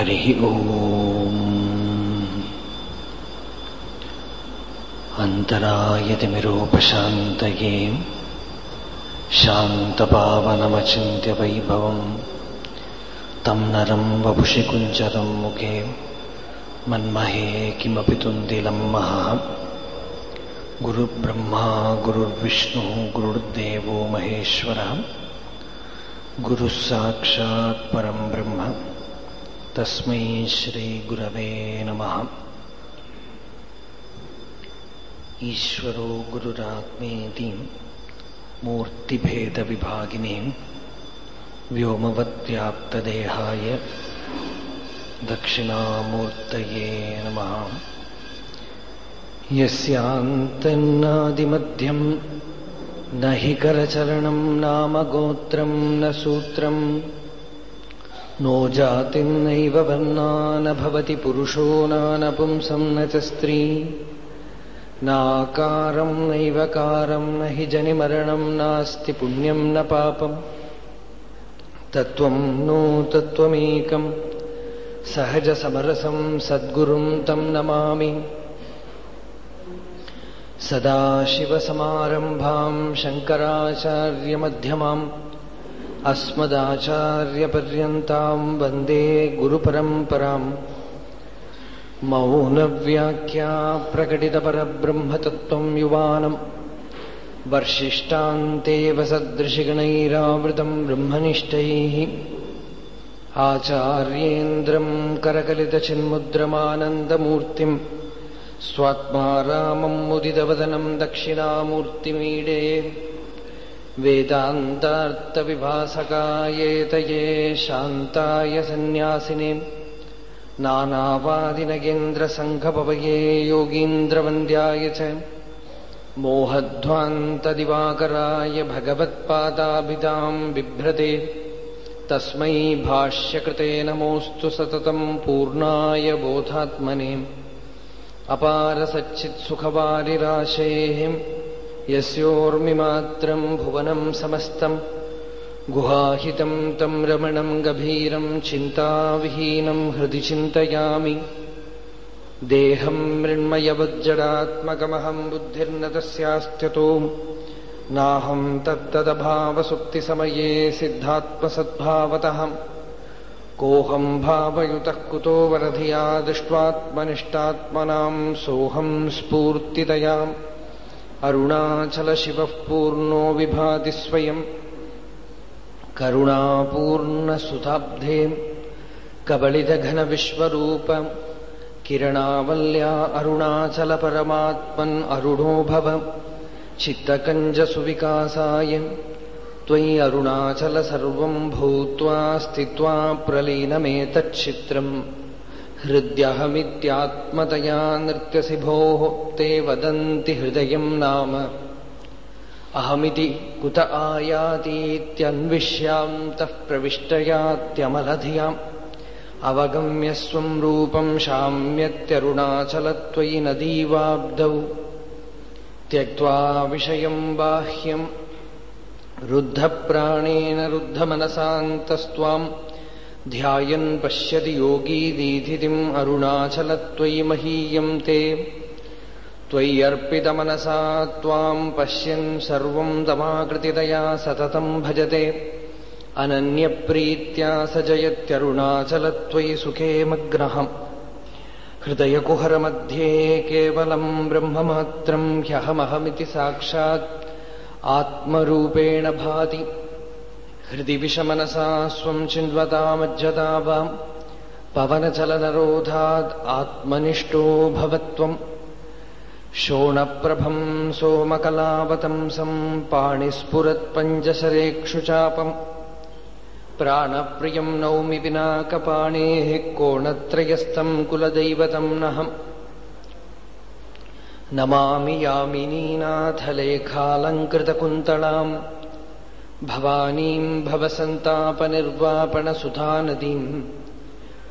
हरिः ओम्। अन्तरायतिमिरोपशान्तये शान्तपावनमचिन्त्यवैभवम्। तं नरं वपुषि कुञ्जरं मुखे। मन्महे किमपि तुन्दिलं महः। गुरुब्रह्मा गुरुर्विष्णुः गुरुर्देवो महेश्वरः। गुरुः साक्षात् परं ब्रह्म तस्मै श्रीगुरवे नमः। ईश्वरो गुरुरात्मेति मूर्तिभेदविभागिने व्योमवद्व्याप्तदेहाय दक्षिणामूर्तये नमः। यस्यान्तन्नादिमध्यम् न हि करचरणम् नाम गोत्रम् न सूत्रम् नो जातिर्नैव वर्णा न भवति पुरुषो नानपुंसम् न च स्त्री नाकारम् नैवकारम् न हि जनिमरणम् नास्ति पुण्यम् न पापम् तत्त्वम् नो तत्त्वमेकम् सहजसमरसम् सद्गुरुम् तम् नमामि सदाशिवसमारम्भाम् शङ्कराचार्यमध्यमाम् अस्मदाचार्यपर्यन्ताम् वन्दे गुरुपरम्पराम्। मौनव्याख्या प्रकटितपरब्रह्मतत्त्वम् युवानम्। वर्षिष्टान्तेव सदृशिगणैरावृतम् ब्रह्मनिष्ठैः। आचार्येन्द्रम् करकलितचिन्मुद्रमानन्दमूर्तिम्। स्वात्मा रामम् मुदितवदनम् दक्षिणामूर्तिमीडे वेदान्तार्थविभासकायेतये शान्ताय सन्न्यासिने नानावादिनगेन्द्रसङ्घपवये योगीन्द्रवन्द्याय च मोहध्वान्तदिवाकराय भगवत्पादाभिधाम् बिभ्रते तस्मै भाष्यकृते नमोऽस्तु सततम् पूर्णाय बोधात्मने अपारसच्चित्सुखवारिराशेः यस्योर्मिमात्रम् भुवनम् समस्तम् गुहाहितम् तम् रमणम् गभीरम् चिन्ताविहीनम् हृदि चिन्तयामि। देहम् मृण्मयवज्जडात्मकमहम् बुद्धिर्न तस्यास्त्यतो नाहम् तत्तदभावसुप्तिसमये सिद्धात्मसद्भावतः। कोऽहम् भावयुतः कुतो वरधिया दृष्ट्वात्मनिष्टात्मनाम् सोऽहम् स्फूर्तितयाम् अरुणाचलशिवः पूर्णो विभाति स्वयम् करुणापूर्णसुताब्धे कबलितघनविश्वरूप किरणावल्या अरुणाचलपरमात्मन् अरुणो भव चित्तकञ्जसुविकासाय त्वयि अरुणाचल सर्वम् भूत्वा स्थित्वा प्रलीनमेतच्छित्रम् हृद्यहमित्यात्मतया नृत्यसि भोः ते वदन्ति हृदयम् नाम अहमिति कुत आयातीत्यन्विष्यान्तः प्रविष्टयात्यमलधियाम् अवगम्य स्वम् रूपम् शाम्यत्यरुणाचलत्वयि नदीवाब्धौ त्यक्त्वा विषयम् बाह्यम् रुद्धप्राणेन रुद्धमनसान्तस्त्वाम् ध्यायन् पश्यति योगी दीधितिम् अरुणाचलत्वयि महीयम् ते। त्वय्यर्पितमनसा त्वाम् पश्यन् सर्वम् भजते। अनन्यप्रीत्या स जयत्यरुणाचलत्वयि सुखे मग्नहम् हृदयकुहरमध्ये केवलम् ब्रह्ममात्रम् ह्यहमहमिति साक्षात् आत्मरूपेण भाति। हृदि विषमनसा स्वम् चिन्वतामज्जता वाम् पवनचलनरोधात् आत्मनिष्ठो भवत्वम्। शोणप्रभम् सोमकलावतंसम् पाणिस्फुरत्पञ्चशरेक्षुचापम् प्राणप्रियम् नौमि पिनाकपाणेः कोणत्रयस्थम् कुलदैवतम् नहम्। नमामि यामिनीनाथलेखालङ्कृतकुन्तलाम् भवानीम् भवसन्तापनिर्वापणसुधानदीम्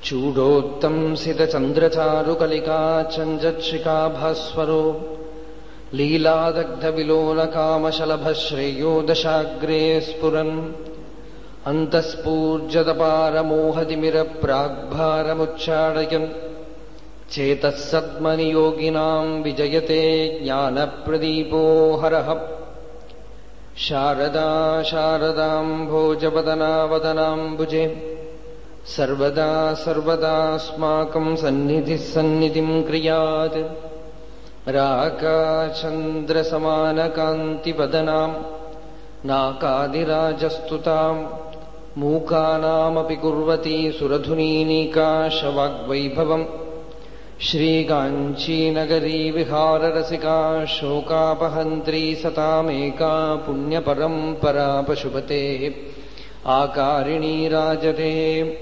चूडोत्तंसितचन्द्रचारुकलिका चञ्जत्शिखाभास्वरो लीलादग्धविलोलकामशलभश्रेयो दशाग्रे स्फुरन् अन्तःस्फूर्जतपारमोहतिमिरप्राग्भारमुच्चाडयन् चेतः सद्मनियोगिनाम् विजयते ज्ञानप्रदीपो हरः शारदा शारदाम् भोजवदनावदनाम्बुजे सर्वदा सर्वदास्माकम् सन्निधिः सन्निधिम् क्रियात्। राकाचन्द्रसमानकान्तिवदनाम् नाकादिराजस्तुताम् मूकानामपि कुर्वती सुरधुनीनीकाशवाग्वैभवम् श्रीकाञ्चीनगरी विहाररसिका शोकापहन्त्री सतामेका पुण्यपरम्परा पशुपते आकारिणी राजते।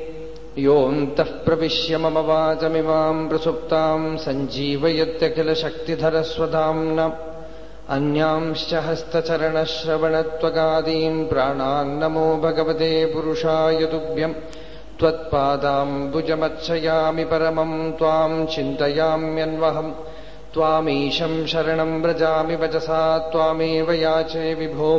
योऽन्तः प्रविश्य मम वाचमिमाम् प्रसुप्ताम् सञ्जीवयत्यखिलशक्तिधरस्वधाम्न। अन्यांश्च हस्तचरणश्रवणत्वगादीन् प्राणान्नमो भगवते पुरुषाय तुभ्यम् त्वत्पादाम्बुजमच्छयामि परमम् त्वाम् चिन्तयाम्यन्वहम् त्वामीशम् शरणम् व्रजामि वचसा त्वामेव याचे विभो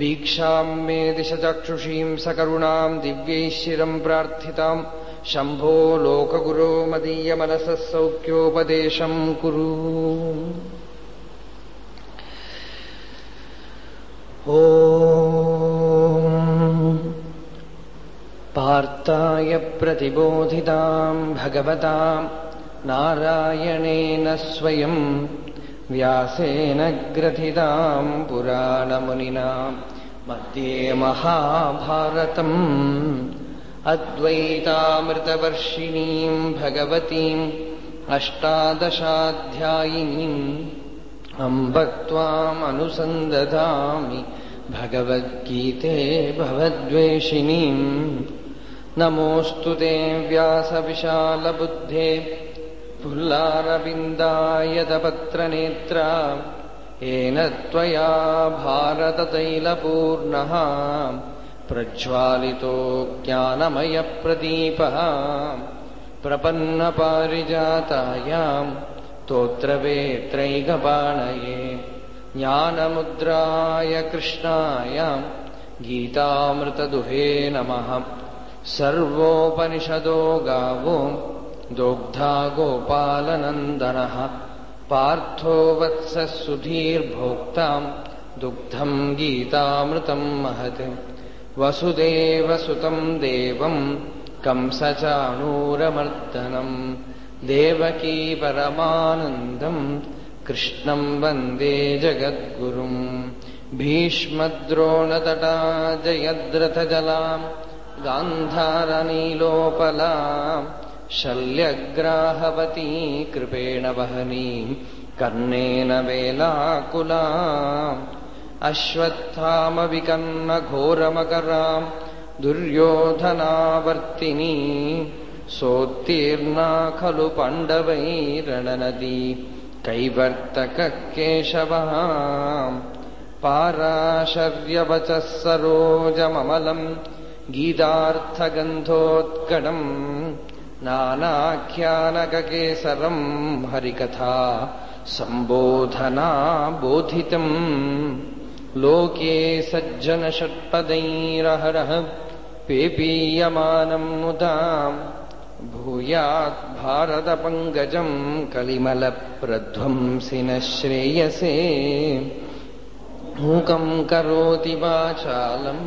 वीक्षाम् मे दिशचक्षुषीम् सकरुणाम् दिव्यैः शिरम् प्रार्थिताम् शम्भो लोकगुरो मदीयमनसः सौख्योपदेशम् कुरु ओ पार्ताय प्रतिबोधिताम् भगवताम् नारायणेन स्वयम् व्यासेन ग्रथिताम् पुराणमुनिना मध्ये महाभारतम् अद्वैतामृतवर्षिणीम् भगवतीम् अष्टादशाध्यायिनीम् अम्ब त्वामनुसन्दधामि भगवद्गीते भवद्वेषिणीम् नमोऽस्तु ते व्यासविशालबुद्धे पुल्लारविन्दायतपत्रनेत्रा येन त्वया भारततैलपूर्णः। प्रज्वालितो ज्ञानमयप्रदीपः। प्रपन्नपारिजातायाम् स्तोत्रवेत्रैकपाणये ज्ञानमुद्राय कृष्णाय गीतामृतदुहे नमः सर्वोपनिषदो गावो दोग्धा गोपालनन्दनः पार्थो वत्सः सुधीर्भोक्ताम् दुग्धम् गीतामृतम् महत्। वसुदेवसुतम् देवम् कंसचाणूरमर्दनम् देवकी परमानन्दम् कृष्णम् वन्दे जगद्गुरुम्। भीष्मद्रोणतटा जयद्रथजलाम् गान्धारनीलोपलाम् शल्यग्राहवती कृपेण वहनीम् कर्णेन वेलाकुलाम् अश्वत्थामविकर्णघोरमकराम् दुर्योधनावर्तिनी सोत्तीर्णा खलु पाण्डवैरणनदी कैवर्तकः केशवः पाराशर्यवचः सरोजममलम् गीतार्थगन्धोत्कडम् नानाख्यानककेसरम् हरिकथा सम्बोधना बोधितम् लोके सज्जनषट्पदैरहरः पेपीयमानम् मुदाम् भूयात् भारतपङ्कजम् कलिमलप्रध्वंसि न श्रेयसे। मूकम् करोति वाचालम्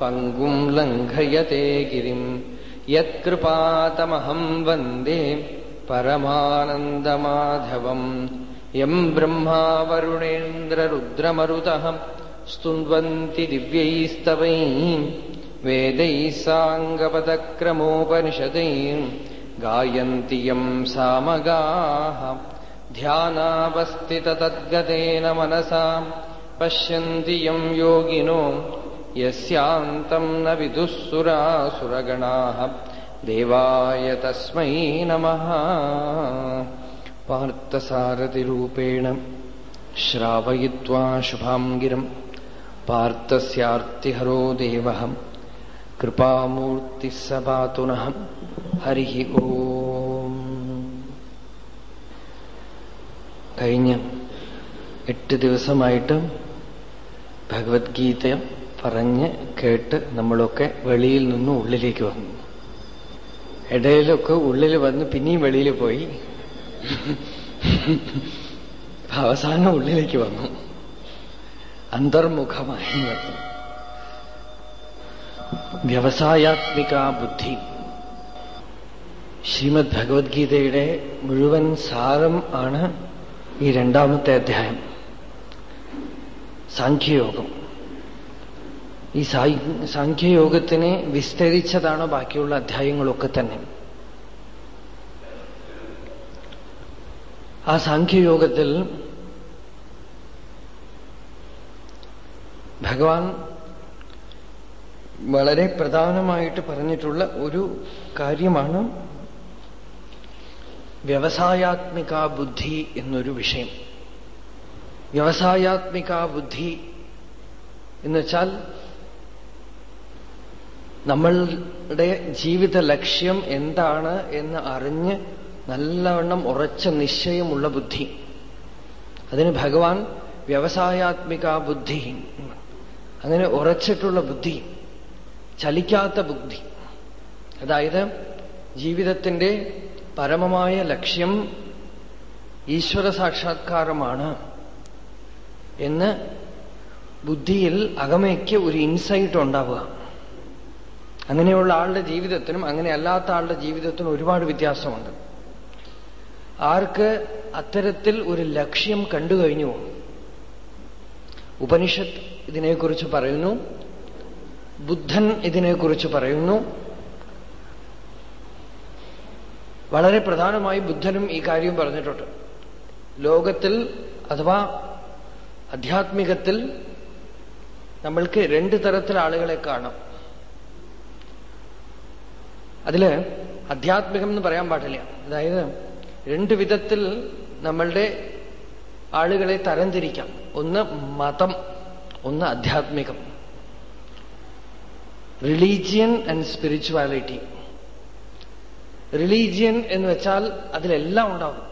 पङ्गुम् लङ्घयते गिरिम् यत्कृपातमहम् वन्दे परमानन्दमाधवम्। यम् ब्रह्मा वरुणेन्द्ररुद्रमरुतः स्तुन्वन्ति दिव्यैस्तवैः। वेदैः साङ्गपदक्रमोपनिषदैः गायन्ति यम् सामगाः। ध्यानावस्थिततद्गतेन मनसा। पश्यन्ति यम् योगिनो യസ്യാന്തം ന വിദുസുരാസുരഗണാ ദേവായ തസ്മൈ നമ പാർത്ഥസാരഥിരൂപേണ ശ്രാവയിത്വാ ശുഭാംഗിരം പാർത്ഥസ്യാർത്തിഹരോ ദേവ കൃപാമൂർത്തി സ പാതുനഃ ഹരി ഓം കഴിഞ്ഞ എട്ട് ദിവസമായിട്ട് ഭഗവത്ഗീത പറഞ്ഞ് കേട്ട് നമ്മളൊക്കെ വെളിയിൽ നിന്നും ഉള്ളിലേക്ക് വന്നു. ഇടയിലൊക്കെ ഉള്ളിൽ വന്ന് പിന്നെയും വെളിയിൽ പോയി. അവസാനം ഉള്ളിലേക്ക് വന്നു. അന്തർമുഖമായി വന്നു. വ്യവസായാത്മിക ബുദ്ധി. ശ്രീമദ് ഭഗവത്ഗീതയുടെ മുഴുവൻ സാരം ആണ് ഈ രണ്ടാമത്തെ അധ്യായം. സാഖ്യയോഗം. ഈ സാഖ്യയോഗത്തിനെ വിസ്തരിച്ചതാണ് ബാക്കിയുള്ള അധ്യായങ്ങളൊക്കെ തന്നെ? ആ സാഖ്യയോഗത്തിൽ ഭഗവാൻ വളരെ പ്രധാനമായിട്ട് പറഞ്ഞിട്ടുള്ള ഒരു കാര്യമാണ് വ്യവസായാത്മിക ബുദ്ധി എന്നൊരു വിഷയം. വ്യവസായാത്മിക ബുദ്ധി എന്നുവെച്ചാൽ നമ്മളുടെ ജീവിത ലക്ഷ്യം എന്താണ് എന്ന് അറിഞ്ഞ് നല്ലവണ്ണം ഉറച്ച നിശ്ചയമുള്ള ബുദ്ധി. അതിന് ഭഗവാൻ വ്യവസായാത്മിക ബുദ്ധി. അങ്ങനെ ഉറച്ചിട്ടുള്ള ബുദ്ധി ചലിക്കാത്ത ബുദ്ധി. അതായത് ജീവിതത്തിന്റെ പരമമായ ലക്ഷ്യം ഈശ്വര സാക്ഷാത്കാരമാണ് എന്ന് ബുദ്ധിയിൽ അകമയ്ക്ക് ഒരു ഇൻസൈറ്റ് ഉണ്ടാവുക. അങ്ങനെയുള്ള ആളുടെ ജീവിതത്തിനും അങ്ങനെ അല്ലാത്ത ആളുടെ ജീവിതത്തിനും ഒരുപാട് വ്യത്യാസമുണ്ട്. ആർക്ക് അത്തരത്തിൽ ഒരു ലക്ഷ്യം കണ്ടു കഴിഞ്ഞു ഉപനിഷത്ത് ഇതിനെക്കുറിച്ച് പറയുന്നു. ബുദ്ധൻ ഇതിനെക്കുറിച്ച് പറയുന്നു. വളരെ പ്രധാനമായി ബുദ്ധനും ഈ കാര്യം പറഞ്ഞിട്ടുണ്ട്. ലോകത്തിൽ അഥവാ അധ്യാത്മികത്തിൽ നമ്മൾക്ക് രണ്ട് തരത്തിൽ ആളുകളെ കാണാം. അതിൽ അധ്യാത്മികം എന്ന് പറയാൻ പാടില്ല. അതായത് രണ്ട് വിധത്തിൽ നമ്മളുടെ ആളുകളെ തരംതിരിക്കാം. ഒന്ന് മതം ഒന്ന് അധ്യാത്മികം. Religion and spirituality. റിലീജിയൻ എന്ന് വെച്ചാൽ അതിലെല്ലാം ഉണ്ടാവും.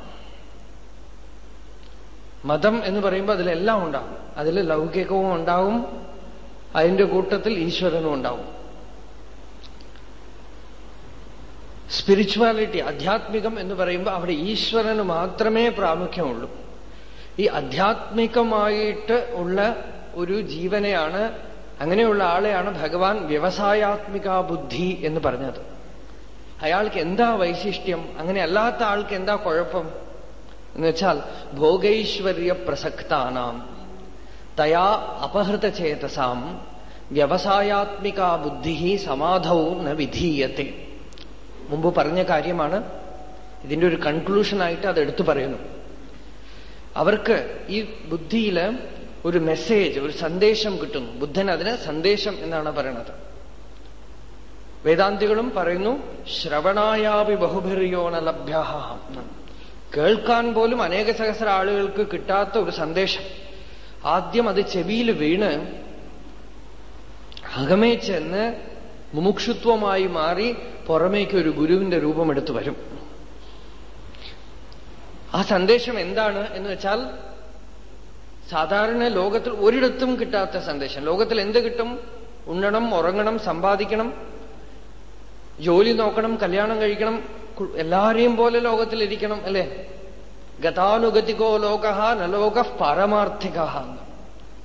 മതം എന്ന് പറയുമ്പോൾ അതിലെല്ലാം ഉണ്ടാവും. അതിൽ ലൗകികവും ഉണ്ടാവും. അതിന്റെ കൂട്ടത്തിൽ ഈശ്വരനും ഉണ്ടാവും. സ്പിരിച്വാലിറ്റി ആധ്യാത്മികം എന്ന് പറയുമ്പോൾ അവിടെ ഈശ്വരന് മാത്രമേ പ്രാമുഖ്യമുള്ളൂ. ഈ ആധ്യാത്മികമായിട്ട് ഉള്ള ഒരു ജീവനെയാണ് അങ്ങനെയുള്ള ആളെയാണ് ഭഗവാൻ വ്യവസായാത്മിക ബുദ്ധി എന്ന് പറഞ്ഞത്. അയാൾക്ക് എന്താ വൈശിഷ്ട്യം? അങ്ങനെ അല്ലാത്ത ആൾക്ക് എന്താ കുഴപ്പം? എന്ന് വെച്ചാൽ ഭോഗൈശ്വര്യ പ്രസക്താനാം തയാ അപഹൃതചേതസാം വ്യവസായാത്മിക ബുദ്ധി സമാധവും ന വിധീയത്തെ. മുമ്പ് പറഞ്ഞ കാര്യമാണ് ഇതിന്റെ ഒരു കൺക്ലൂഷനായിട്ട് അത് എടുത്തു പറയുന്നു. അവർക്ക് ഈ ബുദ്ധിയിൽ ഒരു മെസ്സേജ് ഒരു സന്ദേശം കിട്ടുന്നു. ബുദ്ധൻ അതിന് സന്ദേശം എന്നാണ് പറയണത്. വേദാന്തികളും പറയുന്നു ശ്രവണായാവി ബഹുഭിറിയോണ ലഭ്യ കേൾക്കാൻ പോലും അനേക സഹസ്ര ആളുകൾക്ക് കിട്ടാത്ത ഒരു സന്ദേശം. ആദ്യം അത് ചെവിയിൽ വീണ് അകമേ ചെന്ന് മുമുക്ഷുത്വമായി മാറി പുറമേക്ക് ഒരു ഗുരുവിന്റെ രൂപമെടുത്തു വരും. ആ സന്ദേശം എന്താണ് എന്ന് വെച്ചാൽ സാധാരണ ലോകത്തിൽ ഒരിടത്തും കിട്ടാത്ത സന്ദേശം. ലോകത്തിൽ എന്ത് കിട്ടും? ഉണ്ണണം ഉറങ്ങണം സമ്പാദിക്കണം ജോലി നോക്കണം കല്യാണം കഴിക്കണം എല്ലാരെയും പോലെ ലോകത്തിലിരിക്കണം അല്ലേ? ഗതാനുഗതികോ ലോക നലോക പരമാർത്ഥിക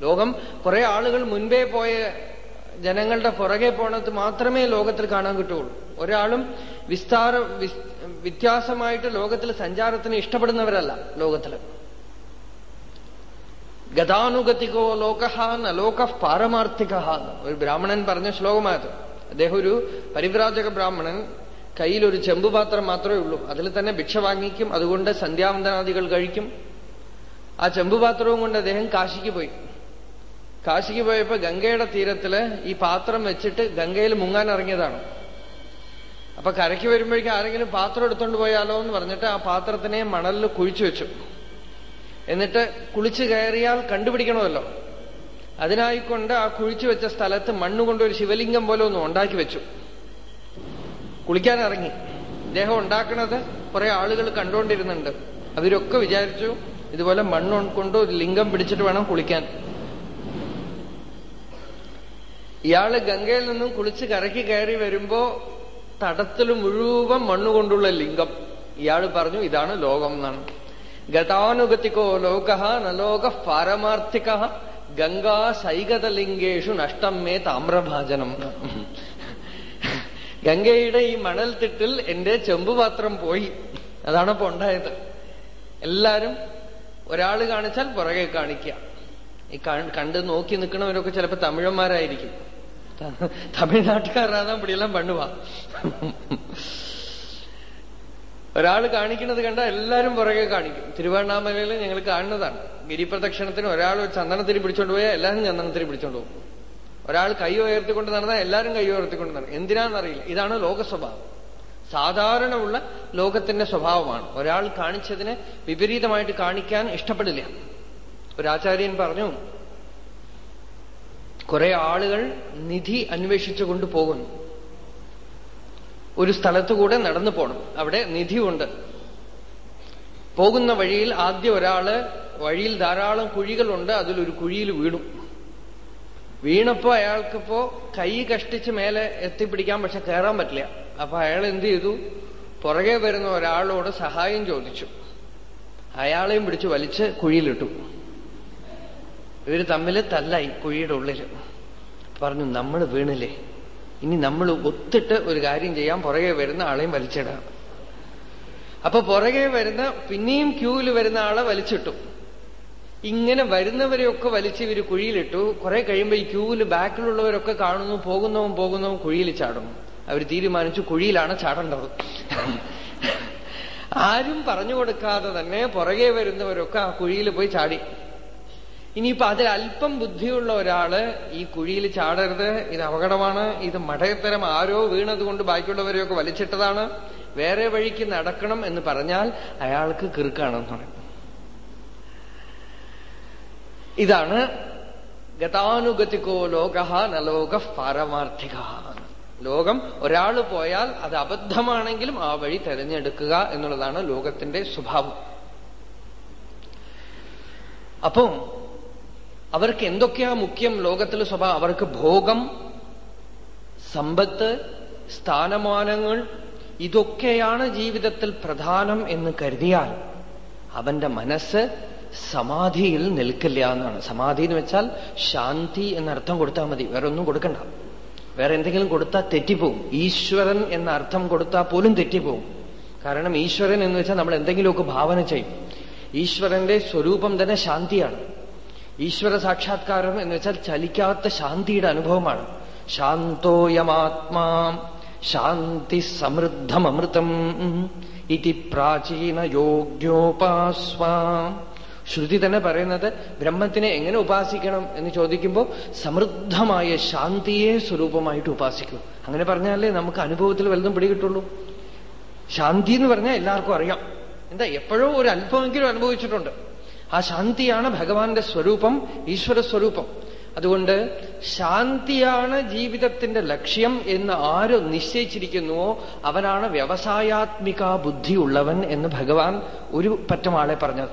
ലോകം കുറെ ആളുകൾ മുൻപേ പോയ ജനങ്ങളുടെ പുറകെ പോണത് മാത്രമേ ലോകത്തിൽ കാണാൻ കിട്ടുള്ളൂ ഒരാളും വിസ്താര വ്യത്യാസമായിട്ട് ലോകത്തിൽ സഞ്ചാരത്തിന് ഇഷ്ടപ്പെടുന്നവരല്ല ലോകത്തിൽ. ഗതാനുഗതികോ ലോക നലോക പാരമാർത്ഥിക ഒരു ബ്രാഹ്മണൻ പറഞ്ഞ ശ്ലോകമായത്. അദ്ദേഹം ഒരു പരിവ്രാജക ബ്രാഹ്മണൻ ഒരു ചെമ്പുപാത്രം മാത്രമേ ഉള്ളൂ. അതിൽ തന്നെ ഭിക്ഷ വാങ്ങിക്കും അതുകൊണ്ട് സന്ധ്യാവന്തനാദികൾ കഴിക്കും. ആ ചെമ്പുപാത്രവും കൊണ്ട് അദ്ദേഹം കാശിക്ക് പോയി. കാശിക്ക് പോയപ്പോ ഗംഗയുടെ തീരത്തിൽ ഈ പാത്രം വെച്ചിട്ട് ഗംഗയിൽ മുങ്ങാൻ ഇറങ്ങിയതാണ്. അപ്പൊ കരയ്ക്ക് വരുമ്പോഴേക്കും ആരെങ്കിലും പാത്രം എടുത്തോണ്ട് പോയാലോ എന്ന് പറഞ്ഞിട്ട് ആ പാത്രത്തിനെ മണലിൽ കുഴിച്ചു വെച്ചു. എന്നിട്ട് കുളിച്ചു കയറിയാൽ കണ്ടുപിടിക്കണമല്ലോ. അതിനായിക്കൊണ്ട് ആ കുഴിച്ചു വെച്ച സ്ഥലത്ത് മണ്ണുകൊണ്ട് ഒരു ശിവലിംഗം പോലെ ഒന്ന് ഉണ്ടാക്കി വെച്ചു. കുളിക്കാൻ ഇറങ്ങി ഇദ്ദേഹം ഉണ്ടാക്കുന്നത് കുറെ ആളുകൾ കണ്ടുകൊണ്ടിരുന്നുണ്ട് അവരൊക്കെ വിചാരിച്ചു ഇതുപോലെ മണ്ണ് കൊണ്ട് ഒരു ലിംഗം പിടിച്ചിട്ട് വേണം കുളിക്കാൻ. ഇയാൾ ഗംഗയിൽ നിന്നും കുളിച്ച് കരയ്ക്ക് കയറി വരുമ്പോ തടത്തിൽ മുഴുവൻ മണ്ണുകൊണ്ടുള്ള ലിംഗം. ഇയാൾ പറഞ്ഞു ഇതാണ് ലോകം എന്നാണ്. ഗതാനുഗതിക്കോ ലോക നലോക പാരമാർത്ഥിക ഗംഗാ സൈകതലിംഗേഷു നഷ്ടം മേ താമ്രഭാജനം. ഗംഗയുടെ ഈ മണൽത്തിട്ടിൽ എന്റെ ചെമ്പുപാത്രം പോയി. അതാണ് ഇപ്പൊ ഉണ്ടായത്. എല്ലാരും ഒരാൾ കാണിച്ചാൽ പുറകെ കാണിക്കുക. ഈ കണ്ട് നോക്കി നിൽക്കണവരൊക്കെ ചിലപ്പോ തമിഴന്മാരായിരിക്കും. തമിഴ്നാട്ടുകാരാതാൻ ഇപ്പടിയെല്ലാം പണ്ണുവാ ഒരാൾ കാണിക്കുന്നത് കണ്ടാൽ എല്ലാരും പുറകെ കാണിക്കും. തിരുവണ്ണാമലയിൽ ഞങ്ങൾ കാണുന്നതാണ്. ഗിരിപ്രദക്ഷിണത്തിന് ഒരാൾ ചന്ദനത്തിരി പിടിച്ചോണ്ട് പോയാൽ എല്ലാവരും ചന്ദനത്തിരി പിടിച്ചോണ്ട് പോകും. ഒരാൾ കൈ ഉയർത്തിക്കൊണ്ട് നടന്നാൽ എല്ലാവരും കൈ ഉയർത്തിക്കൊണ്ട് നടക്കും. എന്തിനാണെന്നറിയില്ല ഇതാണ് ലോകസ്വഭാവം. സാധാരണമുള്ള ലോകത്തിന്റെ സ്വഭാവമാണ്. ഒരാൾ കാണിച്ചതിനെ വിപരീതമായിട്ട് കാണിക്കാൻ ഇഷ്ടപ്പെടില്ല. ഒരാചാര്യൻ പറഞ്ഞു കുറെ ആളുകൾ നിധി അന്വേഷിച്ചു കൊണ്ടുപോകുന്നു ഒരു സ്ഥലത്തുകൂടെ നടന്നു പോകണം അവിടെ നിധിയുണ്ട്. പോകുന്ന വഴിയിൽ ആദ്യം ഒരാൾ വഴിയിൽ ധാരാളം കുഴികളുണ്ട് അതിലൊരു കുഴിയിൽ വീണു. വീണപ്പോ അയാൾക്കിപ്പോ കൈ കഷ്ടിച്ച് മേലെ എത്തിപ്പിടിക്കാൻ പക്ഷെ കയറാൻ പറ്റില്ല. അപ്പൊ അയാൾ എന്ത് ചെയ്തു? പുറകെ വരുന്ന ഒരാളോട് സഹായം ചോദിച്ചു. അയാളെയും പിടിച്ച് വലിച്ച് കുഴിയിലിട്ടു. ഇവർ തമ്മിൽ തല്ലായി കുഴിയുടെ ഉള്ളിൽ പറഞ്ഞു നമ്മൾ വീണില്ലേ? ഇനി നമ്മൾ ഒത്തിട്ട് ഒരു കാര്യം ചെയ്യാൻ പുറകെ വരുന്ന ആളെയും വലിച്ചിടാം. അപ്പൊ പുറകെ വരുന്ന പിന്നെയും ക്യൂവിൽ വരുന്ന ആളെ വലിച്ചിട്ടു. ഇങ്ങനെ വരുന്നവരെയൊക്കെ വലിച്ച് ഇവർ കുഴിയിലിട്ടു. കുറെ കഴിയുമ്പോൾ ഈ ക്യൂവിൽ ബാക്കിലുള്ളവരൊക്കെ കാണുന്നു പോകുന്നവും പോകുന്നവും കുഴിയിൽ ചാടുന്നു. അവർ തീരുമാനിച്ചു കുഴിയിലാണ് ചാടേണ്ടത്. ആരും പറഞ്ഞു കൊടുക്കാതെ തന്നെ പുറകെ വരുന്നവരൊക്കെ ആ കുഴിയിൽ പോയി ചാടി. ഇനിയിപ്പോ അതിൽ അല്പം ബുദ്ധിയുള്ള ഒരാൾ ഈ കുഴിയിൽ ചാടരുത് ഇത് അപകടമാണ് ഇത് മഠയത്തരം ആരോ വീണതുകൊണ്ട് ബാക്കിയുള്ളവരെയൊക്കെ വലിച്ചിട്ടതാണ് വേറെ വഴിക്ക് നടക്കണം എന്ന് പറഞ്ഞാൽ അയാൾക്ക് കിറുക്കാണെന്ന് പറയും. ഇതാണ് ഗതാനുഗതികോ ലോക നലോക പാരമാർത്ഥിക. ലോകം ഒരാൾ പോയാൽ അത് അബദ്ധമാണെങ്കിലും ആ വഴി തെരഞ്ഞെടുക്കുക എന്നുള്ളതാണ് ലോകത്തിന്റെ സ്വഭാവം. അപ്പം അവർക്ക് എന്തൊക്കെയാ മുഖ്യം ലോകത്തിലെ സ്വഭാവം അവർക്ക് ഭോഗം സമ്പത്ത് സ്ഥാനമാനങ്ങൾ ഇതൊക്കെയാണ് ജീവിതത്തിൽ പ്രധാനം എന്ന് കരുതിയാൽ അവന്റെ മനസ്സ് സമാധിയിൽ നിൽക്കില്ല എന്നാണ്. സമാധി എന്ന് വെച്ചാൽ ശാന്തി എന്നർത്ഥം കൊടുത്താൽ മതി. വേറെ ഒന്നും കൊടുക്കണ്ട. വേറെ എന്തെങ്കിലും കൊടുത്താൽ തെറ്റിപ്പോവും. ഈശ്വരൻ എന്ന അർത്ഥം കൊടുത്താൽ പോലും തെറ്റിപ്പോവും. കാരണം ഈശ്വരൻ എന്ന് വെച്ചാൽ നമ്മൾ എന്തെങ്കിലുമൊക്കെ ഭാവന ചെയ്യും. ഈശ്വരന്റെ സ്വരൂപം തന്നെ ശാന്തിയാണ്. ഈശ്വര സാക്ഷാത്കാരം എന്ന് വെച്ചാൽ ചലിക്കാത്ത ശാന്തിയുടെ അനുഭവമാണ്. ശാന്തോയമാത്മാ ശാന്തി സമൃദ്ധമൃതം ഇതി പ്രാചീന യോഗ്യോപാസ്വാം. ശ്രുതി തന്നെ പറയുന്നത് ബ്രഹ്മത്തിനെ എങ്ങനെ ഉപാസിക്കണം എന്ന് ചോദിക്കുമ്പോൾ സമൃദ്ധമായ ശാന്തിയെ സ്വരൂപമായിട്ട് ഉപാസിക്കും. അങ്ങനെ പറഞ്ഞാലേ നമുക്ക് അനുഭവത്തിൽ വലുതും പിടികിട്ടുള്ളൂ. ശാന്തി എന്ന് പറഞ്ഞാൽ എല്ലാവർക്കും അറിയാം. എന്താ എപ്പോഴോ ഒരു അല്പമെങ്കിലും അനുഭവിച്ചിട്ടുണ്ട്. ആ ശാന്തിയാണ് ഭഗവാന്റെ സ്വരൂപം ഈശ്വര സ്വരൂപം. അതുകൊണ്ട് ശാന്തിയാണ് ജീവിതത്തിന്റെ ലക്ഷ്യം എന്ന് ആര് നിശ്ചയിച്ചിരിക്കുന്നുവോ അവനാണ് വ്യവസായാത്മിക ബുദ്ധിയുള്ളവൻ എന്ന് ഭഗവാൻ ഒരു പറ്റം ആളെ പറഞ്ഞത്.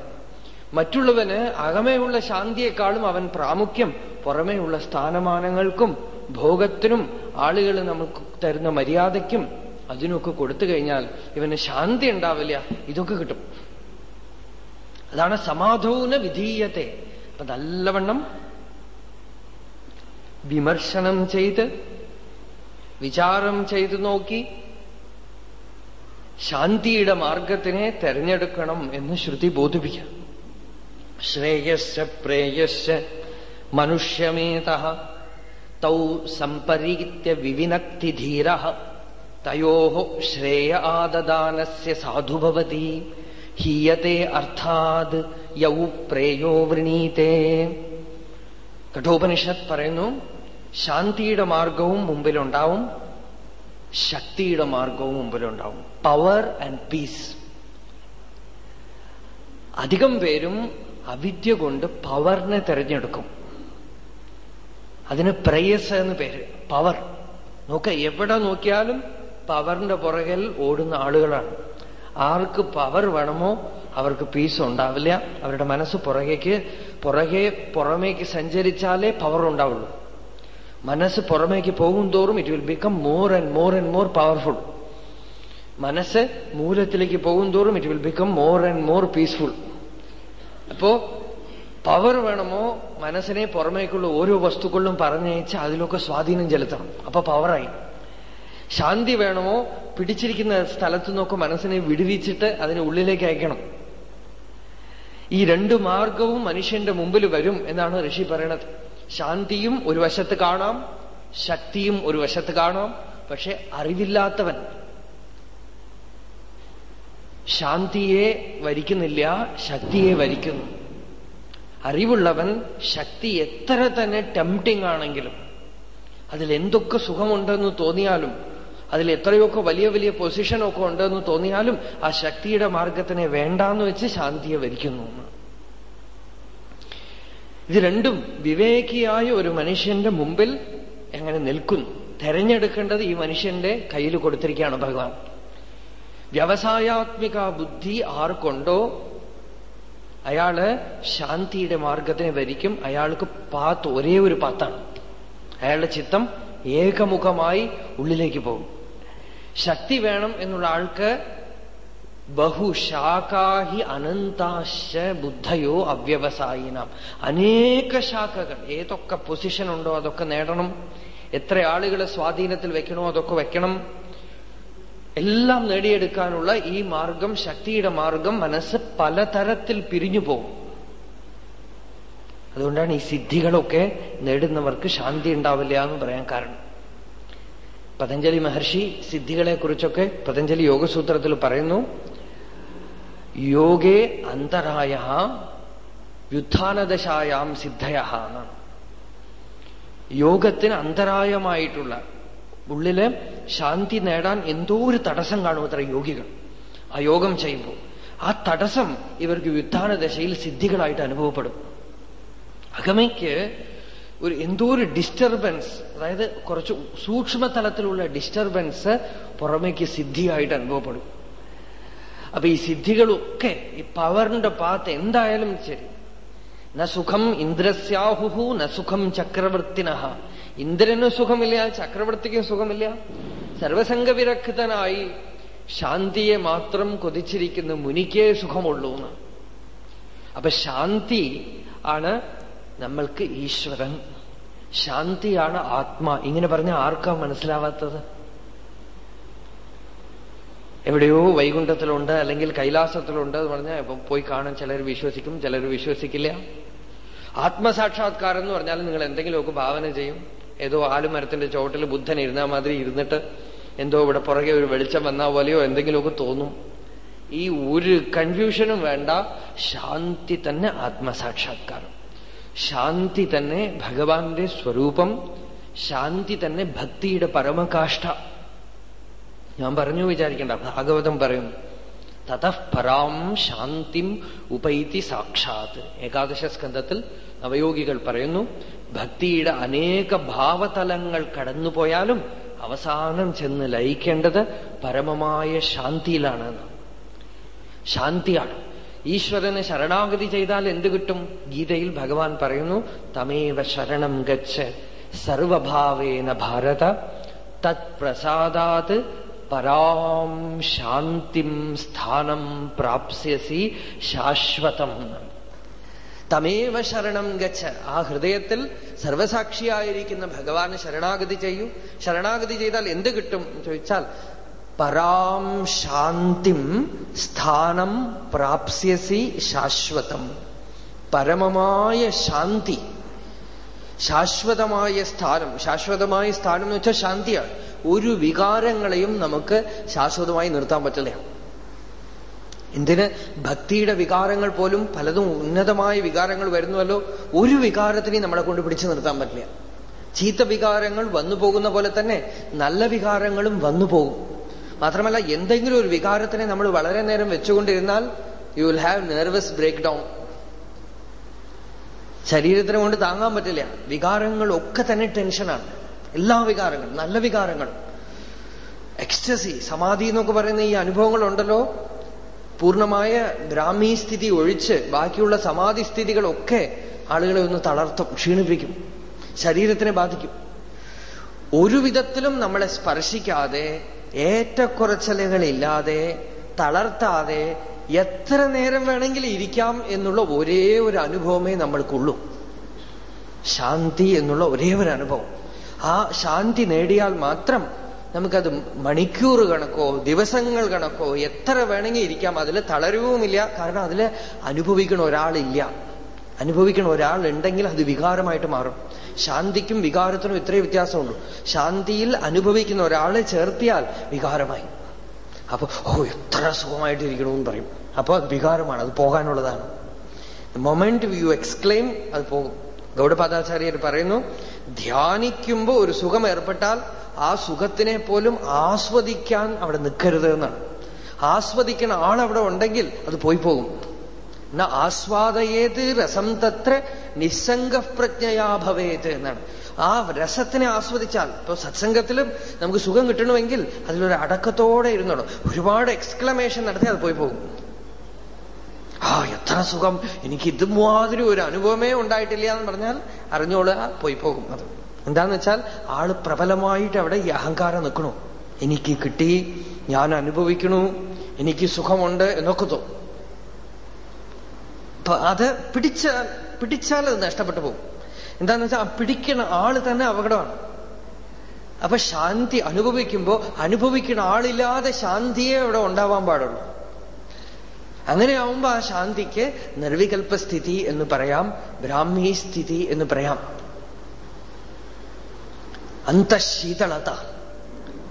മറ്റുള്ളവന് അകമേയുള്ള ശാന്തിയെക്കാളും അവൻ പ്രാമുഖ്യം പുറമേയുള്ള സ്ഥാനമാനങ്ങൾക്കും ഭോഗത്തിനും ആളുകൾ നമുക്ക് തരുന്ന മര്യാദയ്ക്കും അതിനൊക്കെ കൊടുത്തു കഴിഞ്ഞാൽ ഇവന് ശാന്തി ഉണ്ടാവില്ല ഇതൊക്കെ കിട്ടും. അതാണ് സമാധൗന വിധീയത്തെ. അപ്പൊ നല്ലവണ്ണം വിമർശനം ചെയ്ത് വിചാരം ചെയ്തു നോക്കി ശാന്തിയുടെ മാർഗത്തിനെ തെരഞ്ഞെടുക്കണം എന്ന് ശ്രുതി ബോധിപ്പിക്കാം. ശ്രേയസ് പ്രേയസ് മനുഷ്യമേത തൗ സമ്പരീത്യ വിവിനക്തിധീര തയോ ശ്രേയ ആദദാനസ്യ സാധുഭവതി. ഹീയത്തെ അർത്ഥാത് യൗ പ്രേയോ വൃണീതേ കഠോപനിഷത്ത് പറയുന്നു ശാന്തിയുടെ മാർഗവും മുമ്പിലുണ്ടാവും ശക്തിയുടെ മാർഗവും മുമ്പിലുണ്ടാവും. പവർ ആൻഡ് പീസ് അധികം പേരും അവിദ്യ കൊണ്ട് പവറിനെ തിരഞ്ഞെടുക്കും. അതിന് പ്രേയസ് എന്ന് പേര് പവർ നോക്ക എവിടെ നോക്കിയാലും പവറിന്റെ പുറകിൽ ഓടുന്ന ആളുകളാണ്. ആർക്ക് പവർ വേണമോ അവർക്ക് പീസ് ഉണ്ടാവില്ല. അവരുടെ മനസ്സ് പുറകേക്ക് പുറകെ പുറമേക്ക് സഞ്ചരിച്ചാലേ പവർ ഉണ്ടാവുള്ളൂ. മനസ്സ് പുറമേക്ക് പോകും തോറും it will become more and more and more powerful മനസ്സ് മൂലത്തിലേക്ക് പോകും തോറും it will become more and more peaceful അപ്പോ പവർ വേണമോ മനസ്സിനെ പുറമേക്കുള്ള ഓരോ വസ്തുക്കളിലും പറഞ്ഞയച്ച് അതിലൊക്കെ സ്വാധീനം ചെലുത്തണം. അപ്പൊ പവറായി ശാന്തി വേണമോ പിടിച്ചിരിക്കുന്ന സ്ഥലത്തു നിന്നൊക്കെ മനസ്സിനെ വിടുവിച്ചിട്ട് അതിനെ ഉള്ളിലേക്ക് അയക്കണം. ഈ രണ്ട് മാർഗവും മനുഷ്യന്റെ മുമ്പിൽ വരും എന്നാണ് ഋഷി പറയണത്. ശാന്തിയും ഒരു വശത്ത് കാണാം ശക്തിയും ഒരു വശത്ത് കാണാം പക്ഷെ അറിവില്ലാത്തവൻ. ശാന്തിയെ വരിക്കുന്നില്ല ശക്തിയെ വരിക്കുന്നു. അറിവുള്ളവൻ ശക്തി എത്ര തന്നെ ടെംപ്റ്റിംഗ് ആണെങ്കിലും അതിൽ എന്തൊക്കെ സുഖമുണ്ടെന്ന് തോന്നിയാലും അതിൽ എത്രയൊക്കെ വലിയ വലിയ പൊസിഷനൊക്കെ ഉണ്ടെന്ന് തോന്നിയാലും ആ ശക്തിയുടെ മാർഗത്തിനെ വേണ്ടാന്ന് വെച്ച് ശാന്തിയെ വരിക്കുന്നു ഇത് രണ്ടും വിവേകിയായ ഒരു മനുഷ്യന്റെ മുമ്പിൽ എങ്ങനെ നിൽക്കുന്നു? തെരഞ്ഞെടുക്കേണ്ടത് ഈ മനുഷ്യന്റെ കയ്യിൽ കൊടുത്തിരിക്കുകയാണ് ഭഗവാൻ. വ്യവസായാത്മിക ബുദ്ധി ആർക്കുണ്ടോ? അയാൾ ശാന്തിയുടെ മാർഗത്തിനെ വരിക്കും അയാൾക്ക് പാത്ത് ഒരേ ഒരു പാത്താണ്. അയാളുടെ ചിത്തം ഏകമുഖമായി ഉള്ളിലേക്ക് പോകും. ശക്തി വേണം എന്നുള്ള ആൾക്ക് ബഹുശാഖാഹി അനന്താശ ബുദ്ധയോ അവ്യവസായിനാം. അനേക ശാഖകൾ ഏതൊക്കെ പൊസിഷൻ ഉണ്ടോ അതൊക്കെ നേടണം. എത്ര ആളുകളെ സ്വാധീനത്തിൽ വെക്കണോ അതൊക്കെ വെക്കണം. എല്ലാം നേടിയെടുക്കാനുള്ള ഈ മാർഗം ശക്തിയുടെ മാർഗം മനസ്സ് പലതരത്തിൽ പിരിഞ്ഞു പോകും. അതുകൊണ്ടാണ് ഈ സിദ്ധികളൊക്കെ നേടുന്നവർക്ക് ശാന്തി ഉണ്ടാവില്ല എന്ന് പറയാൻ കാരണം. പതഞ്ജലി മഹർഷി സിദ്ധികളെക്കുറിച്ചൊക്കെ പതഞ്ജലി യോഗസൂത്രത്തിൽ പറയുന്നു യോഗേ അന്തരായ വ്യുത്ഥാനദശായാം സിദ്ധയ യോഗത്തിന് അന്തരായമായിട്ടുള്ള ഉള്ളിൽ ശാന്തി നേടാൻ എന്തോ ഒരു തടസ്സം കാണും അത്ര യോഗികൾ ആ യോഗം ചെയ്യുമ്പോൾ ആ തടസ്സം ഇവർക്ക് വ്യുത്ഥാന ദശയിൽ സിദ്ധികളായിട്ട് അനുഭവപ്പെടും. അകമയ്ക്ക് ഒരു എന്തോ ഒരു ഡിസ്റ്റർബൻസ് അതായത് കുറച്ച് സൂക്ഷ്മതലത്തിലുള്ള ഡിസ്റ്റർബൻസ് പുറമേക്ക് സിദ്ധിയായിട്ട് അനുഭവപ്പെടും. അപ്പൊ ഈ സിദ്ധികളൊക്കെ ഈ പവറിന്റെ പാത്ത് എന്തായാലും ശരി. ന സുഖം ഇന്ദ്രസ്യാഹുഹു ന സുഖം ചക്രവർത്തിനഹ. ഇന്ദ്രന് സുഖമില്ല ചക്രവർത്തിക്കും സുഖമില്ല. സർവസംഗവിരക്തനായി ശാന്തിയെ മാത്രം കൊതിച്ചിരിക്കുന്ന മുനിക്കേ സുഖമുള്ളൂ എന്ന് അപ്പൊ ശാന്തി ആണ് നമ്മൾക്ക് ഈശ്വരൻ ശാന്തിയാണ് ആത്മ. ഇങ്ങനെ പറഞ്ഞ ആർക്കാ മനസ്സിലാവാത്തത്? എവിടെയോ വൈകുണ്ഠത്തിലുണ്ട് അല്ലെങ്കിൽ കൈലാസത്തിലുണ്ട് എന്ന് പറഞ്ഞാൽ ഇപ്പൊ പോയി കാണാൻ ചിലർ വിശ്വസിക്കും ചിലർ വിശ്വസിക്കില്ല. ആത്മസാക്ഷാത്കാരം എന്ന് പറഞ്ഞാൽ നിങ്ങൾ എന്തെങ്കിലുമൊക്കെ ഭാവന ചെയ്യും. ഏതോ ആലുമരത്തിന്റെ ചോട്ടിൽ ബുദ്ധൻ ഇരുന്ന മാതിരി ഇരുന്നിട്ട് എന്തോ ഇവിടെ പുറകെ ഒരു വെളിച്ചം വന്ന പോലെയോ എന്തെങ്കിലുമൊക്കെ തോന്നും. ഈ ഒരു കൺഫ്യൂഷനും വേണ്ട. ശാന്തി തന്നെ ആത്മസാക്ഷാത്കാരം. ശാന്തി തന്നെ ഭഗവാന്റെ സ്വരൂപം ശാന്തി തന്നെ ഭക്തിയുടെ പരമകാഷ്ഠ. ഞാൻ പറഞ്ഞു വിചാരിക്കണ്ട ഭാഗവതം പറയും. തതഃപരാം ശാന്തിം ഉപൈതി സാക്ഷാത്. ഏകാദശ സ്കന്ധത്തിൽ നവയോഗികൾ പറയുന്നു ഭക്തിയുടെ അനേക ഭാവതലങ്ങൾ കടന്നുപോയാലും അവസാനം ചെന്ന് ലയിക്കേണ്ടത് പരമമായ ശാന്തിയിലാണ്. ശാന്തിയാണ്. ഈശ്വരന് ശരണാഗതി ചെയ്താൽ എന്ത് കിട്ടും? ഗീതയിൽ ഭഗവാൻ പറയുന്നു തമേവ ശരണം ഗച്ഛ സർവഭാവേന ഭാരത തത് പ്രസാദാത് പരാം ശാന്തിം സ്ഥാനം പ്രാപ്സ്യസി ശാശ്വതം. തമേവ ശരണം ഗച്ഛ. ആ ഹൃദയത്തിൽ സർവസാക്ഷിയായിരിക്കുന്ന ഭഗവാന് ശരണാഗതി ചെയ്യൂ. ശരണാഗതി ചെയ്താൽ എന്ത് കിട്ടും ചോദിച്ചാൽ പരാം ശാന്തിം സ്ഥാനം പ്രാപ്സ്യസി ശാശ്വതം. പരമമായ ശാന്തി. ശാശ്വതമായ സ്ഥാനം. ശാശ്വതമായ സ്ഥാനം എന്ന് വെച്ചാൽ ശാന്തിയാണ്. ഒരു വികാരങ്ങളെയും നമുക്ക് ശാശ്വതമായി നിർത്താൻ പറ്റില്ല. എന്തിന്? ഭക്തിയുടെ വികാരങ്ങൾ പോലും പലതും ഉന്നതമായ വികാരങ്ങൾ വരുന്നുവല്ലോ. ഒരു വികാരത്തിനെയും നമ്മളെ കൊണ്ട് പിടിച്ചു നിർത്താൻ പറ്റില്ല. ചീത്ത വികാരങ്ങൾ വന്നു പോകുന്ന പോലെ തന്നെ നല്ല വികാരങ്ങളും വന്നു പോകും. മാത്രമല്ല എന്തെങ്കിലും ഒരു വികാരത്തിനെ നമ്മൾ വളരെ നേരം വെച്ചുകൊണ്ടിരുന്നാൽ you will have nervous breakdown ശരീരത്തിനെ കൊണ്ട് താങ്ങാൻ പറ്റില്ല. വികാരങ്ങളൊക്കെ തന്നെ ടെൻഷനാണ് എല്ലാ വികാരങ്ങളും നല്ല വികാരങ്ങൾ എക്സ്റ്റസി സമാധി എന്നൊക്കെ പറയുന്ന ഈ അനുഭവങ്ങളുണ്ടല്ലോ. പൂർണമായ ഗ്രാമീ സ്ഥിതി ഒഴിച്ച് ബാക്കിയുള്ള സമാധി സ്ഥിതികളൊക്കെ ആളുകളെ ഒന്ന് തളർത്തും ക്ഷീണിപ്പിക്കും. ശരീരത്തിനെ ബാധിക്കും. ഒരു വിധത്തിലും നമ്മളെ സ്പർശിക്കാതെ ഏറ്റക്കുറച്ചലുകളില്ലാതെ തളർത്താതെ എത്ര നേരം വേണമെങ്കിലും ഇരിക്കാം എന്നുള്ള ഒരേ ഒരു അനുഭവമേ നമ്മൾക്കുള്ളൂ. ശാന്തി എന്നുള്ള ഒരേ ഒരു അനുഭവം. ആ ശാന്തി നേടിയാൽ മാത്രം നമുക്കത് മണിക്കൂർ കണക്കോ ദിവസങ്ങൾ കണക്കോ എത്ര വേണമെങ്കിൽ ഇരിക്കാം. അതിൽ തളരുവുമില്ല കാരണം അതിൽ അനുഭവിക്കണ ഒരാളില്ല. അനുഭവിക്കണ ഒരാൾ ഉണ്ടെങ്കിൽ അത് വികാരമായിട്ട് മാറും. ശാന്തിക്കും വികാരത്തിനും ഇത്രയും വ്യത്യാസമുള്ളൂ. ശാന്തിയിൽ അനുഭവിക്കുന്ന ഒരാളെ ചേർത്തിയാൽ വികാരമായി. അപ്പൊ ഓ എത്ര സുഖമായിട്ടിരിക്കണമെന്ന് പറയും. അപ്പൊ അത് വികാരമാണ് അത് പോകാനുള്ളതാണ്. മൊമെന്റ് യു എക്സ്ക്ലെയിം അത് പോകും. ഗൗഡപാദാചാര്യർ പറയുന്നു ധ്യാനിക്കുമ്പോൾ ഒരു സുഖം ഏർപ്പെട്ടാൽ ആ സുഖത്തിനെ പോലും ആസ്വദിക്കാൻ അവിടെ നിൽക്കരുത് എന്നാണ്. ആസ്വദിക്കുന്ന ആളവിടെ ഉണ്ടെങ്കിൽ അത് പോയി പോകും. ന ആസ്വാദയേത് രസം തത്ര നിസ്സംഗ പ്രജ്ഞയാ ഭവേത് എന്നാണ്. ആ രസത്തിനെ ആസ്വദിച്ചാൽ ഇപ്പൊ സത്സംഗത്തിലും നമുക്ക് സുഖം കിട്ടണമെങ്കിൽ അതിലൊരു അടക്കത്തോടെ ഇരുന്നോളൂ. ഒരുപാട് എക്സ്ക്ലമേഷൻ നടത്തി അത് പോയി പോകും. ആ എത്ര സുഖം. എനിക്ക് ഇതുമാതിരി ഒരു അനുഭവമേ ഉണ്ടായിട്ടില്ല എന്ന് പറഞ്ഞാൽ അറിഞ്ഞോളുക പോയി പോകും അത്. എന്താന്ന് വെച്ചാൽ ആൾ പ്രബലമായിട്ട് അവിടെ ഈ അഹങ്കാരം നിൽക്കണു. എനിക്ക് കിട്ടി ഞാൻ അനുഭവിക്കണു എനിക്ക് സുഖമുണ്ട് എന്നൊക്കെ തോന്നും. അത് പിടിച്ച പിടിച്ചാൽ അത് നഷ്ടപ്പെട്ടു പോകും. എന്താന്ന് വെച്ചാൽ പിടിക്കുന്ന ആൾ തന്നെ അപകടമാണ്. അപ്പൊ ശാന്തി അനുഭവിക്കുമ്പോ അനുഭവിക്കുന്ന ആളില്ലാതെ ശാന്തിയെ അവിടെ ഉണ്ടാവാൻ പാടുള്ളൂ. അങ്ങനെയാവുമ്പോ ആ ശാന്തിക്ക് നിർവികൽപ്പസ്ഥിതി എന്ന് പറയാം ബ്രാഹ്മി സ്ഥിതി എന്ന് പറയാം. അന്തശീതളത.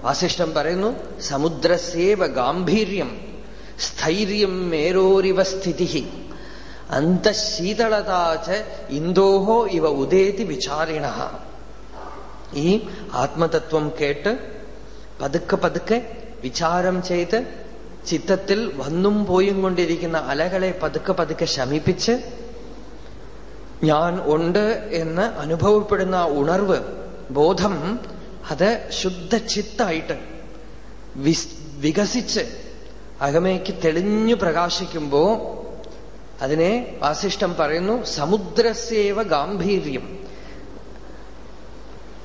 വാസിഷ്ഠം പറയുന്നു സമുദ്രസേവ ഗാംഭീര്യം സ്ഥൈര്യം മേരോരിവ സ്ഥിതി അന്തശീതളതാച്ച ഇന്ദോഹോ ഇവ ഉദേതി വിചാരിണ. ഈ ആത്മതത്വം കേട്ട് പതുക്കെ പതുക്കെ വിചാരം ചെയ്ത് ചിത്തത്തിൽ വന്നും പോയും കൊണ്ടിരിക്കുന്ന അലകളെ പതുക്കെ പതുക്കെ ശമിപ്പിച്ച് ഞാൻ ഉണ്ട് എന്ന് അനുഭവപ്പെടുന്ന ഉണർവ് ബോധം അത് ശുദ്ധചിത്തായിട്ട് വികസിച്ച് അകമേക്ക് തെളിഞ്ഞു പ്രകാശിക്കുമ്പോ അതിനെ വാസിഷ്ടം പറയുന്നു സമുദ്രസേവ ഗാംഭീര്യം.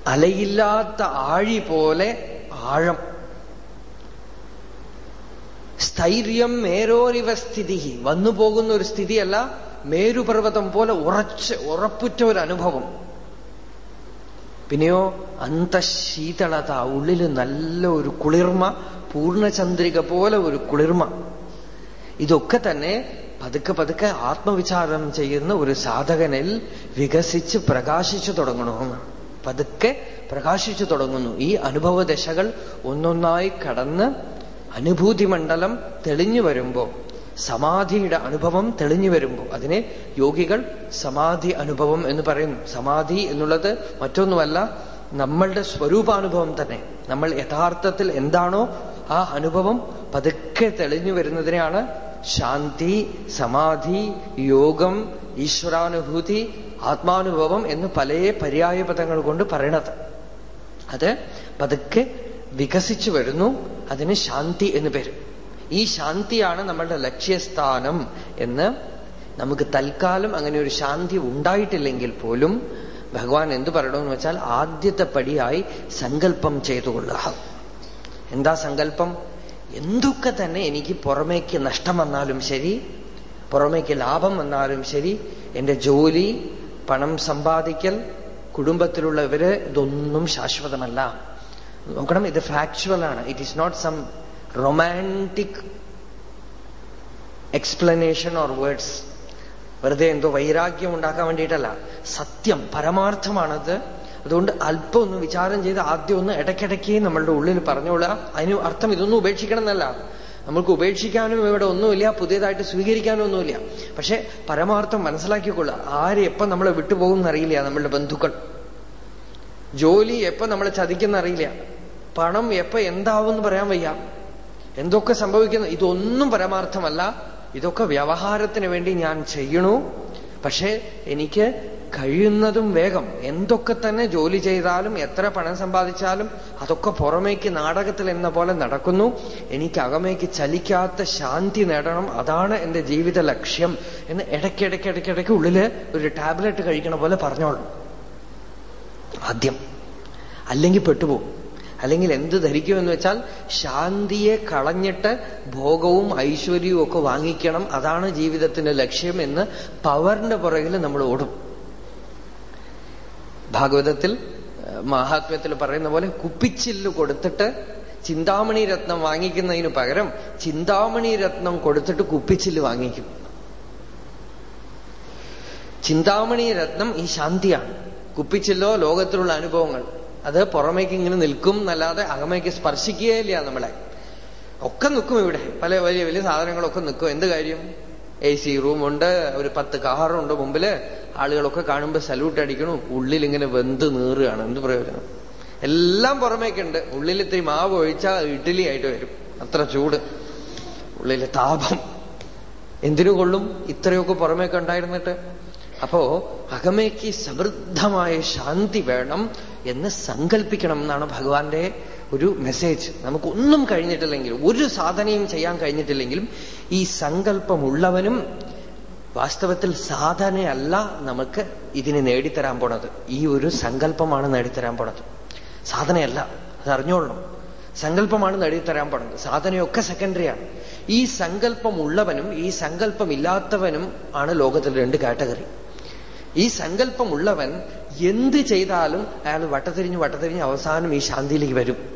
അലയില്ലാത്ത ആഴി പോലെ ആഴം. സ്ഥൈര്യം മേരോരിവ സ്ഥിതി വന്നു പോകുന്ന ഒരു സ്ഥിതിയല്ല മേരുപർവതം പോലെ ഉറച്ച് ഉറപ്പുറ്റ ഒരു അനുഭവം. പിന്നെയോ അന്തശീതളത ഉള്ളിൽ നല്ല ഒരു കുളിർമ പൂർണചന്ദ്രിക പോലെ ഒരു കുളിർമ. ഇതൊക്കെ തന്നെ പതുക്കെ പതുക്കെ ആത്മവിചാരം ചെയ്യുന്ന ഒരു സാധകനിൽ വികസിച്ച് പ്രകാശിച്ചു തുടങ്ങണു പതുക്കെ പ്രകാശിച്ചു തുടങ്ങുന്നു. ഈ അനുഭവ ദശകൾ ഒന്നൊന്നായി കടന്ന് അനുഭൂതി മണ്ഡലം തെളിഞ്ഞു വരുമ്പോ സമാധിയുടെ അനുഭവം തെളിഞ്ഞു വരുമ്പോൾ അതിനെ യോഗികൾ സമാധി അനുഭവം എന്ന് പറയുന്നു. സമാധി എന്നുള്ളത് മറ്റൊന്നുമല്ല നമ്മളുടെ സ്വരൂപാനുഭവം തന്നെ. നമ്മൾ യഥാർത്ഥത്തിൽ എന്താണോ ആ അനുഭവം പതുക്കെ തെളിഞ്ഞു വരുന്നതിനെയാണ് ശാന്തി സമാധി യോഗം ഈശ്വരാനുഭൂതി ആത്മാനുഭവം എന്ന് പല പര്യായ പദങ്ങൾ കൊണ്ട് പറയണത്. അത് പതുക്കെ വികസിച്ചു വരുന്നു. അതിന് ശാന്തി എന്ന് പേര്. ഈ ശാന്തിയാണ് നമ്മളുടെ ലക്ഷ്യസ്ഥാനം എന്ന് നമുക്ക് തൽക്കാലം അങ്ങനെ ഒരു ശാന്തി ഉണ്ടായിട്ടില്ലെങ്കിൽ പോലും ഭഗവാൻ എന്തു പറയണമെന്ന് വെച്ചാൽ ആദ്യത്തെ പടിയായി സങ്കല്പം ചെയ്തുകൊള്ളുക. എന്താ സങ്കല്പം? എന്തൊക്കെ തന്നെ എനിക്ക് പുറമേക്ക് നഷ്ടം വന്നാലും ശരി പുറമേക്ക് ലാഭം വന്നാലും ശരി എന്റെ ജോലി പണം സമ്പാദിക്കൽ കുടുംബത്തിലുള്ളവര് ഇതൊന്നും ശാശ്വതമല്ല. നോക്കണം ഇത് ഫാക്ച്വൽ ആണ്. It is not some romantic explanation or words വെറുതെ എന്തോ വൈരാഗ്യം ഉണ്ടാക്കാൻ വേണ്ടിയിട്ടല്ല. സത്യം പരമാർത്ഥമാണത്. അതുകൊണ്ട് അല്പം ഒന്ന് വിചാരം ചെയ്ത് ആദ്യം ഒന്ന് ഇടയ്ക്കിടയ്ക്ക് നമ്മളുടെ ഉള്ളിൽ പറഞ്ഞോളാം അതിന് അർത്ഥം ഇതൊന്നും ഉപേക്ഷിക്കണം എന്നല്ല. നമ്മൾക്ക് ഉപേക്ഷിക്കാനും ഇവിടെ ഒന്നുമില്ല പുതിയതായിട്ട് സ്വീകരിക്കാനും ഒന്നുമില്ല. പക്ഷെ പരമാർത്ഥം മനസ്സിലാക്കിക്കൊള്ളുക. ആര് എപ്പം നമ്മളെ വിട്ടുപോകും എന്നറിയില്ല നമ്മളുടെ ബന്ധുക്കൾ. ജോലി എപ്പം നമ്മളെ ചതിക്കുന്നറിയില്ല പണം എപ്പോ എന്താവും എന്ന് പറയാൻ വയ്യ. എന്തൊക്കെ സംഭവിക്കുന്നു? ഇതൊന്നും പരമാർത്ഥമല്ല. ഇതൊക്കെ വ്യവഹാരത്തിന് വേണ്ടി ഞാൻ ചെയ്യണു. പക്ഷേ എനിക്ക് കഴിയുന്നതും വേഗം എന്തൊക്കെ തന്നെ ജോലി ചെയ്താലും എത്ര പണം സമ്പാദിച്ചാലും അതൊക്കെ പുറമേക്ക് നാടകത്തിൽ എന്ന പോലെ നടക്കുന്നു. എനിക്ക് അകമേക്ക് ചലിക്കാത്ത ശാന്തി നേടണം. അതാണ് എന്റെ ജീവിത ലക്ഷ്യം എന്ന് ഇടയ്ക്കിടയ്ക്ക് ഇടയ്ക്കിടയ്ക്ക് ഉള്ളിൽ ഒരു ടാബ്ലറ്റ് കഴിക്കണ പോലെ പറഞ്ഞോളൂ. ആദ്യം. അല്ലെങ്കിൽ പെട്ടുപോകും. അല്ലെങ്കിൽ എന്ത് ധരിക്കുമെന്ന് വെച്ചാൽ ശാന്തിയെ കളഞ്ഞിട്ട് ഭോഗവും ഐശ്വര്യവും ഒക്കെ വാങ്ങിക്കണം. അതാണ് ജീവിതത്തിന്റെ ലക്ഷ്യം എന്ന് പവറിന്റെ പുറകിൽ നമ്മൾ ഓടും. ഭാഗവതത്തിൽ മഹാത്മ്യത്തിൽ പറയുന്ന പോലെ കുപ്പിച്ചില്ല് കൊടുത്തിട്ട് ചിന്താമണി രത്നം വാങ്ങിക്കുന്നതിന് പകരം ചിന്താമണി രത്നം കൊടുത്തിട്ട് കുപ്പിച്ചില്ല് വാങ്ങിക്കും. ചിന്താമണി രത്നം ഈ ശാന്തിയാണ്. കുപ്പിച്ചില്ലോ ലോകത്തിലുള്ള അനുഭവങ്ങൾ. അത് പുറമേക്ക് ഇങ്ങനെ നിൽക്കും എന്നല്ലാതെ അകമേക്ക് സ്പർശിക്കുകയില്ല നമ്മളെ. ഒക്കെ നിൽക്കും ഇവിടെ. പല വലിയ വലിയ സാധനങ്ങളൊക്കെ നിൽക്കും. എന്ത് കാര്യം? എ സി റൂമുണ്ട് ഒരു പത്ത് കാറുണ്ട് മുമ്പിൽ. ആളുകളൊക്കെ കാണുമ്പോൾ സല്യൂട്ട് അടിക്കണം. ഉള്ളിൽ ഇങ്ങനെ വെന്ത് നീറുകയാണ്. എന്ത് പ്രയോജനം? എല്ലാം പുറമേക്കുണ്ട്. ഉള്ളിൽ ഇത്തിരി മാവ് ഒഴിച്ചാൽ ഇഡ്ഡലി ആയിട്ട് വരും. അത്ര ചൂട്. ഉള്ളിലെ താപം. എന്തിനു കൊള്ളും? ഇത്രയൊക്കെ പുറമേക്ക് ഉണ്ടായിരുന്നിട്ട്. അപ്പോ അകമേക്ക് സമൃദ്ധമായ ശാന്തി വേണം എന്ന് സങ്കല്പിക്കണം എന്നാണ് ഭഗവാന്റെ ഒരു മെസ്സേജ് നമുക്കൊന്നും കഴിഞ്ഞിട്ടില്ലെങ്കിലും ഒരു സാധനയും ചെയ്യാൻ കഴിഞ്ഞിട്ടില്ലെങ്കിലും ഈ സങ്കല്പമുള്ളവനും വാസ്തവത്തിൽ സാധനയല്ല നമുക്ക് ഇതിനെ നേടിത്തരാൻ പോണത്. ഈ ഒരു സങ്കല്പമാണ് നേടിത്തരാൻ പോണത്. സാധനയല്ല അത് അറിഞ്ഞോളണം സങ്കല്പമാണ് നേടിത്തരാൻ പോണത്. സാധനയൊക്കെ സെക്കൻഡറിയാണ് ഈ സങ്കല്പമുള്ളവനും ഈ സങ്കല്പമില്ലാത്തവനും ആണ് ലോകത്തിൽ രണ്ട് കാറ്റഗറി. ഈ സങ്കല്പമുള്ളവൻ എന്ത് ചെയ്താലും അയാൾ വട്ടത്തിരിഞ്ഞ് വട്ടത്തിരിഞ്ഞ് അവസാനം ഈ ശാന്തിയിലേക്ക് വരും.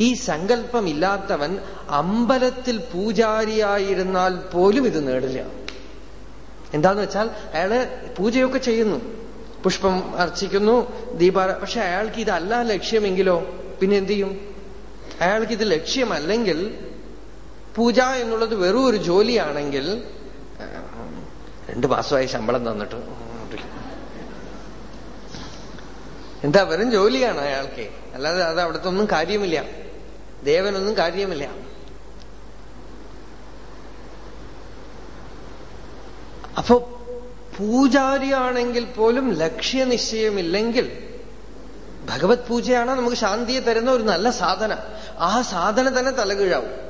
ഈ സങ്കല്പമില്ലാത്തവൻ അമ്പലത്തിൽ പൂജാരിയായിരുന്നാൽ പോലും ഇത് നേടില്ല. എന്താന്ന് വെച്ചാൽ അയാൾ പൂജയൊക്കെ ചെയ്യുന്നു. പുഷ്പം അർച്ചിക്കുന്നു ദീപാര പക്ഷെ അയാൾക്ക് ഇതല്ല ലക്ഷ്യമെങ്കിലോ? പിന്നെ എന്ത് ചെയ്യും? അയാൾക്ക് ഇത് ലക്ഷ്യമല്ലെങ്കിൽ പൂജ എന്നുള്ളത് വെറും ഒരു ജോലിയാണെങ്കിൽ രണ്ടു മാസമായി ശമ്പളം തന്നിട്ട് എന്താ വെറും ജോലിയാണ് അയാൾക്ക്. അല്ലാതെ അത് അവിടുത്തെ ഒന്നും കാര്യമില്ല. ദേവനൊന്നും കാര്യമില്ല. അപ്പോ പൂജാരിയാണെങ്കിൽ പോലും ലക്ഷ്യനിശ്ചയമില്ലെങ്കിൽ ഭഗവത് പൂജയാണ് നമുക്ക് ശാന്തിയെ തരുന്ന ഒരു നല്ല സാധന. ആ സാധന തന്നെ തലകീഴാവും.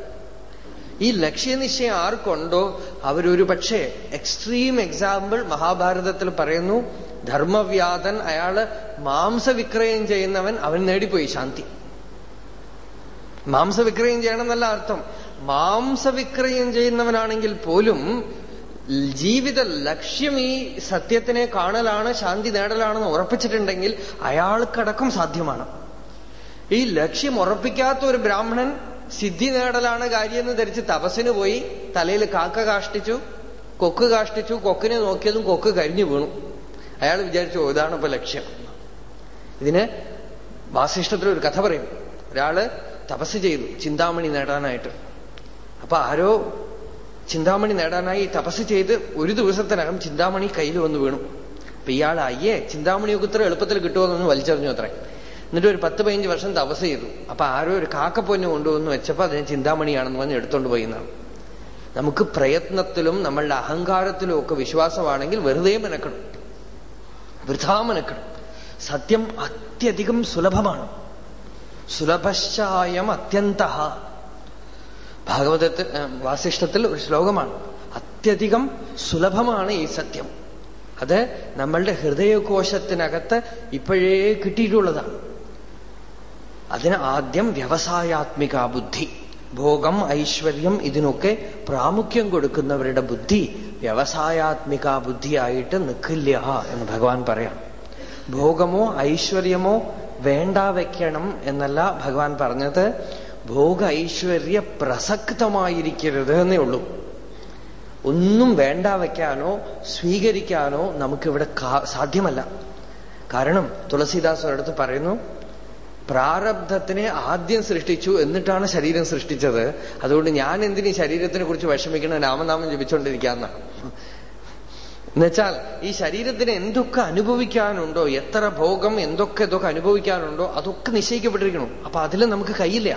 ഈ ലക്ഷ്യനിശ്ചയം ആർക്കുണ്ടോ? അവരൊരു പക്ഷേ എക്സ്ട്രീം എക്സാമ്പിൾ മഹാഭാരതത്തിൽ പറയുന്നു ധർമ്മവ്യാധൻ അയാൾ മാംസവിക്രയം ചെയ്യുന്നവൻ അവൻ നേടിപ്പോയി ശാന്തി. മാംസവിക്രയം ചെയ്യണം എന്നല്ല അർത്ഥം. മാംസവിക്രയം ചെയ്യുന്നവനാണെങ്കിൽ പോലും ജീവിത ലക്ഷ്യം ഈ സത്യത്തിനെ കാണലാണ് ശാന്തി നേടലാണെന്ന് ഉറപ്പിച്ചിട്ടുണ്ടെങ്കിൽ അയാൾക്കടക്കം സാധ്യമാണ്. ഈ ലക്ഷ്യം ഉറപ്പിക്കാത്ത ഒരു ബ്രാഹ്മണൻ സിദ്ധി നേടലാണ് കാര്യമെന്ന് ധരിച്ച് തപസ്സിന് പോയി തലയിൽ കാക്ക കാഷ്ടിച്ചു കൊക്ക് കാഷ്ടിച്ചു കൊക്കിനെ നോക്കിയതും കൊക്ക് കരിഞ്ഞു വീണു. അയാൾ വിചാരിച്ചു ഇതാണ് ഇപ്പൊ ലക്ഷ്യം. ഇതിന് വാസിഷ്ഠത്തിൽ ഒരു കഥ പറയും. ഒരാൾ തപസ് ചെയ്തു ചിന്താമണി നേടാനായിട്ട്. അപ്പൊ ആരോ ചിന്താമണി നേടാനായി തപസ് ചെയ്ത് ഒരു ദിവസത്തിനകം ചിന്താമണി കയ്യിൽ വന്ന് വീണു. അപ്പൊ ഇയാൾ അയ്യേ ചിന്താമണിയൊക്കെ ഇത്ര എളുപ്പത്തിൽ കിട്ടുമെന്നൊന്ന് വലിച്ചെറിഞ്ഞു അത്രേ. എന്നിട്ട് ഒരു പത്ത് പതിനഞ്ച് വർഷം തപസ് ചെയ്തു. അപ്പൊ ആരോ ഒരു കാക്കപ്പൊന്ന് കൊണ്ടുവന്ന് വെച്ചപ്പോ അതിന് ചിന്താമണിയാണെന്ന് പറഞ്ഞ് എടുത്തോണ്ട് പോയി എന്നാണ്. നമുക്ക് പ്രയത്നത്തിലും നമ്മളുടെ അഹങ്കാരത്തിലും ഒക്കെ വിശ്വാസമാണെങ്കിൽ വെറുതെ മെനക്കണം വൃഥാ മെനക്കണം സത്യം അത്യധികം സുലഭമാണ്. സുലഭശായം അത്യന്ത ഭാഗവതത്തിൽ വാസിഷ്ഠത്തിൽ ഒരു ശ്ലോകമാണ്. അത്യധികം സുലഭമാണ് ഈ സത്യം. അത് നമ്മളുടെ ഹൃദയകോശത്തിനകത്ത് ഇപ്പോഴേ കിട്ടിയിട്ടുള്ളതാണ്. അതിന് ആദ്യം വ്യവസായാത്മിക ബുദ്ധി ഭോഗം ഐശ്വര്യം ഇതിനൊക്കെ പ്രാമുഖ്യം കൊടുക്കുന്നവരുടെ ബുദ്ധി വ്യവസായാത്മിക ബുദ്ധിയായിട്ട് നിൽക്കില്ല എന്ന് ഭഗവാൻ പറയാം. ഭോഗമോ ഐശ്വര്യമോ വേണ്ട വെക്കണം എന്നല്ല ഭഗവാൻ പറഞ്ഞത്. ഭോഗ ഐശ്വര്യ പ്രസക്തമായിരിക്കരുത് എന്നേ ഉള്ളൂ. ഒന്നും വേണ്ട വയ്ക്കാനോ സ്വീകരിക്കാനോ നമുക്കിവിടെ സാധ്യമല്ല. കാരണം തുളസീദാസ് പറയുന്നു പ്രാരബ്ധത്തിനെ ആദ്യം സൃഷ്ടിച്ചു എന്നിട്ടാണ് ശരീരം സൃഷ്ടിച്ചത്. അതുകൊണ്ട് ഞാൻ എന്തിനീ ശരീരത്തിനെ കുറിച്ച് വിഷമിക്കണം? രാമനാമം ജപിച്ചുകൊണ്ടിരിക്കാന്നാണ് എന്നുവെച്ചാൽ ഈ ശരീരത്തിന് എന്തൊക്കെ അനുഭവിക്കാനുണ്ടോ എത്ര ഭോഗം എന്തൊക്കെ ഇതൊക്കെ അനുഭവിക്കാനുണ്ടോ അതൊക്കെ നിശ്ചയിക്കപ്പെട്ടിരിക്കണം. അപ്പൊ അതിൽ നമുക്ക് കയ്യില്ല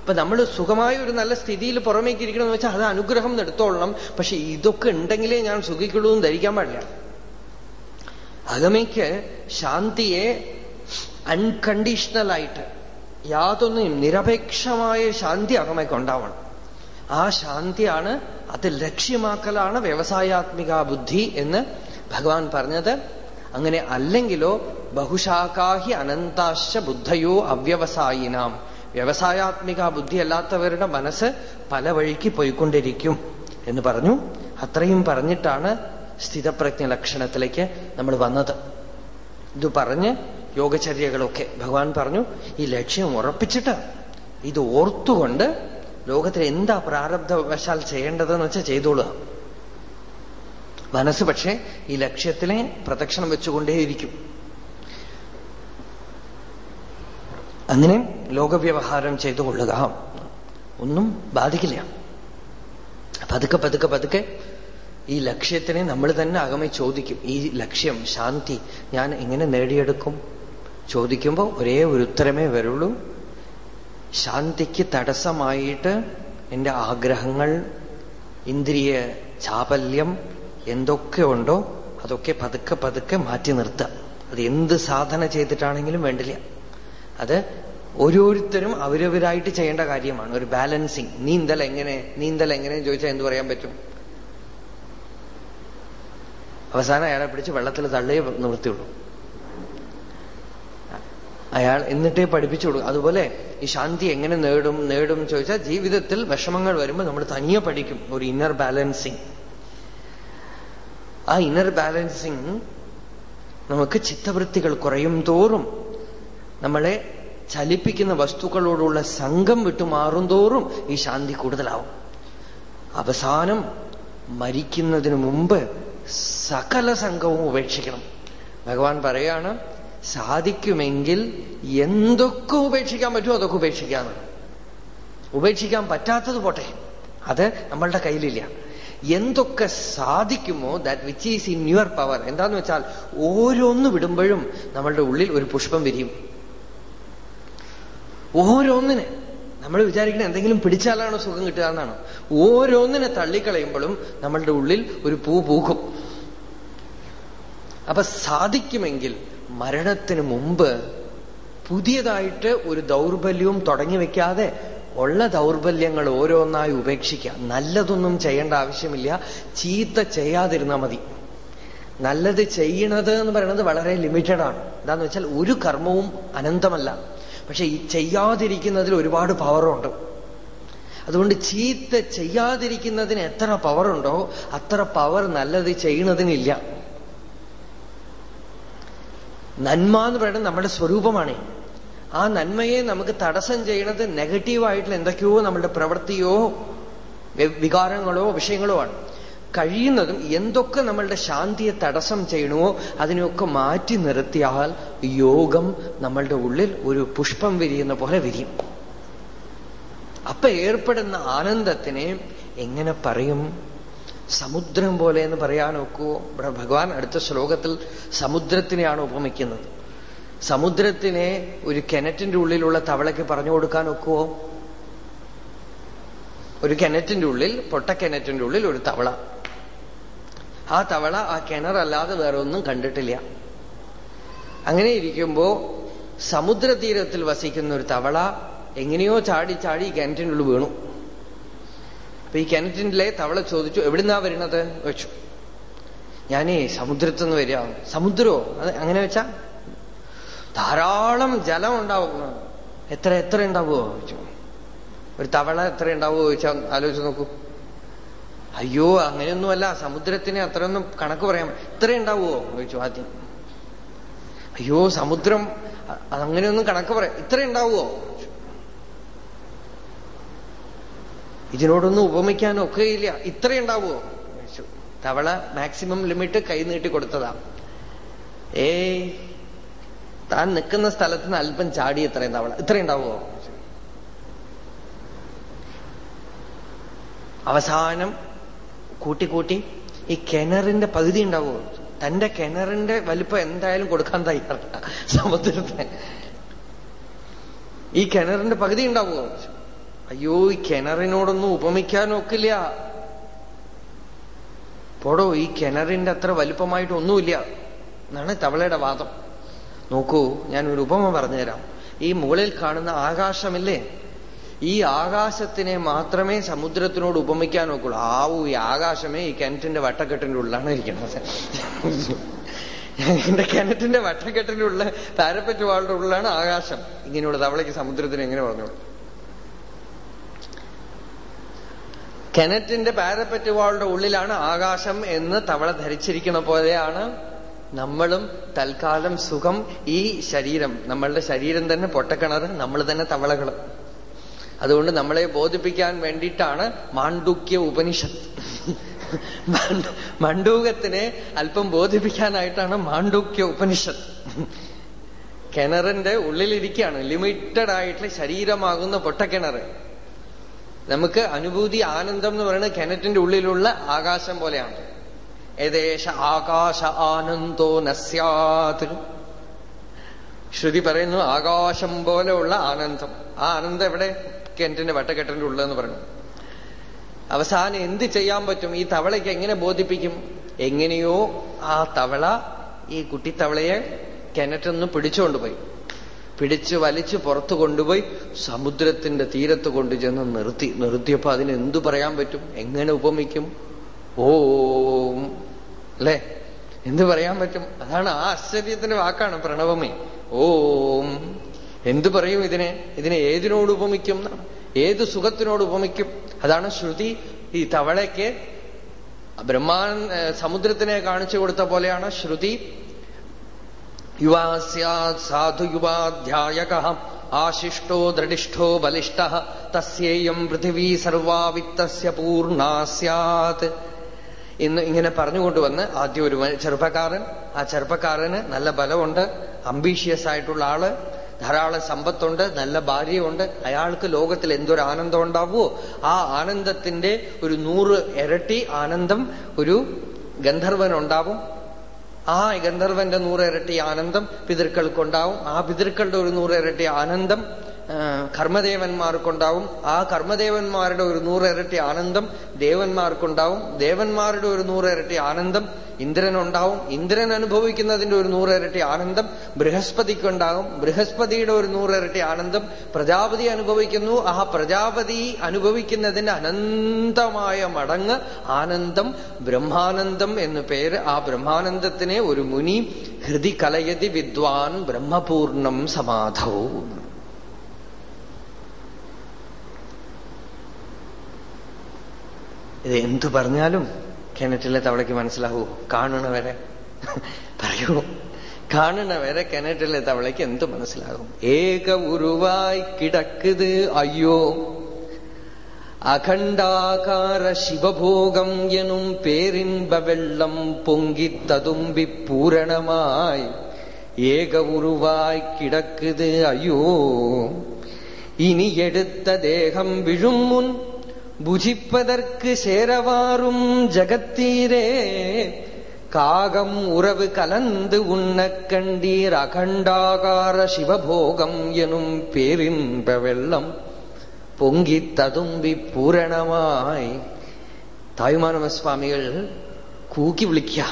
അപ്പൊ നമ്മൾ സുഖമായ ഒരു നല്ല സ്ഥിതിയിൽ പുറമേക്ക് ഇരിക്കണം എന്ന് വെച്ചാൽ അത് അനുഗ്രഹം എടുത്തോളണം. പക്ഷെ ഇതൊക്കെ ഉണ്ടെങ്കിലേ ഞാൻ സുഖിക്കുള്ളൂ എന്ന് ധരിക്കാൻ പാടില്ല. അകമയ്ക്ക് ശാന്തിയെ അൺകണ്ടീഷണലായിട്ട് യാതൊന്നും നിരപേക്ഷമായ ശാന്തി അകമയ്ക്ക് ഉണ്ടാവണം. ആ ശാന്തിയാണ് അത് ലക്ഷ്യമാക്കലാണ് വ്യവസായാത്മിക ബുദ്ധി എന്ന് ഭഗവാൻ പറഞ്ഞത്. അങ്ങനെ അല്ലെങ്കിലോ ബഹുശാഖാഹി അനന്താശ ബുദ്ധയോ അവ്യവസായിനാം. വ്യവസായാത്മിക ബുദ്ധിയല്ലാത്തവരുടെ മനസ്സ് പല വഴിക്ക് പോയിക്കൊണ്ടിരിക്കും എന്ന് പറഞ്ഞു. അത്രയും പറഞ്ഞിട്ടാണ് സ്ഥിതപ്രജ്ഞ ലക്ഷണത്തിലേക്ക് നമ്മൾ വന്നത്. ഇത് പറഞ്ഞ് യോഗചര്യകളൊക്കെ ഭഗവാൻ പറഞ്ഞു ഈ ലക്ഷ്യം ഉറപ്പിച്ചിട്ട് ഇത് ഓർത്തുകൊണ്ട് ലോകത്തിൽ എന്താ പ്രാരബ്ധവശാൽ ചെയ്യേണ്ടതെന്ന് വെച്ചാൽ ചെയ്തോളുക. മനസ്സ് പക്ഷേ ഈ ലക്ഷ്യത്തിനെ പ്രദക്ഷിണം വെച്ചുകൊണ്ടേയിരിക്കും. അങ്ങനെ ലോകവ്യവഹാരം ചെയ്തുകൊള്ളുക ഒന്നും ബാധിക്കില്ല. പതുക്കെ പതുക്കെ പതുക്കെ ഈ ലക്ഷ്യത്തിനെ നമ്മൾ തന്നെ അകമെ ചോദിക്കും. ഈ ലക്ഷ്യം ശാന്തി ഞാൻ എങ്ങനെ നേടിയെടുക്കും? ചോദിക്കുമ്പോൾ ഒരേ ഒരു ഉത്തരമേ വരുള്ളൂ. ശാന്തിക്ക് തടസ്സമായിട്ട് എന്റെ ആഗ്രഹങ്ങൾ ഇന്ദ്രിയ ചാപല്യം എന്തൊക്കെ ഉണ്ടോ അതൊക്കെ പതുക്കെ പതുക്കെ മാറ്റി നിർത്തുക. അത് എന്ത് സാധന ചെയ്തിട്ടാണെങ്കിലും വേണ്ടില്ല. അത് ഓരോരുത്തരും അവരവരായിട്ട് ചെയ്യേണ്ട കാര്യമാണ്. ഒരു ബാലൻസിങ്. നീന്തൽ എങ്ങനെ നീന്തൽ എങ്ങനെ ചോദിച്ചാൽ എന്ത് പറയാൻ പറ്റും? അവസാനം അയാളെ പിടിച്ച് വെള്ളത്തിൽ തള്ളിയേ നിവൃത്തിയുള്ളൂ അയാൾ എന്നിട്ടേ പഠിപ്പിച്ചു കൊടുക്കും. അതുപോലെ ഈ ശാന്തി എങ്ങനെ നേടും നേടും ചോദിച്ചാൽ ജീവിതത്തിൽ വിഷമങ്ങൾ വരുമ്പോൾ നമ്മൾ തനിയെ പഠിക്കും. ഒരു ഇന്നർ ബാലൻസിങ് ആ ഇന്നർ ബാലൻസിങ് നമുക്ക് ചിത്തവൃത്തികൾ കുറയും തോറും നമ്മളെ ചലിപ്പിക്കുന്ന വസ്തുക്കളോടുള്ള സംഘം വിട്ടുമാറും തോറും ഈ ശാന്തി കൂടുതലാവും. അവസാനം മരിക്കുന്നതിന് മുമ്പ് സകല സംഘവും ഉപേക്ഷിക്കണം. ഭഗവാൻ പറയാണ് സാധിക്കുമെങ്കിൽ എന്തൊക്കെ ഉപേക്ഷിക്കാൻ പറ്റുമോ അതൊക്കെ ഉപേക്ഷിക്കാന്ന്. ഉപേക്ഷിക്കാൻ പറ്റാത്തത് പോട്ടെ. അത് നമ്മളുടെ കയ്യിലില്ല. എന്തൊക്കെ സാധിക്കുമോ that which is in your power എന്താന്ന് വെച്ചാൽ ഓരോന്ന് വിടുമ്പോഴും നമ്മളുടെ ഉള്ളിൽ ഒരു പുഷ്പം വിരിയും. ഓരോന്നിന്. നമ്മൾ വിചാരിക്കണം എന്തെങ്കിലും പിടിച്ചാലാണോ സുഖം കിട്ടുക എന്നാണോ? ഓരോന്നിനെ തള്ളിക്കളയുമ്പോഴും നമ്മളുടെ ഉള്ളിൽ ഒരു പൂ പൂക്കും. അപ്പൊ സാധിക്കുമെങ്കിൽ മരണത്തിന് മുമ്പ് പുതിയതായിട്ട് ഒരു ദൗർബല്യവും തുടങ്ങി വെക്കാതെ ഉള്ള ദൗർബല്യങ്ങൾ ഓരോന്നായി ഉപേക്ഷിക്കുക നല്ലതൊന്നും ചെയ്യേണ്ട ആവശ്യമില്ല. ചീത്ത ചെയ്യാതിരുന്നാൽ മതി. നല്ലത് ചെയ്യണത് എന്ന് പറയുന്നത് വളരെ ലിമിറ്റഡ് ആണ്. എന്താന്ന് വെച്ചാൽ ഒരു കർമ്മവും അനന്തമല്ല. പക്ഷെ ഈ ചെയ്യാതിരിക്കുന്നതിൽ ഒരുപാട് പവറുണ്ട് അതുകൊണ്ട് ചീത്ത ചെയ്യാതിരിക്കുന്നതിന് എത്ര പവറുണ്ടോ അത്ര പവർ നല്ലത് ചെയ്യുന്നതിനില്ല നന്മ എന്ന് പറയുന്നത് നമ്മുടെ സ്വരൂപമാണ്. ആ നന്മയെ നമുക്ക് തടസ്സം ചെയ്യണത് നെഗറ്റീവായിട്ടുള്ള എന്തൊക്കെയോ നമ്മുടെ പ്രവൃത്തിയോ വികാരങ്ങളോ വിഷയങ്ങളോ ആണ്. കഴിയുന്നതും എന്തൊക്കെ നമ്മളുടെ ശാന്തിയെ തടസ്സം ചെയ്യണമോ അതിനെയൊക്കെ മാറ്റി നിർത്തിയാൽ യോഗം നമ്മളുടെ ഉള്ളിൽ ഒരു പുഷ്പം വിരിയുന്ന പോലെ വിരിയും. അപ്പൊ ഏർപ്പെടുന്ന ആനന്ദത്തിനെ എങ്ങനെ പറയും? സമുദ്രം പോലെ എന്ന് പറയാൻ ഒക്കുവോ ഭഗവാൻ അടുത്ത ശ്ലോകത്തിൽ സമുദ്രത്തിനെയാണ് ഉപമിക്കുന്നത്. സമുദ്രത്തിനെ ഒരു കിണറ്റിന്റെ ഉള്ളിലുള്ള തവളയ്ക്ക് പറഞ്ഞു കൊടുക്കാൻ ഒക്കുവോ? ഒരു കിണറ്റിന്റെ ഉള്ളിൽ പൊട്ടക്കിണറ്റിന്റെ ഉള്ളിൽ ഒരു തവള. ആ തവള ആ കിണറല്ലാതെ വേറെ ഒന്നും കണ്ടിട്ടില്ല. അങ്ങനെ ഇരിക്കുമ്പോ സമുദ്രതീരത്തിൽ വസിക്കുന്ന ഒരു തവള എങ്ങനെയോ ചാടി ചാടി കിണറ്റിനുള്ളിൽ വീണു. അപ്പൊ ഈ കിണറ്റിന്റെ തവള ചോദിച്ചു എവിടുന്നാ വരുന്നത്? വെച്ചു ഞാനേ സമുദ്രത്തിൽ നിന്ന് വരിക. സമുദ്രമോ അത് അങ്ങനെ വെച്ചാ? ധാരാളം ജലം ഉണ്ടാവും. എത്ര എത്ര ഉണ്ടാവുമോ ചോദിച്ചു. ഒരു തവള എത്ര ഉണ്ടാവുമോ ചോദിച്ചാൽ ആലോചിച്ച് നോക്കൂ. അയ്യോ അങ്ങനെയൊന്നുമല്ല. സമുദ്രത്തിന് അത്രയൊന്നും കണക്ക് പറയാം ഇത്ര ഉണ്ടാവുമോ ചോദിച്ചു ആദ്യം. അയ്യോ സമുദ്രം അതങ്ങനെയൊന്നും കണക്ക് പറയാം. ഇത്ര ഉണ്ടാവുമോ ഇതിനോടൊന്നും ഉപമിക്കാൻ ഇല്ല ഇത്ര ഉണ്ടാവുമോ തവള മാക്സിമം ലിമിറ്റ് കൈ നീട്ടി കൊടുത്തതാ. ഏ താൻ നിൽക്കുന്ന സ്ഥലത്ത് നിന്ന് അല്പം ചാടി ഇത്രയും തവള. ഇത്രയും ഉണ്ടാവുമോ അവസാനം കൂട്ടിക്കൂട്ടി ഈ കിണറിന്റെ പകുതി ഉണ്ടാവുമോ തന്റെ കിണറിന്റെ വലിപ്പം എന്തായാലും കൊടുക്കാൻ തയ്യാറല്ല സമുദ്രത്തിന് ഈ കിണറിന്റെ പകുതി ഉണ്ടാവുമോ അയ്യോ ഈ കിണറിനോടൊന്നും ഉപമിക്കാൻ ഒക്കില്ല പോടോ ഈ കിണറിന്റെ അത്ര വലുപ്പമായിട്ട് ഒന്നുമില്ല എന്നാണ് തവളയുടെ വാദം. നോക്കൂ ഞാൻ ഒരു ഉപമ പറഞ്ഞുതരാം. ഈ മുകളിൽ കാണുന്ന ആകാശമില്ലേ? ഈ ആകാശത്തിനെ മാത്രമേ സമുദ്രത്തിനോട് ഉപമിക്കാൻ നോക്കുള്ളൂ ആവൂ ഈ ആകാശമേ ഈ കിണറ്റിന്റെ വട്ടക്കെട്ടിന്റെ ഉള്ളിലാണ് ഇരിക്കുന്നത്. എന്റെ കിണറ്റിന്റെ വട്ടക്കെട്ടിന്റെ പാരപ്പറ്റ് വാളുടെ ഉള്ളിലാണ് ആകാശം. ഇങ്ങനെയുള്ള തവളയ്ക്ക് സമുദ്രത്തിന് എങ്ങനെ പറഞ്ഞോളൂ കിണറ്റിന്റെ പാരപ്പറ്റ് വാളുടെ ഉള്ളിലാണ് ആകാശം എന്ന് തവള ധരിച്ചിരിക്കുന്ന പോലെയാണ് നമ്മളും തൽക്കാലം സുഖം ഈ ശരീരം. നമ്മളുടെ ശരീരം തന്നെ പൊട്ടക്കിണർ നമ്മൾ തന്നെ തവളകൾ. അതുകൊണ്ട് നമ്മളെ ബോധിപ്പിക്കാൻ വേണ്ടിയിട്ടാണ് മാണ്ഡുക്യ ഉപനിഷത്ത്. മണ്ഡൂകത്തിനെ അല്പം ബോധിപ്പിക്കാനായിട്ടാണ് മാണ്ഡുക്യ ഉപനിഷത്ത്. കിണറിന്റെ ഉള്ളിലിരിക്കുകയാണ്. ലിമിറ്റഡ് ആയിട്ടുള്ള ശരീരമാകുന്ന പൊട്ടക്കിണർ നമുക്ക് അനുഭൂതി ആനന്ദം എന്ന് പറയുന്നത് കിണറ്റിന്റെ ഉള്ളിലുള്ള ആകാശം പോലെയാണ്. ഏദേശ ആകാശ ആനന്ദോ നസ്യാത്. ശ്രുതി പറയുന്നു ആകാശം പോലെയുള്ള ആനന്ദം. ആ ആനന്ദം എവിടെ? കിണറ്റിന്റെ വട്ടക്കെട്ടിന്റെ ഉള്ളതെന്ന് പറഞ്ഞു അവസാനം എന്ത് ചെയ്യാൻ പറ്റും? ഈ തവളയ്ക്ക് എങ്ങനെ ബോധിപ്പിക്കും? എങ്ങനെയോ ആ തവള ഈ കുട്ടിത്തവളയെ കിണറ്റൊന്ന് പിടിച്ചുകൊണ്ടുപോയി. പിടിച്ച് വലിച്ച് പുറത്തു കൊണ്ടുപോയി സമുദ്രത്തിന്റെ തീരത്ത് കൊണ്ടു ചെന്ന് നിർത്തി. നിർത്തിയപ്പോ അതിന് എന്തു പറയാൻ പറ്റും? എങ്ങനെ ഉപമിക്കും? ഓം. അല്ലേ? എന്ത് പറയാൻ പറ്റും? അതാണ് ആ ആശ്ചര്യത്തിന്റെ വാക്കാണ് പ്രണവമേ. ഓം. എന്തു പറയും ഇതിനെ? ഇതിനെ ഏതിനോട് ഉപമിക്കും? ഏത് സുഖത്തിനോട് ഉപമിക്കും? അതാണ് ശ്രുതി ഈ തവളയ്ക്ക് ബ്രഹ്മാൻ സമുദ്രത്തിനെ കാണിച്ചു കൊടുത്ത പോലെയാണ് ശ്രുതി സാധു യുവാധ്യായക ആശിഷ്ടോ ദൃഢിഷ്ഠോ ബലിഷ്ഠ തസ്യേയം പൃഥിവീ സർവാവിത്തസ്യ പൂർണ സ്യാത് എന്ന് ഇങ്ങനെ പറഞ്ഞുകൊണ്ടുവന്ന് ആദ്യ ഒരു ചെറുപ്പക്കാരൻ ആ ചെറുപ്പക്കാരന് നല്ല ബലമുണ്ട് അംബീഷ്യസ് ആയിട്ടുള്ള ആൾ ധാരാളം സമ്പത്തുണ്ട് നല്ല ഭാര്യയുണ്ട് അയാൾക്ക് ലോകത്തിൽ എന്തൊരു ആനന്ദം ഉണ്ടാവുമോ ആ ആനന്ദത്തിന്റെ ഒരു നൂറ് ഇരട്ടി ആനന്ദം ഒരു ഗന്ധർവനുണ്ടാവും ആ ഗന്ധർവന്റെ നൂറ് ഇരട്ടി ആനന്ദം പിതൃക്കൾക്കുണ്ടാവും. ആ പിതൃക്കളുടെ ഒരു നൂറ് ഇരട്ടി ആനന്ദം കർമ്മദേവന്മാർക്കുണ്ടാവും ആ കർമ്മദേവന്മാരുടെ ഒരു നൂറിരട്ടി ആനന്ദം ദേവന്മാർക്കുണ്ടാവും. ദേവന്മാരുടെ ഒരു നൂറിരട്ടി ആനന്ദം ഇന്ദ്രനുണ്ടാവും. ഇന്ദ്രൻ അനുഭവിക്കുന്നതിന്റെ ഒരു നൂറിരട്ടി ആനന്ദം ബൃഹസ്പതിക്കുണ്ടാകും. ബൃഹസ്പതിയുടെ ഒരു നൂറിരട്ടി ആനന്ദം പ്രജാപതി അനുഭവിക്കുന്നു. ആ പ്രജാപതി അനുഭവിക്കുന്നതിന്റെ അനന്തമായ മടങ്ങ് ആനന്ദം ബ്രഹ്മാനന്ദം എന്നു പേര്. ആ ബ്രഹ്മാനന്ദത്തിനെ ഒരു മുനി ഹൃദി കലയതി വിദ്വാൻ ബ്രഹ്മപൂർണം സമാധവും ഇത് എന്തു പറഞ്ഞാലും കിണറ്റിലെ തവളയ്ക്ക് മനസ്സിലാവൂ. കാണണവരെ പറയൂ. കാണണവരെ കിണറ്റിലെ തവളയ്ക്ക് എന്തു മനസ്സിലാകും? ഏക ഉരുവായി കിടക്കുത് അയ്യോ. അഖണ്ഡാകാര ശിവഭോഗം എനും പേരിൻപ വെള്ളം പൊങ്കിത്തതുമ്പി പൂരണമായി. ഏക ഉരുവായി കിടക്കുത് അയ്യോ. ഇനി എടുത്ത ദേഹം വിഴും മുൻ புஜிப்பதற்கு சேரவாரும் ஜகத்தீரே காகம் உறவு கலந்து உண்ண கண்டீர் அகண்டாகார சிவபோகம் எனும் பேரின்ப வெள்ளம் പൊങ്ങി തതുമ്പി പൂരണമായി തായുമാനവസ്വാമികൾ കൂക്കി വിളിക്കുക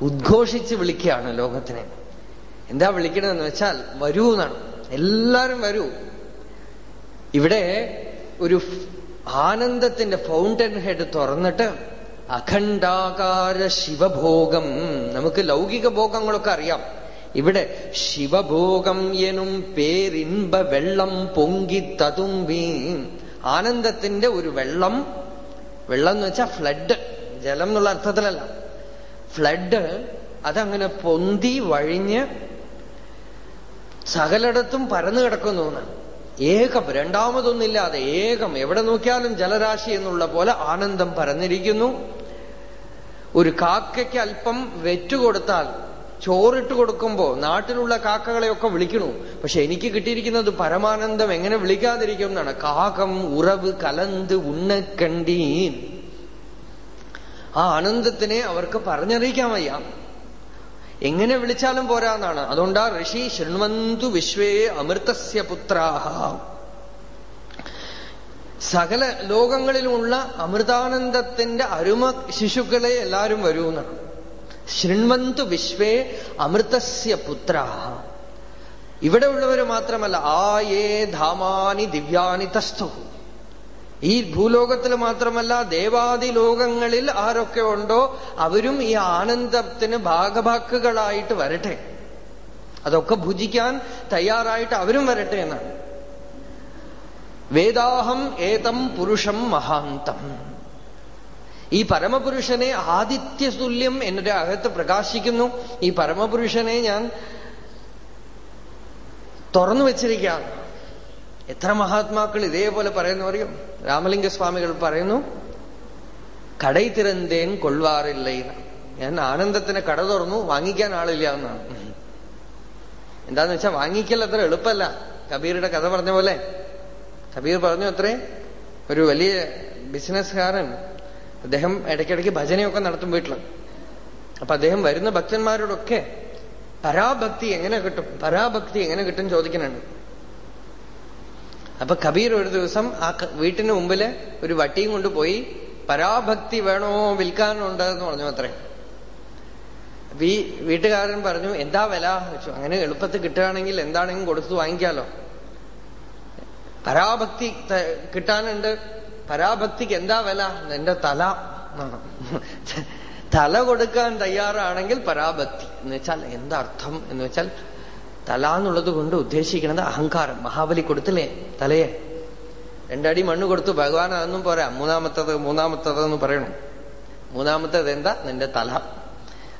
ഉദ്ഘോഷിച്ച് വിളിക്കുകയാണ് ലോകത്തിനെ എന്താ വിളിക്കണമെന്ന് വെച്ചാൽ വരൂ എന്നാണ് എല്ലാരും വരൂ ഇവിടെ ഒരു ആനന്ദത്തിന്റെ ഫൗണ്ടൻ ഹെഡ് തുറന്നിട്ട് അഖണ്ഡാകാര ശിവഭോഗം. നമുക്ക് ലൗകിക ഭോഗങ്ങളൊക്കെ അറിയാം. ഇവിടെ ശിവഭോഗം എനും പേരിൻപ വെള്ളം പൊങ്കി തതുമ്പി. ആനന്ദത്തിന്റെ ഒരു വെള്ളം വെള്ളം എന്ന് വെച്ചാൽ ഫ്ലഡ് ജലം എന്നുള്ള അർത്ഥത്തിലല്ല. ഫ്ലഡ് അതങ്ങനെ പൊന്തി വഴിഞ്ഞ് സകലയിടത്തും പരന്നു കിടക്കുന്നു എന്നാണ്. ഏകം രണ്ടാമതൊന്നില്ലാതെ ഏകം എവിടെ നോക്കിയാലും ജലരാശി എന്നുള്ള പോലെ ആനന്ദം പരന്നിരിക്കുന്നു. ഒരു കാക്കയ്ക്ക് അല്പം വെറ്റുകൊടുത്താൽ ചോറിട്ട് കൊടുക്കുമ്പോ നാട്ടിലുള്ള കാക്കകളെയൊക്കെ വിളിക്കണു. പക്ഷെ എനിക്ക് കിട്ടിയിരിക്കുന്നത് പരമാനന്ദം എങ്ങനെ വിളിക്കാതിരിക്കും എന്നാണ്. കാകം ഉറവ് കലന്ത് ഉണ്ണക്കണ്ടീൻ. ആ ആനന്ദത്തിനെ അവർക്ക് പറഞ്ഞറിയിക്കാൻ വയ്യ. എങ്ങനെ വിളിച്ചാലും പോരാന്നാണ് അതുകൊണ്ടാ ഋഷി ശൃണ്വന്തു വിശ്വേ അമൃതസ്യ പുത്രാഹ. സകല ലോകങ്ങളിലുമുള്ള അമൃതാനന്ദത്തിന്റെ അരുമ ശിശുക്കളെ എല്ലാവരും വരൂന്നാണ് ശൃണ്വന്തു വിശ്വേ അമൃതസ്യ പുത്രാഹ. ഇവിടെ ഉള്ളവർ മാത്രമല്ല ആ ധാമാനി ദിവ്യാനി തസ്തു. ഈ ഭൂലോകത്തിൽ മാത്രമല്ല ദേവാദി ലോകങ്ങളിൽ ആരൊക്കെ ഉണ്ടോ അവരും ഈ ആനന്ദത്തിന് ഭാഗഭാക്കുകളായിട്ട് വരട്ടെ. അതൊക്കെ ഭുജിക്കാൻ തയ്യാറായിട്ട് അവരും വരട്ടെ എന്നാണ്. വേദാഹം ഏതം പുരുഷം മഹാന്തം. ഈ പരമപുരുഷനെ ആദിത്യതുല്യം എന്നൊരു അകത്ത് പ്രകാശിക്കുന്നു. ഈ പരമപുരുഷനെ ഞാൻ തുറന്നു വെച്ചിരിക്കുകയാണ്. എത്ര മഹാത്മാക്കൾ ഇതേപോലെ പറയുന്നു അറിയും? രാമലിംഗസ്വാമികൾ പറയുന്നു കടൈ തിരന്തേൻ കൊള്ളുവാറില്ല ഞാൻ ആനന്ദത്തിന് കട തുറന്നു വാങ്ങിക്കാൻ ആളില്ല എന്നാണ് എന്താന്ന് വെച്ചാൽ വാങ്ങിക്കൽ അത്ര എളുപ്പമല്ല. കബീറുടെ കഥ പറഞ്ഞ പോലെ. കബീർ പറഞ്ഞു അത്രേ ഒരു വലിയ ബിസിനസ്സുകാരൻ അദ്ദേഹം ഇടയ്ക്കിടയ്ക്ക് ഭജനയൊക്കെ നടത്തും വീട്ടിൽ അപ്പൊ അദ്ദേഹം വരുന്ന ഭക്തന്മാരോടൊക്കെ പരാഭക്തി എങ്ങനെ കിട്ടും? പരാഭക്തി എങ്ങനെ കിട്ടും ചോദിക്കുന്നുണ്ട്. അപ്പൊ കബീർ ഒരു ദിവസം ആ വീട്ടിന് മുമ്പിൽ ഒരു വട്ടിയും കൊണ്ടുപോയി പരാഭക്തി വേണോ വിൽക്കാനുണ്ട് എന്ന് പറഞ്ഞു അത്രേ. വീ വീട്ടുകാരൻ പറഞ്ഞു എന്താ വില? വെച്ചു അങ്ങനെ എളുപ്പത്തിൽ കിട്ടുകയാണെങ്കിൽ എന്താണെങ്കിലും കൊടുത്തു വാങ്ങിക്കാലോ. പരാഭക്തി കിട്ടാനുണ്ട്. പരാഭക്തിക്ക് എന്താ വില? എന്റെ തല. തല കൊടുക്കാൻ തയ്യാറാണെങ്കിൽ പരാഭക്തി. എന്ന് വെച്ചാൽ എന്താർത്ഥം? എന്ന് വെച്ചാൽ തല എന്നുള്ളത് കൊണ്ട് ഉദ്ദേശിക്കുന്നത് അഹങ്കാരം. മഹാബലി കൊടുത്തില്ലേ? തലയെ. രണ്ടടി മണ്ണ് കൊടുത്തു ഭഗവാൻ അതൊന്നും പോരാ. മൂന്നാമത്തത് മൂന്നാമത്തത് എന്ന് പറയണം. മൂന്നാമത്തത് എന്താ? നിന്റെ തല.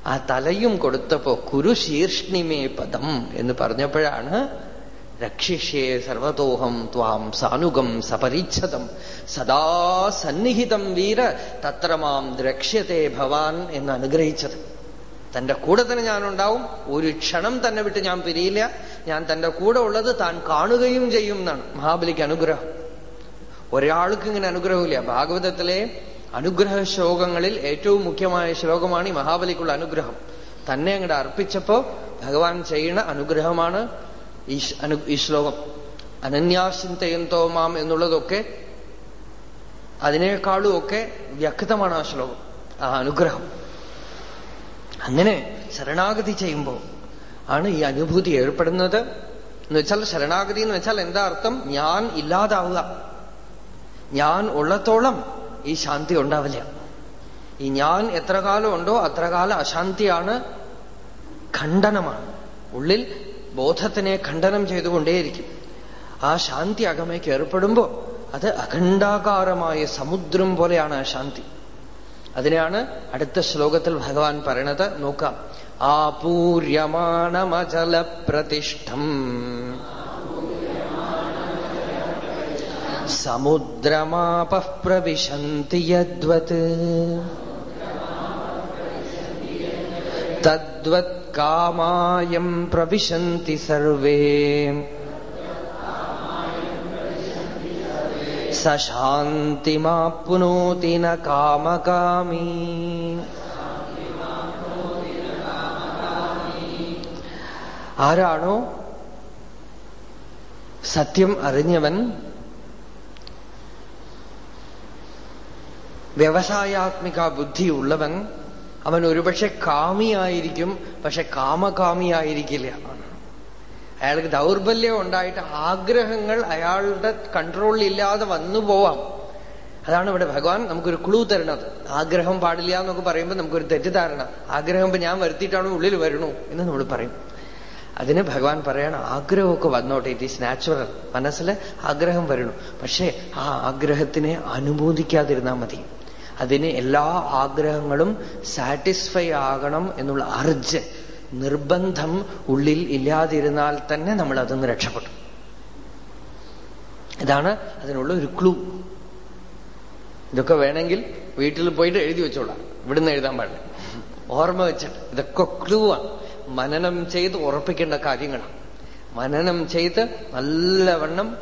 ആ തലയും കൊടുത്തപ്പോ കുരുശീർഷ്ണിമേ പദം എന്ന് പറഞ്ഞപ്പോഴാണ് രക്ഷിഷ്യേ സർവതോഹം ത്വാം സാനുഗം സപരിച്ഛതം സദാ സന്നിഹിതം വീര തത്ര മാം ദ്രക്ഷ്യത്തെ ഭവാൻ എന്ന് അനുഗ്രഹിച്ചത്. തന്റെ കൂടെ തന്നെ ഞാനുണ്ടാവും. ഒരു ക്ഷണം തന്നെ വിട്ട് ഞാൻ പിരിയില്ല. ഞാൻ തന്റെ കൂടെ ഉള്ളത് താൻ കാണുകയും ചെയ്യും എന്നാണ് മഹാബലിക്ക് അനുഗ്രഹം. ഒരാൾക്ക് ഇങ്ങനെ അനുഗ്രഹമില്ല. ഭാഗവതത്തിലെ അനുഗ്രഹ ശ്ലോകങ്ങളിൽ ഏറ്റവും മുഖ്യമായ ശ്ലോകമാണ് ഈ മഹാബലിക്കുള്ള അനുഗ്രഹം. തന്നെ അങ്ങോട്ട് അർപ്പിച്ചപ്പോ ഭഗവാൻ ചെയ്യുന്ന അനുഗ്രഹമാണ് ഈ ശ്ലോകം. അനന്യാസിന്തയന്തോ മാം എന്നുള്ളതൊക്കെ അതിനേക്കാളും ഒക്കെ വ്യക്തമാണ് ആ ശ്ലോകം. ആ അനുഗ്രഹം. അങ്ങനെ ശരണാഗതി ചെയ്യുമ്പോൾ ആണ് ഈ അനുഭൂതി ഏർപ്പെടുന്നത്. എന്ന് വെച്ചാൽ ശരണാഗതി എന്ന് വെച്ചാൽ എന്താ അർത്ഥം? ഞാൻ ഇല്ലാതാവുക. ഞാൻ ഉള്ളത്തോളം ഈ ശാന്തി ഉണ്ടാവില്ല. ഈ ഞാൻ എത്ര കാലം ഉണ്ടോ അത്ര കാലം അശാന്തിയാണ് ഖണ്ഡനമാണ്. ഉള്ളിൽ ബോധത്തിനെ ഖണ്ഡനം ചെയ്തുകൊണ്ടേയിരിക്കും. ആ ശാന്തി അകമേക്ക് ഏർപ്പെടുമ്പോ അത് അഖണ്ഡാകാരമായ സമുദ്രം പോലെയാണ് ആ ശാന്തി. അതിനെയാണ് അടുത്ത ശ്ലോകത്തിൽ ഭഗവാൻ പറയണത്. നോക്കാം. ആപൂര്യമാണമചല പ്രതിഷ്ഠം സമുദ്രമാപ പ്രവിശന്തി യദ്വത്. തദ്വത് കാമായം പ്രവിശന്തി സർവേ. ന കാമകാമീ. ആരാണോ സത്യം അറിഞ്ഞവൻ വ്യവസായാത്മിക ബുദ്ധിയുള്ളവൻ അവൻ ഒരുപക്ഷെ കാമിയായിരിക്കും പക്ഷെ കാമകാമിയായിരിക്കില്ല. അയാൾക്ക് ദൗർബല്യം ഉണ്ടായിട്ട് ആഗ്രഹങ്ങൾ അയാളുടെ കൺട്രോളിൽ ഇല്ലാതെ വന്നു പോവാം. അതാണ് ഇവിടെ ഭഗവാൻ നമുക്കൊരു ക്ലൂ തരണത് ആഗ്രഹം പാടില്ല എന്നൊക്കെ പറയുമ്പോൾ നമുക്കൊരു തെറ്റിദ്ധാരണ. ആഗ്രഹം ഇപ്പൊ ഞാൻ വരുത്തിയിട്ടാണ് ഉള്ളിൽ വരണു എന്ന് നമ്മൾ പറയും. അതിന് ഭഗവാൻ പറയണം ആഗ്രഹമൊക്കെ വന്നോട്ടെ ഇറ്റ് ഈസ് നാച്ചുറൽ മനസ്സിൽ ആഗ്രഹം വരണു പക്ഷേ ആ ആഗ്രഹത്തിനെ അനുമോദിക്കാതിരുന്നാൽ മതി. അതിന് എല്ലാ ആഗ്രഹങ്ങളും സാറ്റിസ്ഫൈ ആകണം എന്നുള്ള അർജ് നിർബന്ധം ഉള്ളിൽ ഇല്ലാതിരുന്നാൽ തന്നെ നമ്മൾ അതൊന്ന് രക്ഷപ്പെട്ടു. ഇതാണ് അതിനുള്ള ഒരു ക്ലൂ ഇതൊക്കെ വേണമെങ്കിൽ വീട്ടിൽ പോയിട്ട് എഴുതി വെച്ചോളാം. ഇവിടുന്ന് എഴുതാൻ പാടില്ല. ഓർമ്മ വെച്ചിട്ട്. ഇതൊക്കെ ക്ലൂ ആണ് മനനം ചെയ്ത് ഉറപ്പിക്കേണ്ട കാര്യങ്ങളാണ്. മനനം ചെയ്ത് നല്ലവണ്ണം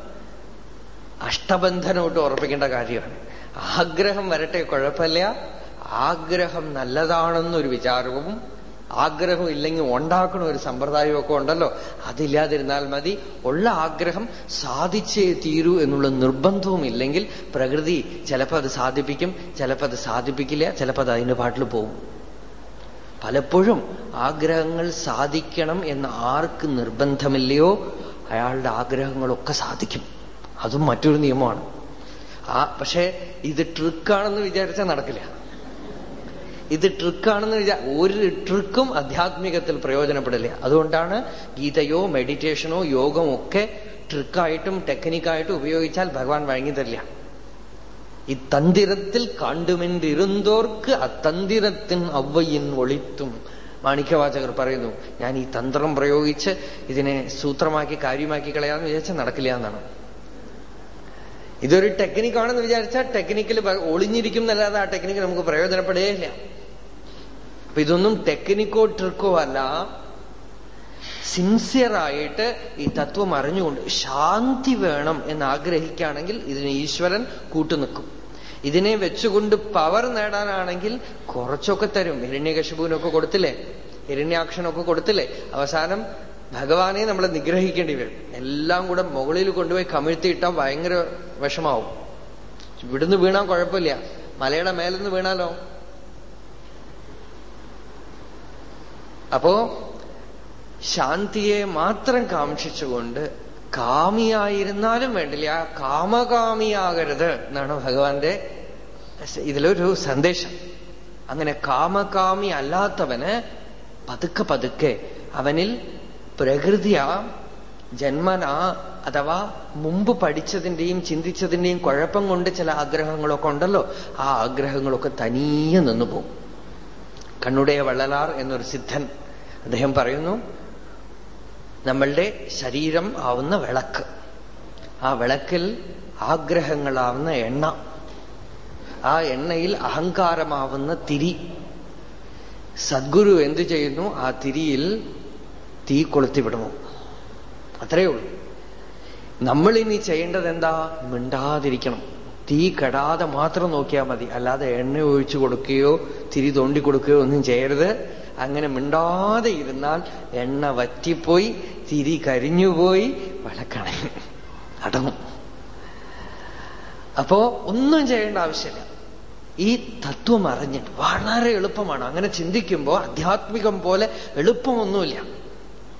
അഷ്ടബന്ധനോട്ട് ഉറപ്പിക്കേണ്ട കാര്യമാണ്. ആഗ്രഹം വരട്ടെ കുഴപ്പമില്ല. ആഗ്രഹം നല്ലതാണെന്നൊരു വിചാരവും ആഗ്രഹം ഇല്ലെങ്കിൽ ഉണ്ടാക്കണ ഒരു സമ്പ്രദായമൊക്കെ ഉണ്ടല്ലോ. അതില്ലാതിരുന്നാൽ മതി. ഉള്ള ആഗ്രഹം സാധിച്ചേ തീരൂ എന്നുള്ള നിർബന്ധവും ഇല്ലെങ്കിൽ പ്രകൃതി ചിലപ്പോൾ അത് സാധിപ്പിക്കും ചിലപ്പോൾ അത് സാധിപ്പിക്കില്ല ചിലപ്പോൾ അത് അതിന്റെ പാട്ടിൽ പോവും. പലപ്പോഴും ആഗ്രഹങ്ങൾ സാധിക്കണം എന്ന് ആർക്ക് നിർബന്ധമില്ലയോ അയാളുടെ ആഗ്രഹങ്ങളൊക്കെ സാധിക്കും. അതും മറ്റൊരു നിയമമാണ്. ആ പക്ഷേ ഇത് ട്രിക്കാണെന്ന് വിചാരിച്ചാൽ നടക്കില്ല. ഇത് ട്രിക്കാണെന്ന് വിചാ ഒരു ട്രിക്കും ആധ്യാത്മികത്തിൽ പ്രയോജനപ്പെടില്ല. അതുകൊണ്ടാണ് ഗീതയോ മെഡിറ്റേഷനോ യോഗമോ ഒക്കെ ട്രിക്കായിട്ടും ടെക്നിക്കായിട്ടും ഉപയോഗിച്ചാൽ ഭഗവാൻ വഴങ്ങിത്തരില്ല. ഇത്തന്തിരത്തിൽ കാണ്ടുമെന്തിരുന്തോർക്ക് അത്തന്തിരത്തിൻ ഔവയിൻ ഒളിത്തും. മാണിക്യവാചകർ പറയുന്നു ഞാൻ ഈ തന്ത്രം പ്രയോഗിച്ച് ഇതിനെ സൂത്രമാക്കി കാര്യമാക്കി കളയാമെന്ന് വിചാരിച്ചാൽ നടക്കില്ല എന്നാണ്. ഇതൊരു ടെക്നിക്കാണെന്ന് വിചാരിച്ചാൽ ടെക്നിക്കിൽ ഒളിഞ്ഞിരിക്കും എന്നല്ലാതെ ആ ടെക്നിക്ക് നമുക്ക് പ്രയോജനപ്പെടുകയില്ല. അപ്പൊ ഇതൊന്നും ടെക്നിക്കോ ട്രിക്കോ അല്ല. സിൻസിയറായിട്ട് ഈ തത്വം അറിഞ്ഞുകൊണ്ട് ശാന്തി വേണം എന്ന് ആഗ്രഹിക്കുകയാണെങ്കിൽ ഇതിന് ഈശ്വരൻ കൂട്ടുനിൽക്കും ഇതിനെ വെച്ചുകൊണ്ട് പവർ നേടാനാണെങ്കിൽ കുറച്ചൊക്കെ തരും. ഹിരണ്യകശുപുവിനൊക്കെ കൊടുത്തില്ലേ? ഹിരണ്യാക്ഷനൊക്കെ കൊടുത്തില്ലേ? അവസാനം ഭഗവാനെ നമ്മൾ നിഗ്രഹിക്കേണ്ടി വരും. എല്ലാം കൂടെ മുകളിൽ കൊണ്ടുപോയി കമിഴ്ത്തിയിട്ടാൽ ഭയങ്കര വിഷമാവും. ഇവിടുന്ന് വീണാൽ കുഴപ്പമില്ല. മലയുടെ മേലെന്ന് വീണാലോ? അപ്പോ ശാന്തിയെ മാത്രം കാക്ഷിച്ചുകൊണ്ട് കാമിയായിരുന്നാലും വേണ്ടില്ല. കാമകാമിയാകരുത് എന്നാണ് ഭഗവാന്റെ ഇതിലൊരു സന്ദേശം. അങ്ങനെ കാമകാമി അല്ലാത്തവന് പതുക്കെ പതുക്കെ അവനിൽ പ്രകൃതിയ ജന്മന അഥവാ മുമ്പ് പഠിച്ചതിന്റെയും ചിന്തിച്ചതിന്റെയും കുഴപ്പം കൊണ്ട് ചില ആഗ്രഹങ്ങളൊക്കെ ഉണ്ടല്ലോ ആ ആഗ്രഹങ്ങളൊക്കെ തനിയെ നിന്നു പോകും കണ്ണുടയ വള്ളലാർ എന്നൊരു സിദ്ധൻ അദ്ദേഹം പറയുന്നു നമ്മളുടെ ശരീരം ആവുന്ന വിളക്ക്. ആ വിളക്കിൽ ആഗ്രഹങ്ങളാവുന്ന എണ്ണ. ആ എണ്ണയിൽ അഹങ്കാരമാവുന്ന തിരി. സദ്ഗുരു എന്തു ചെയ്യുന്നു? ആ തിരിയിൽ തീ കൊളുത്തിവിടുന്നു അത്രയേ ഉള്ളൂ. നമ്മളിനി ചെയ്യേണ്ടത് എന്താ മിണ്ടാതിരിക്കണം. തീ കെടാതെ മാത്രം നോക്കിയാൽ മതി. അല്ലാതെ എണ്ണ ഒഴിച്ചു കൊടുക്കുകയോ തിരി തോണ്ടി കൊടുക്കുകയോ ഒന്നും ചെയ്യരുത്. അങ്ങനെ മിണ്ടാതെ ഇരുന്നാൽ എണ്ണ വറ്റിപ്പോയി തിരി കരിഞ്ഞുപോയി വിളക്കണ അടങ്ങും. അപ്പോ ഒന്നും ചെയ്യേണ്ട ആവശ്യമില്ല. ഈ തത്വം അറിഞ്ഞിട്ട് വളരെ എളുപ്പമാണ്. അങ്ങനെ ചിന്തിക്കുമ്പോൾ ആധ്യാത്മികം പോലെ എളുപ്പമൊന്നുമില്ല.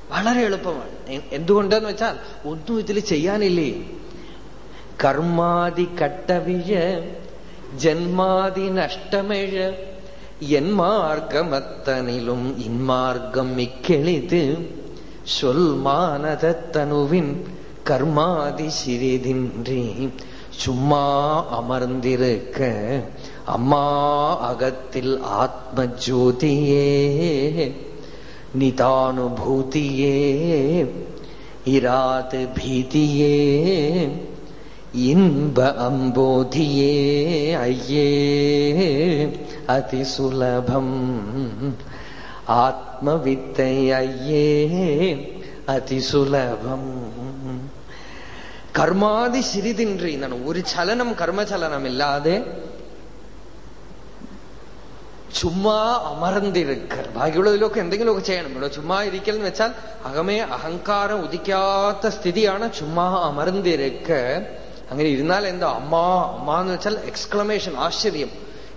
വളരെ എളുപ്പമാണ്. എന്തുകൊണ്ടെന്ന് വെച്ചാൽ ഒന്നും ഇതിൽ ചെയ്യാനില്ലേ? കർമാതി കട്ടവിഴ ജന്മാതി നഷ്ടമിഴ என் மார்க்கம் அத்தனிலும் இன்மார்க்கம் மிக்கெளிது. சொல் மானதத்தனுவின் கர்மாதி சிறிதின்றி. சும்மா அமர்ந்திருக்க அம்மா அகத்தில் ஆத்ம ஜோதியே நிதானுபூதியே. இராது பீதியே. இன்ப அம்போதியே ஐயே அதிசுலபம் ആത്മവിത്തൈ അയ്യേ അതിസുലഭം കർമാതി ശിരിതിൻറി എന്നാണ് ഒരു ചലനം കർമ്മചലനമില്ലാതെ ചുമ്മാ അമർന്നിരിക്ക ബാക്കിയുള്ളതിലൊക്കെ എന്തെങ്കിലുമൊക്കെ ചെയ്യണം ഇവിടെ ചുമ്മാ ഇരിക്കൽ എന്ന് വെച്ചാൽ അകമേ അഹങ്കാരം ഉദിക്കാത്ത സ്ഥിതിയാണ് ചുമ്മാ അമർന്നിരിക്ക അങ്ങനെ ഇരുന്നാൽ എന്താ? അമ്മ അമ്മ എന്ന് വെച്ചാൽ എക്സ്ക്ലമേഷൻ ആശ്ചര്യം.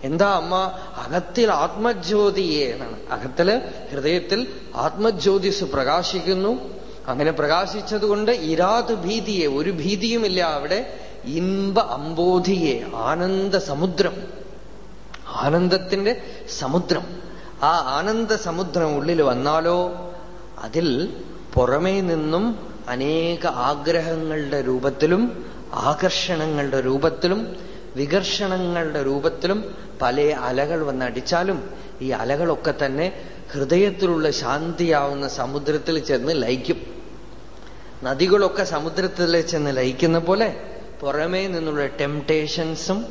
എന്താ അമ്മ? അകത്തിൽ ആത്മജ്യോതിയെ എന്നാണ്. അകത്തിൽ ഹൃദയത്തിൽ ആത്മജ്യോതിസ് പ്രകാശിക്കുന്നു അങ്ങനെ പ്രകാശിച്ചതുകൊണ്ട് ഇരാത് ഭീതിയെ ഒരു ഭീതിയുമില്ല അവിടെ. ഇൻപ അമ്പോധിയെ ആനന്ദ സമുദ്രം. ആനന്ദത്തിന്റെ സമുദ്രം. ആ ആനന്ദ സമുദ്രം ഉള്ളിൽ വന്നാലോ? അതിൽ പുറമേ നിന്നും അനേക ആഗ്രഹങ്ങളുടെ രൂപത്തിലും ആകർഷണങ്ങളുടെ രൂപത്തിലും വികർഷണങ്ങളുടെ രൂപത്തിലും പല അലകൾ വന്നടിച്ചാലും ഈ അലകളൊക്കെ തന്നെ ഹൃദയത്തിലുള്ള ശാന്തിയാവുന്ന സമുദ്രത്തിൽ ചെന്ന് ലയിക്കും. നദികളൊക്കെ സമുദ്രത്തിൽ ചെന്ന് ലയിക്കുന്ന പോലെ പുറമേ നിന്നുള്ള ടെംപ്ടേഷൻസും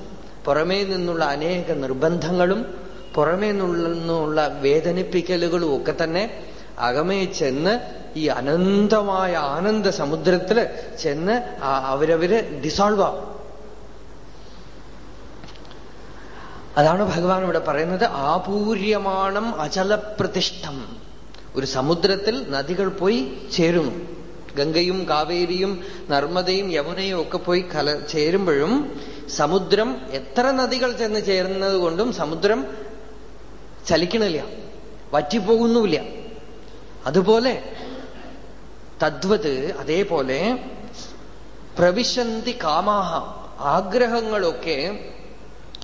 പുറമേ നിന്നുള്ള അനേക നിർബന്ധങ്ങളും പുറമേ നിന്നുള്ള വേദനിപ്പിക്കലുകളും ഒക്കെ തന്നെ അകമേ ചെന്ന് ഈ അനന്തമായ ആനന്ദ സമുദ്രത്തിൽ ചെന്ന് അവരവര് ഡിസോൾവ് ആവും. അതാണ് ഭഗവാൻ ഇവിടെ പറയുന്നത് ആപൂര്യമാണം അചലപ്രതിഷ്ഠം. ഒരു സമുദ്രത്തിൽ നദികൾ പോയി ചേരുന്നു ഗംഗയും കാവേരിയും നർമ്മദയും യമുനയും ഒക്കെ പോയി കല ചേരുമ്പോഴും സമുദ്രം എത്ര നദികൾ ചെന്ന് ചേരുന്നത് കൊണ്ടും സമുദ്രം ചലിക്കണില്ല. വറ്റിപ്പോകുന്നുമില്ല. അതുപോലെ തദ്വത് അതേപോലെ പ്രവിശന്തി കാമാഹ ആഗ്രഹങ്ങളൊക്കെ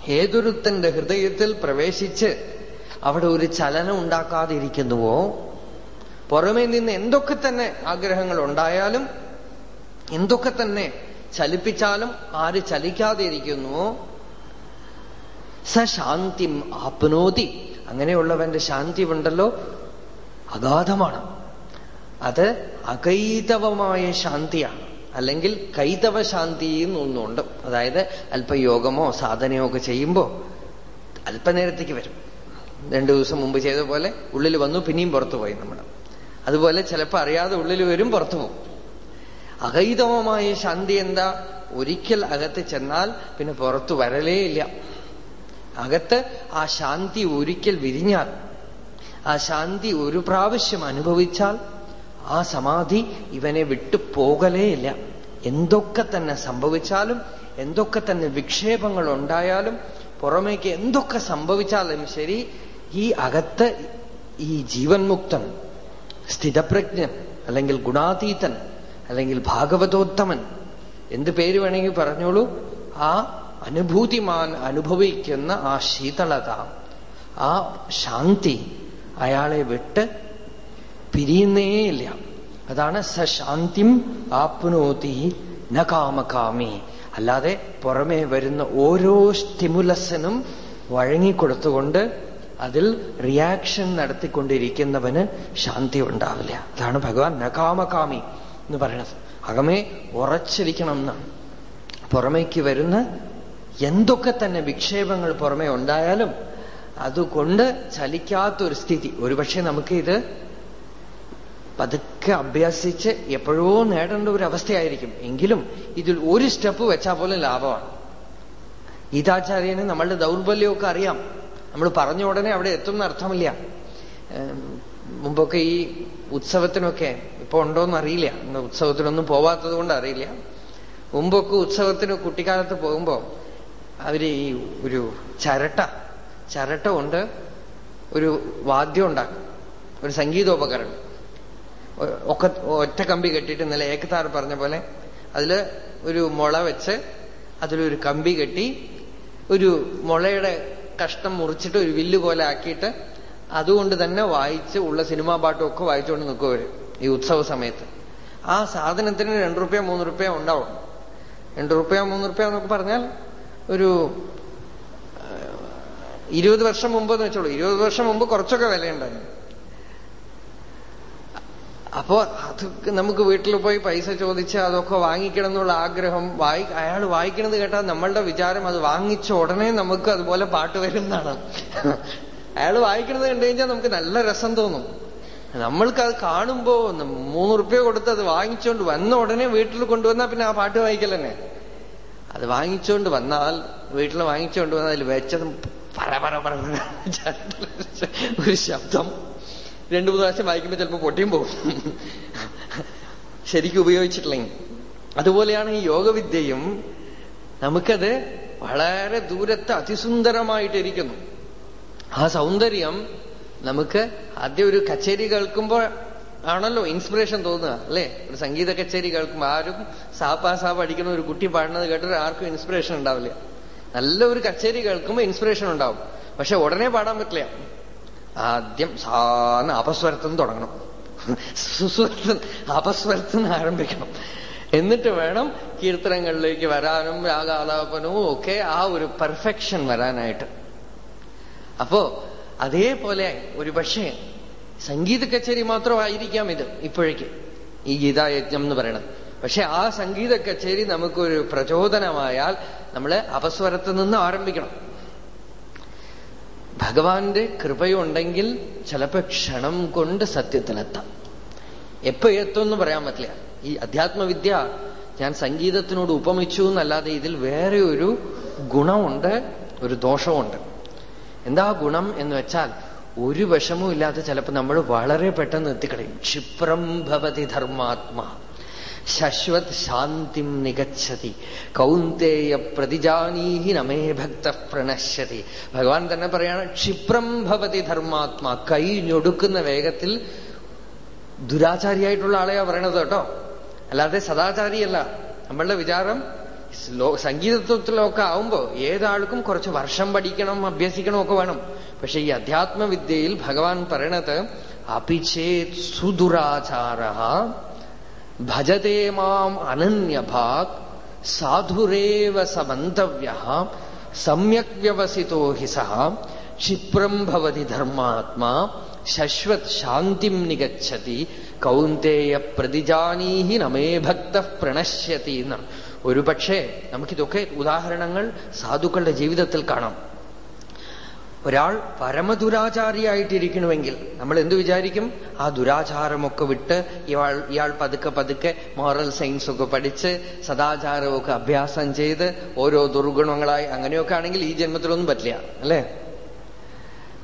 ഏതൊരുത്തന്റെ ഹൃദയത്തിൽ പ്രവേശിച്ച് അവിടെ ഒരു ചലനം ഉണ്ടാക്കാതിരിക്കുന്നുവോ? പുറമേ നിന്ന് എന്തൊക്കെ തന്നെ ആഗ്രഹങ്ങൾ ഉണ്ടായാലും എന്തൊക്കെ തന്നെ ചലിപ്പിച്ചാലും ആര് ചലിക്കാതെ ഇരിക്കുന്നുവോ സ ശാന്തിം ആപ്നോതി. അങ്ങനെയുള്ളവന്റെ ശാന്തി ഉണ്ടല്ലോ. അഗാധമാണ്. അത് അകൈതവമായ ശാന്തിയാണ്. അല്ലെങ്കിൽ കൈതവ ശാന്തി എന്നൊന്നുണ്ട് അതായത് അല്പയോഗമോ സാധനയോ ഒക്കെ ചെയ്യുമ്പോ അല്പനേരത്തേക്ക് വരും. രണ്ടു ദിവസം മുമ്പ് ചെയ്ത പോലെ ഉള്ളിൽ വന്നു പിന്നെയും പുറത്തു പോയി നമ്മൾ അതുപോലെ ചിലപ്പോൾ അറിയാതെ ഉള്ളിൽ വരും പുറത്തു പോകും. അകൈതവമായ ശാന്തി എന്താ? ഒരിക്കൽ അകത്ത് ചെന്നാൽ പിന്നെ പുറത്തു വരലേ ഇല്ല. അകത്ത് ആ ശാന്തി ഒരിക്കൽ വിരിഞ്ഞാൽ ആ ശാന്തി ഒരു പ്രാവശ്യം അനുഭവിച്ചാൽ ആ സമാധി ഇവനെ വിട്ടു പോകലേയില്ല. എന്തൊക്കെ തന്നെ സംഭവിച്ചാലും എന്തൊക്കെ തന്നെ വിക്ഷേപങ്ങൾ ഉണ്ടായാലും പുറമേക്ക് എന്തൊക്കെ സംഭവിച്ചാലും ശരി ഈ അകത്ത് ഈ ജീവൻ മുക്തൻ സ്ഥിതപ്രജ്ഞൻ അല്ലെങ്കിൽ ഗുണാതീതൻ അല്ലെങ്കിൽ ഭാഗവതോത്തമൻ എന്ത് പേര് വേണമെങ്കിൽ പറഞ്ഞോളൂ? ആ അനുഭൂതിമാൻ അനുഭവിക്കുന്ന ആ ശീതളത ആ ശാന്തി അയാളെ വിട്ട് പിരിയുന്നേയില്ല. അതാണ് സശാന്തിം ആപ്നോതി നകാമകാമി കാമകാമി. അല്ലാതെ പുറമേ വരുന്ന ഓരോ സ്റ്റിമുലസിനും വഴങ്ങിക്കൊടുത്തുകൊണ്ട് അതിൽ റിയാക്ഷൻ നടത്തിക്കൊണ്ടിരിക്കുന്നവന് ശാന്തി ഉണ്ടാവില്ല. അതാണ് ഭഗവാൻ നകാമകാമി എന്ന് പറയുന്നത്. അകമേ ഉറച്ചിരിക്കണം എന്നാണ് പുറമേക്ക് വരുന്ന എന്തൊക്കെ തന്നെ വിക്ഷേപങ്ങൾ പുറമേ ഉണ്ടായാലും അതുകൊണ്ട് ചലിക്കാത്തൊരു സ്ഥിതി. ഒരുപക്ഷെ നമുക്ക് ഇത് പതുക്കെ അഭ്യസിച്ച് എപ്പോഴോ നേടേണ്ട ഒരു അവസ്ഥയായിരിക്കും. എങ്കിലും ഇതിൽ ഒരു സ്റ്റെപ്പ് വെച്ചാൽ പോലും ലാഭമാണ്. ഗീതാചാര്യന് നമ്മളുടെ ദൗർബല്യമൊക്കെ അറിയാം. നമ്മൾ പറഞ്ഞ ഉടനെ അവിടെ എത്തുന്ന അർത്ഥമില്ല. മുമ്പൊക്കെ ഈ ഉത്സവത്തിനൊക്കെ ഇപ്പൊ ഉണ്ടോന്ന് അറിയില്ല. ഉത്സവത്തിനൊന്നും പോവാത്തത് കൊണ്ട് അറിയില്ല. മുമ്പൊക്കെ ഉത്സവത്തിന് കുട്ടിക്കാലത്ത് പോകുമ്പോ അവർ ഈ ഒരു ചരട്ട ചരട്ട കൊണ്ട് ഒരു വാദ്യം ഉണ്ടാക്കും. ഒരു സംഗീതോപകരണം. ഒക്കെ ഒറ്റ കമ്പി കെട്ടിയിട്ട് ഇന്നലെ ഏക്കത്താർ പറഞ്ഞ പോലെ അതിൽ ഒരു മുള വെച്ച് അതിലൊരു കമ്പി കെട്ടി ഒരു മുളയുടെ കഷ്ടം മുറിച്ചിട്ട് ഒരു വില്ല് പോലെ ആക്കിയിട്ട് അതുകൊണ്ട് തന്നെ വായിച്ച് ഉള്ള സിനിമാ പാട്ടും ഒക്കെ വായിച്ചുകൊണ്ട് നിൽക്കുവര് ഈ ഉത്സവ സമയത്ത്. ആ സാധനത്തിന് രണ്ടു റുപ്യ മൂന്ന് റുപ്യ ഉണ്ടാവും. രണ്ടു റുപ്യ മൂന്ന് റുപ്യ എന്നൊക്കെ പറഞ്ഞാൽ ഒരു ഇരുപത് വർഷം മുമ്പ് എന്ന് വെച്ചോളൂ. ഇരുപത് വർഷം മുമ്പ് കുറച്ചൊക്കെ വിലയുണ്ടായിരുന്നു. അപ്പോ അത് നമുക്ക് വീട്ടിൽ പോയി പൈസ ചോദിച്ച് അതൊക്കെ വാങ്ങിക്കണം എന്നുള്ള ആഗ്രഹം വായി അയാൾ വായിക്കണത് കേട്ടാൽ നമ്മളുടെ വിചാരം അത് വാങ്ങിച്ച ഉടനെ നമുക്ക് അതുപോലെ പാട്ട് വരുന്നതാണ് അയാൾ വായിക്കണത് കണ്ടു കഴിഞ്ഞാൽ നമുക്ക് നല്ല രസം തോന്നും നമ്മൾക്ക് അത് കാണുമ്പോ മൂന്ന് റുപ്യ കൊടുത്ത് അത് വാങ്ങിച്ചുകൊണ്ട് വന്ന ഉടനെ വീട്ടിൽ കൊണ്ടുവന്നാൽ പിന്നെ ആ പാട്ട് വായിക്കൽ തന്നെ അത് വാങ്ങിച്ചുകൊണ്ട് വന്നാൽ വീട്ടിൽ വാങ്ങിച്ചുകൊണ്ട് വന്നാൽ വെച്ചതും പര പര പര ഒരു ശബ്ദം രണ്ടു മൂന്ന് പ്രാവശ്യം വായിക്കുമ്പോൾ ചിലപ്പോൾ പൊട്ടിയും പോകും. ശരിക്കും ഉപയോഗിച്ചിട്ടില്ലെങ്കിൽ. അതുപോലെയാണ് ഈ യോഗവിദ്യയും നമുക്കത് വളരെ ദൂരത്ത് അതിസുന്ദരമായിട്ടിരിക്കുന്നു. ആ സൗന്ദര്യം നമുക്ക് ആദ്യം ഒരു കച്ചേരി കേൾക്കുമ്പോൾ ആണല്ലോ ഇൻസ്പിറേഷൻ തോന്നുക അല്ലേ? ഒരു സംഗീത കച്ചേരി കേൾക്കുമ്പോൾ ആരും സാപ്പാ സാപ്പ് അടിക്കുന്ന ഒരു കുട്ടി പാടുന്നത് കേട്ടിട്ട് ആർക്കും ഇൻസ്പിറേഷൻ ഉണ്ടാവില്ല. നല്ല ഒരു കച്ചേരി കേൾക്കുമ്പോൾ ഇൻസ്പിറേഷൻ ഉണ്ടാവും. പക്ഷെ ഉടനെ പാടാൻ പറ്റില്ല. ആദ്യം സാന്ന് അപസ്വരത്തുനിന്ന് തുടങ്ങണം. സുസ്വരത്തിന് അപസ്വരത്തുനിന്ന് ആരംഭിക്കണം. എന്നിട്ട് വേണം കീർത്തനങ്ങളിലേക്ക് വരാനും രാഗാലാപനവും ഒക്കെ ആ ഒരു പെർഫെക്ഷൻ വരാനായിട്ട്. അപ്പോ അതേപോലെ ഒരു പക്ഷേ സംഗീത കച്ചേരി മാത്രമായിരിക്കാം ഇത് ഇപ്പോഴേക്ക്. ഈ ഗീതായജ്ഞം എന്ന് പറയണത്. പക്ഷെ ആ സംഗീത കച്ചേരി നമുക്കൊരു പ്രചോദനമായാൽ നമ്മൾ അപസ്വരത്ത് നിന്ന് ആരംഭിക്കണം. ഭഗവാന്റെ കൃപയുണ്ടെങ്കിൽ ചിലപ്പോ ക്ഷണം കൊണ്ട് സത്യത്തിലെത്താം. എപ്പോ എത്തുമെന്ന് പറയാൻ പറ്റില്ല. ഈ അധ്യാത്മവിദ്യ ഞാൻ സംഗീതത്തിനോട് ഉപമിച്ചു എന്നല്ലാതെ ഇതിൽ വേറെ ഒരു ഗുണമുണ്ട് ഒരു ദോഷമുണ്ട് എന്താ ഗുണം എന്ന് വെച്ചാൽ ഒരു വിഷമവും ഇല്ലാതെ ചിലപ്പോൾ നമ്മൾ വളരെ പെട്ടെന്ന് എത്തിക്കളയും. ക്ഷിപ്രം ഭവതി ധർമാത്മാ. ശശ്വത് ശാന്തിം നികച്ചതി കൗന്തേയ പ്രതിജാനീഹി നമേ ഭക്ത പ്രണശ്യതി. ഭഗവാൻ തന്നെ പറയാണ് ക്ഷിപ്രം ഭവതി ധർമാത്മാ. കൈ ഞൊടുക്കുന്ന വേഗത്തിൽ ദുരാചാരിയായിട്ടുള്ള ആളെയാ പറയണത് കേട്ടോ. അല്ലാതെ സദാചാരിയല്ല. നമ്മളുടെ വിചാരം സംഗീതത്വത്തിലൊക്കെ ആവുമ്പോ ഏതാൾക്കും കുറച്ച് വർഷം പഠിക്കണം അഭ്യസിക്കണം ഒക്കെ വേണം. പക്ഷെ ഈ അധ്യാത്മവിദ്യയിൽ ഭഗവാൻ പറയണത് അപിചേത് സുദുരാചാര. ഭജതേ മാം അനന്യഭാത് സാധുരേവ സമന്തവ്യ സമ്യക് വ്യവസിതോ ഹി സഹ ക്ഷിപ്രം ഭവതി ധർമാത്മാ ശശ്വത് ശാന്തിം നിഗച്ഛതി കൗന്തേയ പ്രതിജാനീഹി നമേ ഭക്ത പ്രണശ്യതി എന്നാണ് ഒരുപക്ഷെ നമുക്കിതൊക്കെ ഉദാഹരണങ്ങൾ സാധുക്കളുടെ ജീവിതത്തിൽ കാണാം. ഒരാൾ പരമദുരാചാരിയായിട്ടിരിക്കണമെങ്കിൽ നമ്മൾ എന്തു വിചാരിക്കും? ആ ദുരാചാരമൊക്കെ വിട്ട് ഇയാൾ ഇയാൾ പതുക്കെ പതുക്കെ മോറൽ സയൻസ് ഒക്കെ പഠിച്ച് സദാചാരമൊക്കെ അഭ്യാസം ചെയ്ത് ഓരോ ദുർഗുണങ്ങളായി അങ്ങനെയൊക്കെ ആണെങ്കിൽ ഈ ജന്മത്തിലൊന്നും പറ്റില്ല അല്ലേ?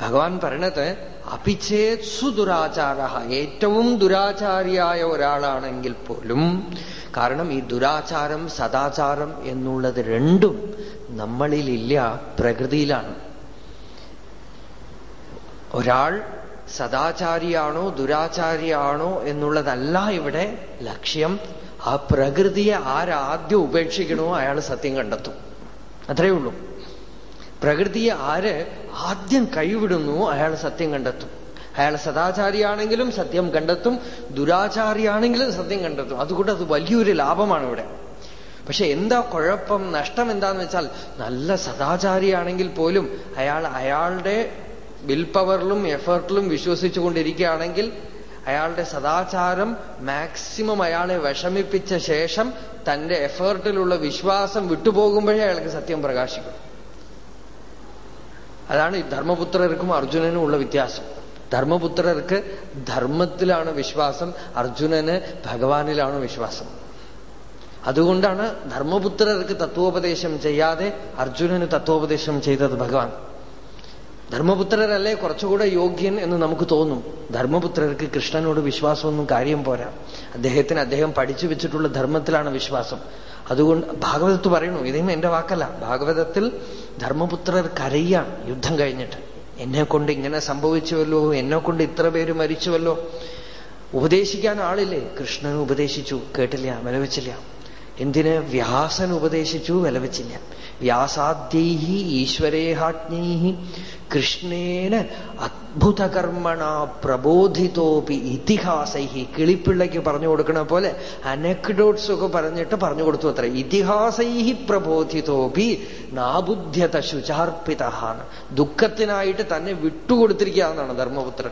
ഭഗവാൻ പറയണത് അപിച്ചേത് സുദുരാചാര ഏറ്റവും ദുരാചാരിയായ ഒരാളാണെങ്കിൽ പോലും കാരണം ഈ ദുരാചാരം സദാചാരം എന്നുള്ളത് രണ്ടും നമ്മളിലില്ല പ്രകൃതിയിലാണ്. ഒരാൾ സദാചാരിയാണോ ദുരാചാരിയാണോ എന്നുള്ളതല്ല ഇവിടെ ലക്ഷ്യം. ആ പ്രകൃതിയെ ആരാദ്യം ഉപേക്ഷിക്കണോ അയാൾ സത്യം കണ്ടെത്തും. അത്രയേ ഉള്ളൂ. പ്രകൃതിയെ ആര് ആദ്യം കൈവിടുന്നു അയാൾ സത്യം കണ്ടെത്തും. അയാൾ സദാചാരിയാണെങ്കിലും സത്യം കണ്ടെത്തും ദുരാചാരിയാണെങ്കിലും സത്യം കണ്ടെത്തും. അതുകൊണ്ട് അത് വലിയൊരു ലാഭമാണ് ഇവിടെ. പക്ഷെ എന്താ കുഴപ്പം നഷ്ടം എന്താന്ന് വെച്ചാൽ നല്ല സദാചാരിയാണെങ്കിൽ പോലും അയാൾ അയാളുടെ വിൽ പവറിലും എഫേർട്ടിലും വിശ്വസിച്ചുകൊണ്ടിരിക്കുകയാണെങ്കിൽ അയാളുടെ സദാചാരം മാക്സിമം അയാളെ വിഷമിപ്പിച്ച ശേഷം തന്റെ എഫേർട്ടിലുള്ള വിശ്വാസം വിട്ടുപോകുമ്പോഴേ അയാൾക്ക് സത്യം പ്രകാശിക്കും അതാണ് ഈ ധർമ്മപുത്രർക്കും അർജുനനും ഉള്ള വ്യത്യാസം ധർമ്മപുത്രർക്ക് ധർമ്മത്തിലാണ് വിശ്വാസം അർജുനന് ഭഗവാനിലാണ് വിശ്വാസം അതുകൊണ്ടാണ് ധർമ്മപുത്രർക്ക് തത്വോപദേശം ചെയ്യാതെ അർജുനന് തത്വോപദേശം ചെയ്തത് ഭഗവാൻ ധർമ്മപുത്രരല്ലേ? കുറച്ചുകൂടെ യോഗ്യൻ എന്ന് നമുക്ക് തോന്നും. ധർമ്മപുത്രർക്ക് കൃഷ്ണനോട് വിശ്വാസമൊന്നും കാര്യം പോരാ. അദ്ദേഹത്തിന് അദ്ദേഹം പഠിച്ചു വെച്ചിട്ടുള്ള ധർമ്മത്തിലാണ് വിശ്വാസം. അതുകൊണ്ട് ഭാഗവതത്ത് പറയുന്നു ഇതൊന്നും എന്റെ വാക്കല്ല. ഭാഗവതത്തിൽ ധർമ്മപുത്രർ കരയാണ് യുദ്ധം കഴിഞ്ഞിട്ട്. എന്നെ കൊണ്ട് ഇങ്ങനെ സംഭവിച്ചുവല്ലോ? എന്നെ കൊണ്ട് ഇത്ര പേര് മരിച്ചുവല്ലോ? ഉപദേശിക്കാൻ ആളില്ലേ? കൃഷ്ണൻ ഉപദേശിച്ചു. കേട്ടില്ല വിലവെച്ചില്ല. എന്തിന്? വ്യാസൻ ഉപദേശിച്ചു വിലവെച്ചില്ല. വ്യാസാദ്യൈ ഈശ്വരേഹാജ്ഞൈ കൃഷ്ണേന അത്ഭുതകർമ്മണ പ്രബോധിതോപി ഇതിഹാസൈ കിളിപ്പിള്ളയ്ക്ക് പറഞ്ഞു കൊടുക്കണ പോലെ അനക്ഡോട്ട്സ് ഒക്കെ പറഞ്ഞിട്ട് പറഞ്ഞു കൊടുത്തു അത്ര. ഇതിഹാസൈ പ്രബോധിതോപി നാബുദ്ധ്യത ശുചാർപ്പിതാണ് ദുഃഖത്തിനായിട്ട് തന്നെ വിട്ടുകൊടുത്തിരിക്കുകയെന്നാണ് ധർമ്മപുത്രൻ.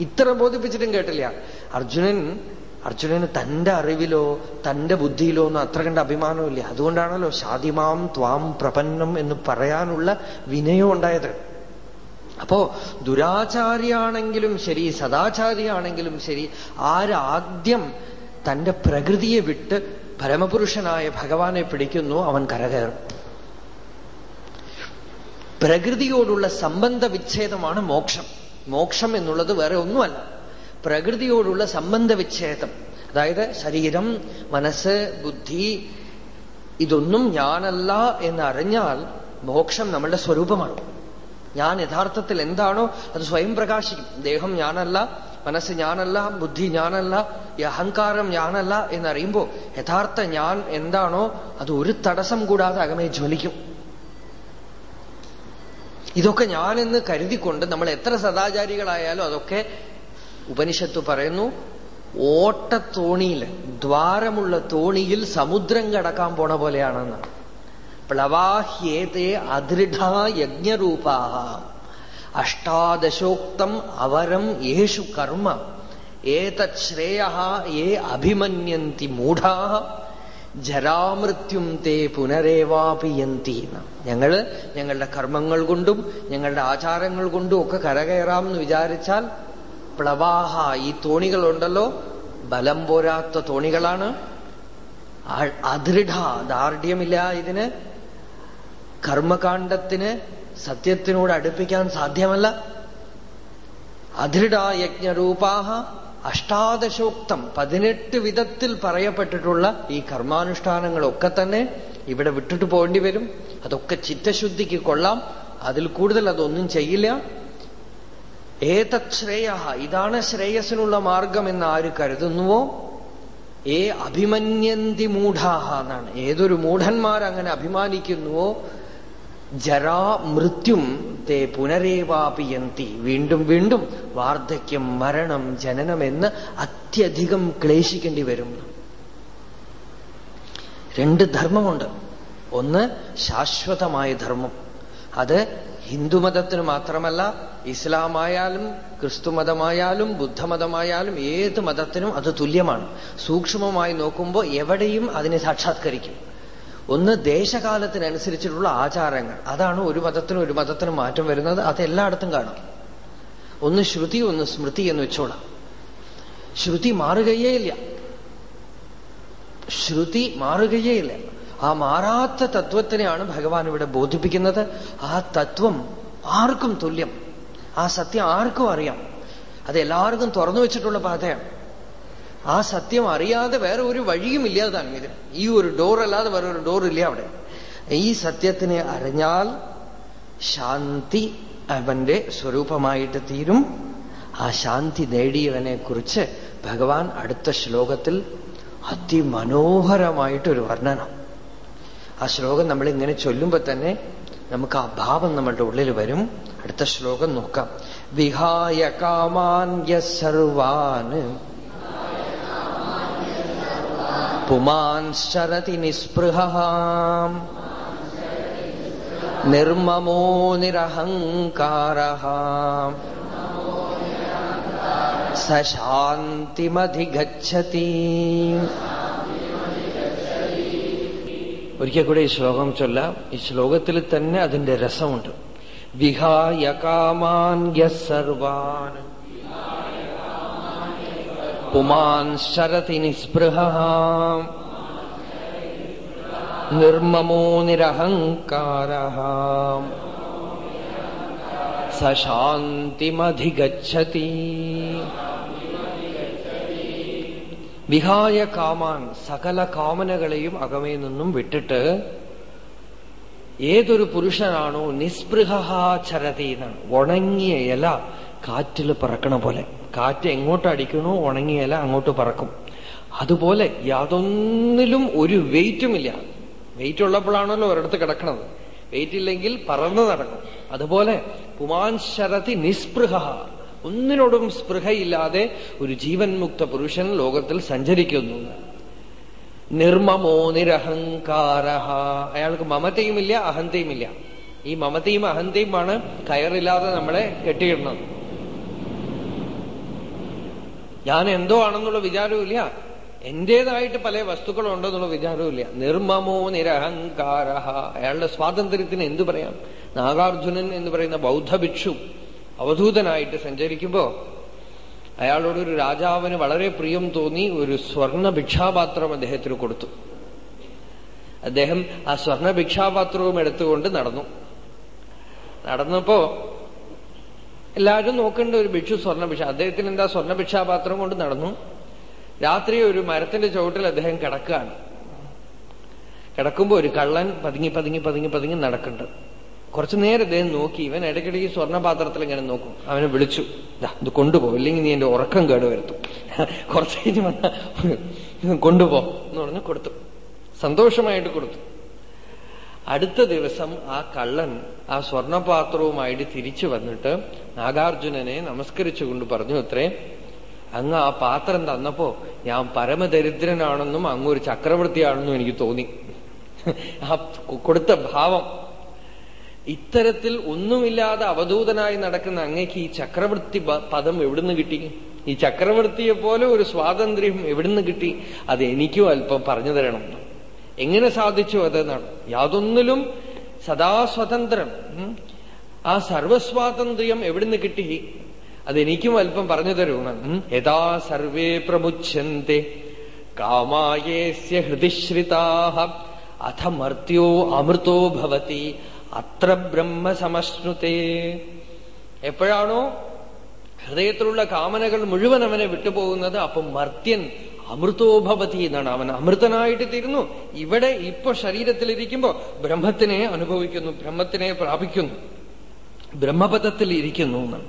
ഇത്ര ബോധിപ്പിച്ചിട്ടും കേട്ടില്ല. അർജുനൻ അർജുനന് തന്റെ അറിവിലോ തന്റെ ബുദ്ധിയിലോ ഒന്നും അത്ര കണ്ട അഭിമാനമില്ല അതുകൊണ്ടാണല്ലോ ഷാദിമാം ത്വാം പ്രപന്നം എന്ന് പറയാനുള്ള വിനയം ഉണ്ടായത്. അപ്പോ ദുരാചാരിയാണെങ്കിലും ശരി സദാചാരിയാണെങ്കിലും ശരി ആരാദ്യം തന്റെ പ്രകൃതിയെ വിട്ട് പരമപുരുഷനായ ഭഗവാനെ പിടിക്കുന്നു അവൻ കരകയറും. പ്രകൃതിയോടുള്ള സംബന്ധ വിച്ഛേദമാണ് മോക്ഷം. മോക്ഷം എന്നുള്ളത് വേറെ ഒന്നുമല്ല. പ്രകൃതിയോടുള്ള സംബന്ധ വിച്ഛേദം അതായത് ശരീരം മനസ്സ് ബുദ്ധി ഇതൊന്നും ഞാനല്ല എന്നറിഞ്ഞാൽ മോക്ഷം നമ്മളുടെ സ്വരൂപമാണ്. ഞാൻ യഥാർത്ഥത്തിൽ എന്താണോ അത് സ്വയം പ്രകാശിക്കും. ദേഹം ഞാനല്ല മനസ്സ് ഞാനല്ല ബുദ്ധി ഞാനല്ല ഈ അഹങ്കാരം ഞാനല്ല എന്നറിയുമ്പോ യഥാർത്ഥ ഞാൻ എന്താണോ അത് ഒരു തടസ്സം കൂടാതെ അകമേ ജ്വലിക്കും. ഇതൊക്കെ ഞാനെന്ന് കരുതിക്കൊണ്ട് നമ്മൾ എത്ര സദാചാരികളായാലും അതൊക്കെ ഉപനിഷത്ത് പറയുന്നു ഓട്ടത്തോണിയിൽ ദ്വാരമുള്ള തോണിയിൽ സമുദ്രം കടക്കാൻ പോണ പോലെയാണെന്ന്. പ്ലവാഹ്യേതേ അദൃഢ യജ്ഞരൂപാഹ. അഷ്ടാദശോക്തം അവരം യേഷു കർമ്മ. ഏതത് ശ്രേയ ഏ അഭിമന്യന്തി മൂഢാ. ജരാമൃത്യും തേ പുനരേവാപിയന്തി ഞങ്ങൾ ഞങ്ങളുടെ കർമ്മങ്ങൾ കൊണ്ടും ഞങ്ങളുടെ ആചാരങ്ങൾ കൊണ്ടും ഒക്കെ കരകയറാം എന്ന് വിചാരിച്ചാൽ പ്ലവാഹ ഈ തോണികളുണ്ടല്ലോ? ബലം പോരാത്ത തോണികളാണ്. അദൃഢ ദാർഢ്യമില്ല ഇതിന്. കർമ്മകാണ്ഡത്തിന് സത്യത്തിനോട് അടുപ്പിക്കാൻ സാധ്യമല്ല. അദൃഢ യജ്ഞരൂപാഹ അഷ്ടാദശോക്തം പതിനെട്ട് വിധത്തിൽ പറയപ്പെട്ടിട്ടുള്ള ഈ കർമാനുഷ്ഠാനങ്ങളൊക്കെ തന്നെ ഇവിടെ വിട്ടിട്ട് പോകേണ്ടി വരും. അതൊക്കെ ചിത്തശുദ്ധിക്ക് കൊള്ളാം. അതിൽ കൂടുതൽ അതൊന്നും ചെയ്യില്ല. ഏതത് ശ്രേയ ഇതാണ് ശ്രേയസിനുള്ള മാർഗം എന്ന് ആര് കരുതുന്നുവോ? ഏ അഭിമന്യന്തി മൂഢാഹ എന്നാണ്. ഏതൊരു മൂഢന്മാർ അങ്ങനെ അഭിമാനിക്കുന്നുവോ? ജരാ മൃത്യും തേ പുനരേവാപിയന്തി. വീണ്ടും വീണ്ടും വാർദ്ധക്യം മരണം ജനനം എന്ന് അത്യധികം ക്ലേശിക്കേണ്ടി വരും. രണ്ട് ധർമ്മമുണ്ട്. ഒന്ന് ശാശ്വതമായ ധർമ്മം. അത് ഹിന്ദുമതത്തിന് മാത്രമല്ല ഇസ്ലാമായാലും ക്രിസ്തുമതമായാലും ബുദ്ധമതമായാലും ഏത് മതത്തിനും അത് തുല്യമാണ്. സൂക്ഷ്മമായി നോക്കുമ്പോൾ എവിടെയും അതിനെ സാക്ഷാത്കരിക്കും. ഒന്ന് ദേശകാലത്തിനനുസരിച്ചിട്ടുള്ള ആചാരങ്ങൾ. അതാണ് ഒരു മതത്തിനും ഒരു മതത്തിനും മാറ്റം വരുന്നത്. അത് എല്ലായിടത്തും കാണും. ഒന്ന് ശ്രുതി ഒന്ന് സ്മൃതി എന്ന് വെച്ചോളാം. ശ്രുതി മാറുകയേ ഇല്ല. ശ്രുതി മാറുകയേ ഇല്ല. ആ മാറാത്ത തത്വത്തിനെയാണ് ഭഗവാൻ ഇവിടെ ബോധിപ്പിക്കുന്നത്. ആ തത്വം ആർക്കും തുല്യം. ആ സത്യം ആർക്കും അറിയാം. അത് എല്ലാവർക്കും തുറന്നു വെച്ചിട്ടുള്ള പാതയാണ്. ആ സത്യം അറിയാതെ വേറെ ഒരു വഴിയും ഇല്ലാതാണ് ഇതിന് ഈ ഒരു ഡോർ അല്ലാതെ വേറെ ഒരു ഡോർ ഇല്ല അവിടെ. ഈ സത്യത്തിനെ അറിഞ്ഞാൽ ശാന്തി അവന്റെ സ്വരൂപമായിട്ട് തീരും. ആ ശാന്തി നേടിയവനെ കുറിച്ച് ഭഗവാൻ അടുത്ത ശ്ലോകത്തിൽ അതിമനോഹരമായിട്ടൊരു വർണനം. ആ ശ്ലോകം നമ്മൾ ഇങ്ങനെ ചൊല്ലുമ്പോ തന്നെ നമുക്ക് ആ ഭാവം നമ്മളുടെ ഉള്ളിൽ വരും. അടുത്ത ശ്ലോകം നോക്കാം. വിഹായ കാമാന്യ സർവാൻ. പുമാൻശരതി നിസ്പൃഹ നിർമ്മമോ നിരഹങ്കാര സശാന്തിമധിഗച്ഛതി. ഒരിക്കൽ കൂടെ ഈ ശ്ലോകം ചൊല്ലാം. ഈ ശ്ലോകത്തിൽ തന്നെ അതിന്റെ രസമുണ്ട്. വിഹായ കാമാൻ സർവാൻ. പുമാൻ ശരതി നിസ്പൃഹ. നിർമ്മമോ നിരഹങ്കാര. സശാന്തിമധിഗച്ഛതി വിഹായ കാമാൻ സകല കാമനകളെയും അകമേ നിന്നും വിട്ടിട്ട് ഏതൊരു പുരുഷനാണോ നിസ്പൃഹാചരതി എന്നാണ് ഉണങ്ങിയ ഇല കാറ്റിൽ പറക്കണ പോലെ. കാറ്റ് എങ്ങോട്ട് അടിക്കണോ ഉണങ്ങിയ ഇല അങ്ങോട്ട് പറക്കും. അതുപോലെ യാതൊന്നിലും ഒരു വെയിറ്റുമില്ല വെയിറ്റ് ഉള്ളപ്പോഴാണല്ലോ ഒരിടത്ത് കിടക്കണത്. വെയിറ്റ് ഇല്ലെങ്കിൽ പറന്ന് നടക്കും. അതുപോലെ പുമാൻ ശരതി നിസ്പൃഹ ഒന്നിനോടും സ്പൃഹയില്ലാതെ ഒരു ജീവൻ മുക്ത പുരുഷൻ ലോകത്തിൽ സഞ്ചരിക്കുന്നു. നിർമ്മമോ നിരഹങ്കാര അയാൾക്ക് മമതയുമില്ല അഹന്തയുമില്ല. ഈ മമതയും അഹന്തയുമാണ് കയറില്ലാതെ നമ്മളെ കെട്ടിയിടുന്നത്. ഞാൻ എന്തോ ആണെന്നുള്ള വിചാരവുമില്ല. എന്റേതായിട്ട് പല വസ്തുക്കളും ഉണ്ടെന്നുള്ള വിചാരവുമില്ല. നിർമ്മമോ നിരഹങ്കാര അയാളുടെ സ്വാതന്ത്ര്യത്തിന് എന്തു പറയാം? നാഗാർജുനൻ എന്ന് പറയുന്ന ബൗദ്ധ ഭിക്ഷു അവധൂതനായിട്ട് സഞ്ചരിക്കുമ്പോ അയാളോട് ഒരു രാജാവിന് വളരെ പ്രിയം തോന്നി ഒരു സ്വർണ ഭിക്ഷാപാത്രം അദ്ദേഹത്തിന് കൊടുത്തു. അദ്ദേഹം ആ സ്വർണ ഭിക്ഷാപാത്രവും എടുത്തുകൊണ്ട് നടന്നു. നടന്നപ്പോ എല്ലാവരും നോക്കേണ്ട ഒരു ഭിക്ഷു സ്വർണ ഭിക്ഷ അദ്ദേഹത്തിന് എന്താ സ്വർണ ഭിക്ഷാപാത്രം കൊണ്ട് നടന്നു? രാത്രി ഒരു മരത്തിന്റെ ചുവട്ടിൽ അദ്ദേഹം കിടക്കുകയാണ്. കിടക്കുമ്പോ ഒരു കള്ളൻ പതുങ്ങി പതുങ്ങി പതുങ്ങി പതുങ്ങി നടക്കുന്നുണ്ട്. കുറച്ചു നേരം അദ്ദേഹം നോക്കി. ഇവൻ ഇടയ്ക്കിടയ്ക്ക് സ്വർണപാത്രത്തിൽ ഇങ്ങനെ നോക്കും. അവനെ വിളിച്ചു. ഇത് കൊണ്ടുപോ. ഇല്ലെങ്കിൽ നീ എന്റെ ഉറക്കം കേട് വരുത്തും കുറച്ച് കഴിഞ്ഞ് വന്ന കൊണ്ടുപോ എന്ന് പറഞ്ഞ് കൊടുത്തു. സന്തോഷമായിട്ട് കൊടുത്തു. അടുത്ത ദിവസം ആ കള്ളൻ ആ സ്വർണപാത്രവുമായിട്ട് തിരിച്ചു വന്നിട്ട് നാഗാർജുനനെ നമസ്കരിച്ചുകൊണ്ട് പറഞ്ഞു അത്രേ അങ്ങ് ആ പാത്രം തന്നപ്പോ ഞാൻ പരമദരിദ്രനാണെന്നും അങ്ങ് ഒരു ചക്രവർത്തിയാണെന്നും എനിക്ക് തോന്നി. ആ കൊടുത്ത ഭാവം ഇത്തരത്തിൽ ഒന്നുമില്ലാതെ അവധൂതനായി നടക്കുന്ന അങ്ങയ്ക്ക് ഈ ചക്രവർത്തി പദം എവിടുന്ന് കിട്ടി? ഈ ചക്രവർത്തിയെ പോലെ ഒരു സ്വാതന്ത്ര്യം എവിടുന്ന് കിട്ടി? അത് എനിക്കും അല്പം പറഞ്ഞു തരണം. എങ്ങനെ സാധിച്ചു അതെന്നാണ് യാതൊന്നിലും സദാ സ്വതന്ത്രം ആ സർവസ്വാതന്ത്ര്യം എവിടുന്ന് കിട്ടി? അതെനിക്കും അല്പം പറഞ്ഞു തരുമെന്ന് യഥാ സർവേ പ്രമുച്ഛന്തി. കാമായേസ്യ ഹൃതിശ്രിതാഹ. അഥ മർത്യോ അമൃതോ ഭവതി. അത്ര ബ്രഹ്മ സമശ്നുതേ എപ്പോഴാണോ ഹൃദയത്തിലുള്ള കാമനകൾ മുഴുവൻ അവനെ വിട്ടുപോകുന്നത് അപ്പം മർത്യൻ അമൃതോഭവതി എന്നാണ് അവൻ. അമൃതനായിട്ട് തീരുന്നു. ഇവിടെ ഇപ്പൊ ശരീരത്തിലിരിക്കുമ്പോ ബ്രഹ്മത്തിനെ അനുഭവിക്കുന്നു ബ്രഹ്മത്തിനെ പ്രാപിക്കുന്നു. ബ്രഹ്മപഥത്തിൽ ഇരിക്കുന്നു എന്നാണ്.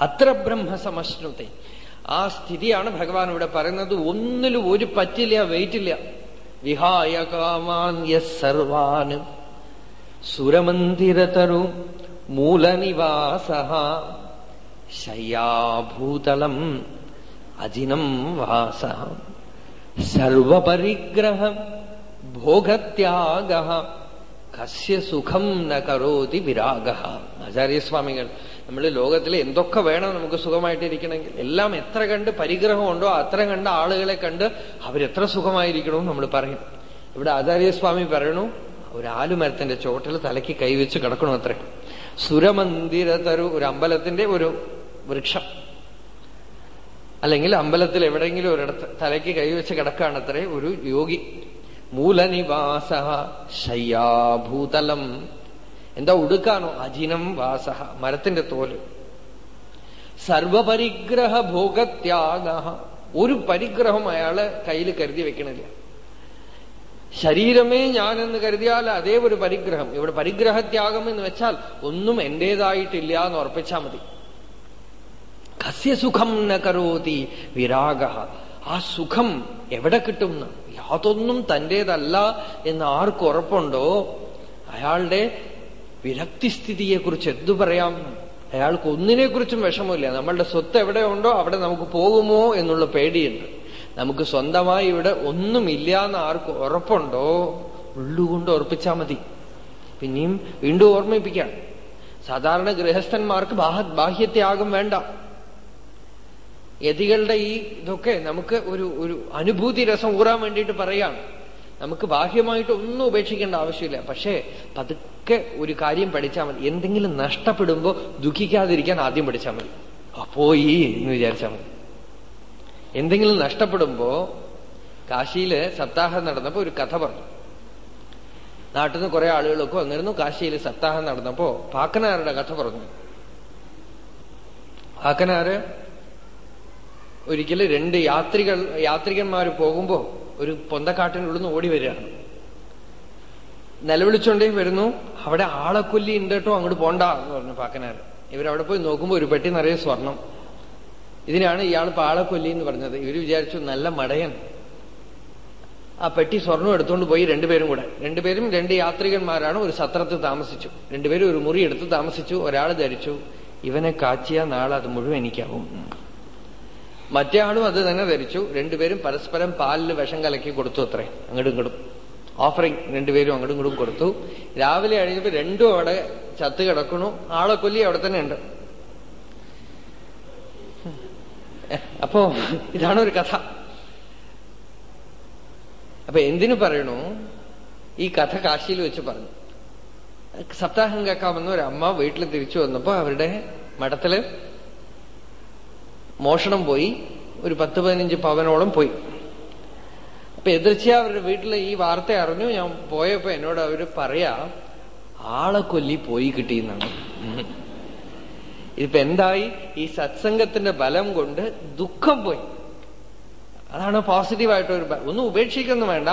അത്ര ബ്രഹ്മ സമശ്നുത്തെ ആ സ്ഥിതിയാണ് ഭഗവാൻ ഇവിടെ പറയുന്നത്. ഒന്നിലും ഒരു പറ്റില്ല വെയിറ്റില്ല. വിഹായ കാമാൻ യസ് സുരമന്ദിരതരു മൂലനിവാസ ശയ്യാഭൂതളം അജിനം വാസ സർവപരിഗ്രഹ ഭോഗത്യാഗ കസ്യ സുഖം ന കരോതി വിരാഗ ആചാര്യസ്വാമികൾ നമ്മൾ ലോകത്തിൽ എന്തൊക്കെ വേണം നമുക്ക് സുഖമായിട്ടിരിക്കണമെങ്കിൽ എല്ലാം എത്ര കണ്ട് പരിഗ്രഹമുണ്ടോ അത്ര കണ്ട ആളുകളെ കണ്ട് അവരെത്ര സുഖമായിരിക്കണമെന്ന് നമ്മൾ പറയും ഇവിടെ ആചാര്യസ്വാമി പറയണു ഒരു ആലുമരത്തിന്റെ ചോട്ടിൽ തലയ്ക്ക് കൈവച്ച് കിടക്കണു അത്ര സുരമന്ദിരത്തരു ഒരു അമ്പലത്തിന്റെ ഒരു വൃക്ഷം. അല്ലെങ്കിൽ അമ്പലത്തിൽ എവിടെയെങ്കിലും ഒരിടത്ത് തലയ്ക്ക് കൈവച്ച് കിടക്കുകയാണത്രേ ഒരു യോഗി. മൂലനിവാസ ശയ്യാഭൂതലം. എന്താ ഉടുക്കാണോ അജിനം വാസ മരത്തിന്റെ തോൽ. സർവപരിഗ്രഹ ഭോഗത്യാഗ ഒരു പരിഗ്രഹം അയാൾ കയ്യിൽ കരുതി വെക്കണില്ല. ശരീരമേ ഞാനെന്ന് കരുതിയാൽ അതേ ഒരു പരിഗ്രഹം. ഇവിടെ പരിഗ്രഹത്യാഗം എന്ന് വെച്ചാൽ ഒന്നും എന്റേതായിട്ടില്ല എന്ന് ഉറപ്പിച്ചാൽ മതി. കസ്യ സുഖം ന കരോതി വിരാഗ. ആ സുഖം എവിടെ കിട്ടും യാതൊന്നും തന്റേതല്ല എന്ന് ആർക്ക് ഉറപ്പുണ്ടോ? അയാളുടെ വിരക്തിസ്ഥിതിയെക്കുറിച്ച് എന്തു പറയാം? അയാൾക്ക് ഒന്നിനെക്കുറിച്ചും വിഷമമില്ല. നമ്മളുടെ സ്വത്ത് എവിടെ ഉണ്ടോ അവിടെ നമുക്ക് പോകുമോ എന്നുള്ള പേടിയുണ്ട്. നമുക്ക് സ്വന്തമായി ഇവിടെ ഒന്നുമില്ല എന്ന് ആർക്ക് ഉറപ്പുണ്ടോ? ഉള്ളുകൊണ്ട് ഉറപ്പിച്ചാൽ മതി. പിന്നെയും വീണ്ടും ഓർമ്മിപ്പിക്കാം. സാധാരണ ഗൃഹസ്ഥന്മാർക്ക് ബാഹ്യത്യാഗം വേണ്ട. യതികളുടെ ഈ ഇതൊക്കെ നമുക്ക് ഒരു ഒരു അനുഭൂതി രസം ഊറാൻ വേണ്ടിയിട്ട് പറയാണ്. നമുക്ക് ബാഹ്യമായിട്ട് ഒന്നും ഉപേക്ഷിക്കേണ്ട ആവശ്യമില്ല. പക്ഷേ പതുക്കെ ഒരു കാര്യം പഠിച്ചാൽ മതി. എന്തെങ്കിലും നഷ്ടപ്പെടുമ്പോ ദുഃഖിക്കാതിരിക്കാൻ ആദ്യം പഠിച്ചാൽ മതി. പോയി എന്ന് വിചാരിച്ചാൽ മതി. എന്തെങ്കിലും നഷ്ടപ്പെടുമ്പോ കാശിയിൽ സപ്താഹം നടന്നപ്പോ ഒരു കഥ പറഞ്ഞു. നാട്ടിൽ നിന്ന് കുറെ ആളുകളൊക്കെ വന്നിരുന്നു കാശിയിൽ സപ്താഹം നടന്നപ്പോ പാക്കനാരുടെ കഥ പറഞ്ഞു. പാക്കനാര് ഒരിക്കലും രണ്ട് യാത്രികൾ യാത്രികന്മാർ പോകുമ്പോ ഒരു പൊന്തക്കാട്ടിനുള്ളിൽ നിന്ന് ഓടി വരികയാണ്. നിലവിളിച്ചോണ്ടേ വരുന്നു അവിടെ ആളെ കൊല്ലി ഉണ്ട് കേട്ടോ അങ്ങോട്ട് പോണ്ട എന്ന് പറഞ്ഞു പാക്കനാർ ഇവരവിടെ പോയി നോക്കുമ്പോ ഒരു പെട്ടി നിറയെ സ്വർണം. ഇതിനാണ് ഇയാൾ പാളക്കൊല്ലി എന്ന് പറഞ്ഞത്. ഇവർ വിചാരിച്ചു നല്ല മടയൻ. ആ പെട്ടി സ്വർണം എടുത്തുകൊണ്ട് പോയി രണ്ടുപേരും കൂടെ. രണ്ടുപേരും രണ്ട് യാത്രികന്മാരാണ് ഒരു സത്രത്തിൽ താമസിച്ചു. രണ്ടുപേരും ഒരു മുറി എടുത്ത് താമസിച്ചു. ഒരാൾ ധരിച്ചു. ഇവനെ കാച്ചിയ നാളെ അത് മുഴുവൻ എനിക്കാവും. മറ്റേ ആളും അത് തന്നെ ധരിച്ചു. രണ്ടുപേരും പരസ്പരം പാലിൽ വിഷം കലക്കി കൊടുത്തു അത്രേ. അങ്ങോട്ടും ഇങ്ങോട്ടും ഓഫറിങ് രണ്ടുപേരും അങ്ങോട്ടും ഇങ്ങോട്ടും കൊടുത്തു. രാവിലെ അഴിഞ്ഞപ്പോ രണ്ടും അവിടെ ചത്ത് കിടക്കണു ആളെ കൊല്ലി അവിടെ തന്നെ ഉണ്ട്. അപ്പോ ഇതാണ് ഒരു കഥ. അപ്പൊ എന്തിനു പറയണു? ഈ കഥ കാശിയിൽ വെച്ച് പറഞ്ഞു. സപ്താഹം കേൾക്കാമെന്ന് ഒരു അമ്മ വീട്ടിൽ തിരിച്ചു വന്നപ്പോ അവരുടെ മഠത്തിൽ മോഷണം പോയി. ഒരു പത്ത് പതിനഞ്ച് പവനോളം പോയി. അപ്പൊ എതിർച്ച അവരുടെ വീട്ടിൽ ഈ വാർത്ത അറിഞ്ഞു. ഞാൻ പോയപ്പോ എന്നോട് അവർ പറയാ ആളെ കൊല്ലി പോയി കിട്ടിയെന്നാണ്. ഇതിപ്പോ എന്തായി ഈ സത്സംഗത്തിന്റെ ബലം കൊണ്ട് ദുഃഖം പോയി. അതാണ് പോസിറ്റീവായിട്ട് ഒരു ഒന്നും ഉപേക്ഷിക്കുന്നു വേണ്ട.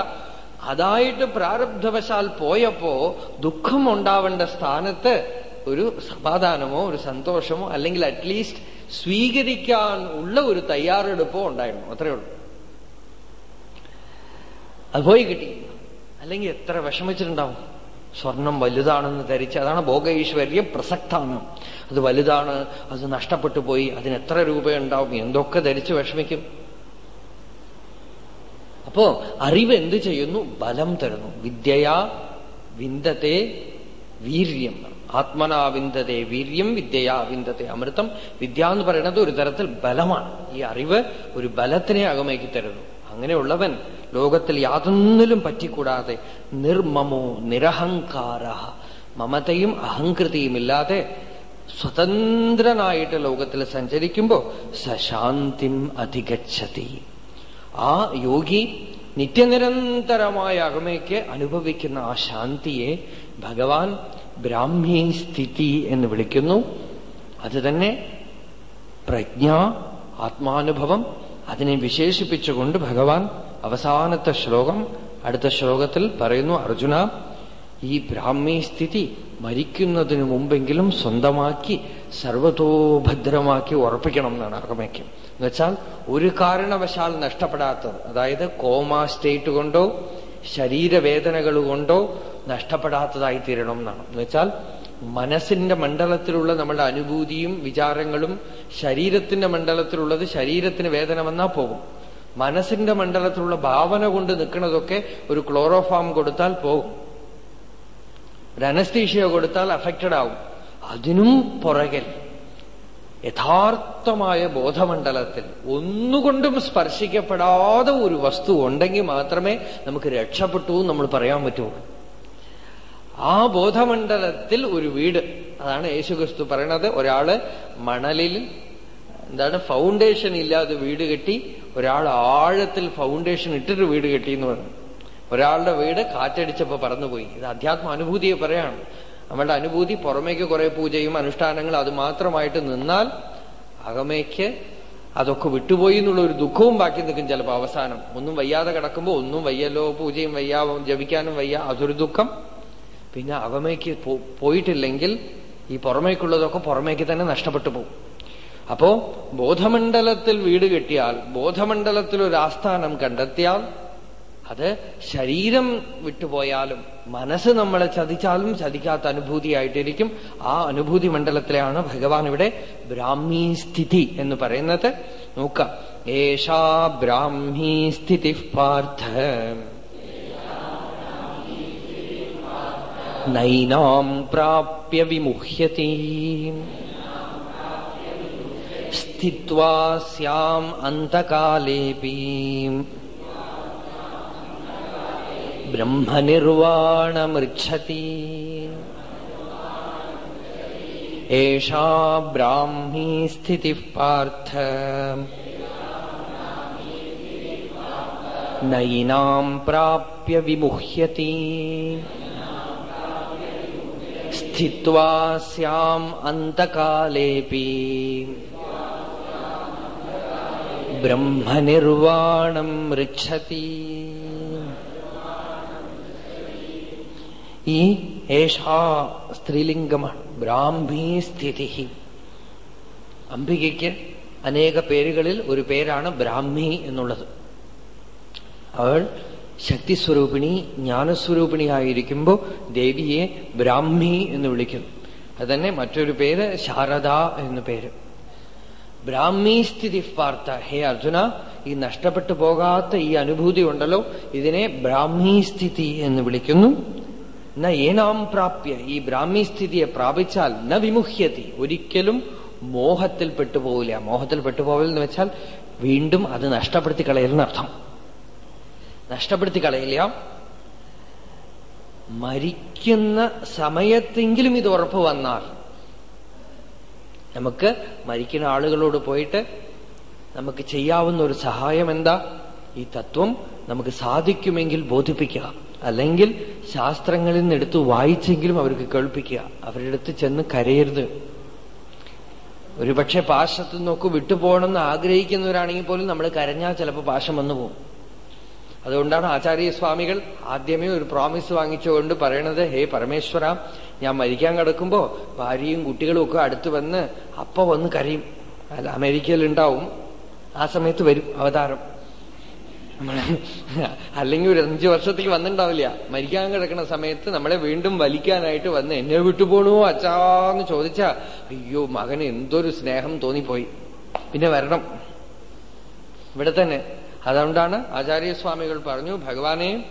അതായിട്ട് പ്രാരബ്ധവശാൽ പോയപ്പോ ദുഃഖം ഉണ്ടാവേണ്ട സ്ഥാനത്ത് ഒരു സമാധാനമോ ഒരു സന്തോഷമോ അല്ലെങ്കിൽ അറ്റ്ലീസ്റ്റ് സ്വീകരിക്കാൻ ഉള്ള ഒരു തയ്യാറെടുപ്പോ ഉണ്ടായിരുന്നു. അത്രയേ ഉള്ളൂ. അത് പോയി കിട്ടി. അല്ലെങ്കിൽ എത്ര വിഷമിച്ചിട്ടുണ്ടാവും? സ്വർണം വലുതാണെന്ന് ധരിച്ച് അതാണ് ഭോഗൈശ്വര്യം പ്രസക്താണ് അത് വലുതാണ് അത് നഷ്ടപ്പെട്ടു പോയി അതിന് എത്ര രൂപയുണ്ടാവും എന്തൊക്കെ ധരിച്ച് വിഷമിക്കും? അപ്പോ അറിവ് എന്ത് ചെയ്യുന്നു? ബലം തരുന്നു. വിദ്യയാ വിന്ദത്തെ വീര്യം. ആത്മനാ വിന്ദതെ വീര്യം വിദ്യയാ വിന്ദത്തെ അമൃതം. വിദ്യ എന്ന് പറയുന്നത് ഒരു തരത്തിൽ ബലമാണ്. ഈ അറിവ് ഒരു ബലത്തിനെ അകമേക്ക് തരുന്നു. അങ്ങനെയുള്ളവൻ ലോകത്തിൽ യാതൊന്നിലും പറ്റിക്കൂടാതെ നിർമ്മമോ നിരഹങ്കാര. മമതയും അഹങ്കൃതിയും ഇല്ലാതെ സ്വതന്ത്രനായിട്ട് ലോകത്തിൽ സഞ്ചരിക്കുമ്പോ സശാന്തിം അധികച്ചതി ആ യോഗി നിത്യനിരന്തരമായ അകമയ്ക്ക് അനുഭവിക്കുന്ന ആ ശാന്തിയെ ഭഗവാൻ ബ്രാഹ്മീ സ്ഥിതി എന്ന് വിളിക്കുന്നു. അത് തന്നെ പ്രജ്ഞ ആത്മാനുഭവം അതിനെ വിശേഷിപ്പിച്ചുകൊണ്ട് ഭഗവാൻ അവസാനത്തെ ശ്ലോകം അടുത്ത ശ്ലോകത്തിൽ പറയുന്നു അർജുന ഈ ബ്രാഹ്മീ സ്ഥിതി മരിക്കുന്നതിനു മുമ്പെങ്കിലും സ്വന്തമാക്കി സർവതോഭദ്രമാക്കി ഉറപ്പിക്കണം എന്നാണ് അകമയ്ക്ക് എന്നുവെച്ചാൽ ഒരു കാരണവശാൽ നഷ്ടപ്പെടാത്തത് അതായത് കോമാ സ്റ്റേറ്റ് കൊണ്ടോ ശരീരവേദനകൾ കൊണ്ടോ നഷ്ടപ്പെടാത്തതായി തീരണം എന്നാണ്. എന്നുവെച്ചാൽ മനസ്സിന്റെ മണ്ഡലത്തിലുള്ള നമ്മുടെ അനുഭൂതിയും വിചാരങ്ങളും ശരീരത്തിന്റെ മണ്ഡലത്തിലുള്ളത് ശരീരത്തിന് വേദന വന്നാൽ പോകും. മനസ്സിന്റെ മണ്ഡലത്തിലുള്ള ഭാവന കൊണ്ട് നിൽക്കുന്നതൊക്കെ ഒരു ക്ലോറോഫാം കൊടുത്താൽ പോകും ഒരു അനസ്തീഷ്യ കൊടുത്താൽ അഫക്റ്റഡ് ആവും. അതിനും പുറകിൽ യഥാർത്ഥമായ ബോധമണ്ഡലത്തിൽ ഒന്നുകൊണ്ടും സ്പർശിക്കപ്പെടാതെ ഒരു വസ്തു ഉണ്ടെങ്കിൽ മാത്രമേ നമുക്ക് രക്ഷപ്പെട്ടു നമ്മൾ പറയാൻ പറ്റുള്ളൂ. ആ ബോധമണ്ഡലത്തിൽ ഒരു വീട് അതാണ് യേശുക്രിസ്തു പറയണത് ഒരാൾ മണലിൽ എന്താണ്? ഫൗണ്ടേഷൻ ഇല്ലാതെ വീട് കെട്ടി ഒരാൾ ആഴത്തിൽ ഫൗണ്ടേഷൻ ഇട്ടിട്ട് വീട് കെട്ടി എന്ന് പറഞ്ഞു. ഒരാളുടെ വീട് കാറ്റടിച്ചപ്പോ പറന്നുപോയി. ഇത് അധ്യാത്മ അനുഭൂതിയെ പറയാണ്. നമ്മളുടെ അനുഭൂതി പുറമേക്ക് കുറെ പൂജയും അനുഷ്ഠാനങ്ങൾ അത് മാത്രമായിട്ട് നിന്നാൽ അകമേക്ക് അതൊക്കെ വിട്ടുപോയി എന്നുള്ള ഒരു ദുഃഖവും ബാക്കി നിൽക്കും ചിലപ്പോൾ അവസാനം. ഒന്നും വയ്യാതെ കിടക്കുമ്പോൾ ഒന്നും വയ്യല്ലോ പൂജയും വയ്യ ജപിക്കാനും വയ്യ അതൊരു ദുഃഖം. പിന്നെ അകമേക്ക് പോയിട്ടില്ലെങ്കിൽ ഈ പുറമേക്കുള്ളതൊക്കെ പുറമേക്ക് തന്നെ നഷ്ടപ്പെട്ടു പോകും. അപ്പോ ബോധമണ്ഡലത്തിൽ വീട് കെട്ടിയാൽ ബോധമണ്ഡലത്തിൽ ഒരു ആസ്ഥാനം കണ്ടെത്തിയാൽ അത് ശരീരം വിട്ടുപോയാലും മനസ്സ് നമ്മളെ ചതിച്ചാലും ചതിക്കാത്ത അനുഭൂതിയായിട്ടിരിക്കും. ആ അനുഭൂതി മണ്ഡലത്തിലാണ് ഭഗവാൻ ഇവിടെ ബ്രാഹ്മീ സ്ഥിതി എന്ന് പറയുന്നത്. നോക്കാം. ഏഷാ ബ്രാഹ്മീ സ്ഥിതി പാർത്ഥ. നൈനാം പ്രാപ്യ വിമുഹ്യതി. स्थित्वा स्याम् अन्तकालेऽपि। ब्रह्मनिर्वाणमृच्छति। एषा ब्राह्मी स्थितिः पार्थ। नयिनाम् प्राप्य विमुह्यति। स्थित्वा स्याम् अन्तकालेऽपि। ब्रह्मनिर्वाणम् ऋच्छति ഈ ഏഷാ സ്ത്രീലിംഗമാണ് ബ്രാഹ്മീ സ്ഥിതി അംബികയ്ക്ക് അനേക പേരുകളിൽ ഒരു പേരാണ് ബ്രാഹ്മി എന്നുള്ളത് അവൾ ശക്തിസ്വരൂപിണി ജ്ഞാനസ്വരൂപിണിയായിരിക്കുമ്പോ ദേവിയെ ബ്രാഹ്മി എന്ന് വിളിക്കുന്നു അതന്നെ മറ്റൊരു പേര് ശാരദ എന്നു പേര് ബ്രാഹ്മീ സ്ഥിതി പാർത്ത ഹേ അർജുന ഈ നഷ്ടപ്പെട്ടു പോകാത്ത ഈ അനുഭൂതി ഉണ്ടല്ലോ ഇതിനെ ബ്രാഹ്മീസ്ഥിതി എന്ന് വിളിക്കുന്നു. ന ഏനാം പ്രാപ്യ ഈ ബ്രാഹ്മീസ്ഥിതിയെ പ്രാപിച്ചാൽ ന വിമുഹ്യതി. ഒരിക്കലും മോഹത്തിൽ പെട്ടുപോകില്ല മോഹത്തിൽ പെട്ടുപോകൽ എന്ന് വെച്ചാൽ വീണ്ടും അത് നഷ്ടപ്പെടുത്തി കളയലെന്നർത്ഥം നഷ്ടപ്പെടുത്തി കളയില്ല. മരിക്കുന്ന സമയത്തെങ്കിലും ഇത് ഉറപ്പ് വന്നാൽ നമുക്ക് മരിക്കുന്ന ആളുകളോട് പോയിട്ട് നമുക്ക് ചെയ്യാവുന്ന ഒരു സഹായം എന്താ? ഈ തത്വം നമുക്ക് സാധിക്കുമെങ്കിൽ ബോധിപ്പിക്കുക. അല്ലെങ്കിൽ ശാസ്ത്രങ്ങളിൽ നിന്ന് എടുത്ത് വായിച്ചെങ്കിലും അവർക്ക് കേൾപ്പിക്കുക. അവരുടെ അടുത്ത് ചെന്ന് കരയരുത്. ഒരുപക്ഷെ പാശത്തു നിന്നൊക്കെ വിട്ടുപോകണമെന്ന് ആഗ്രഹിക്കുന്നവരാണെങ്കിൽ പോലും നമ്മൾ കരഞ്ഞാൽ ചിലപ്പോൾ പാശം വന്നു പോകും. അതുകൊണ്ടാണ് ആചാര്യസ്വാമികൾ ആദ്യമേ ഒരു പ്രോമിസ് വാങ്ങിച്ചുകൊണ്ട് പറയണത് ഹേ പരമേശ്വര ഞാൻ മരിക്കാൻ കിടക്കുമ്പോ ഭാര്യയും കുട്ടികളും ഒക്കെ അടുത്ത് വന്ന് അപ്പ വന്ന് കരയും. അല്ല അമേരിക്കയിൽ ഉണ്ടാവും ആ സമയത്ത് വരും അവതാരം. അല്ലെങ്കിൽ ഒരു അഞ്ചു വർഷത്തേക്ക് വന്നിട്ടുണ്ടാവില്ല. മരിക്കാൻ കിടക്കുന്ന സമയത്ത് നമ്മളെ വീണ്ടും വലിക്കാനായിട്ട് വന്ന് എന്നെ വിട്ടുപോണോ അച്ഛാന്ന് ചോദിച്ചാ അയ്യോ മകന് എന്തൊരു സ്നേഹം തോന്നിപ്പോയി. പിന്നെ വരണം. ഇവിടെ തന്നെ അതുകൊണ്ടാണ് ആചാര്യസ്വാമികൾ പറഞ്ഞു ഭഗവാനെ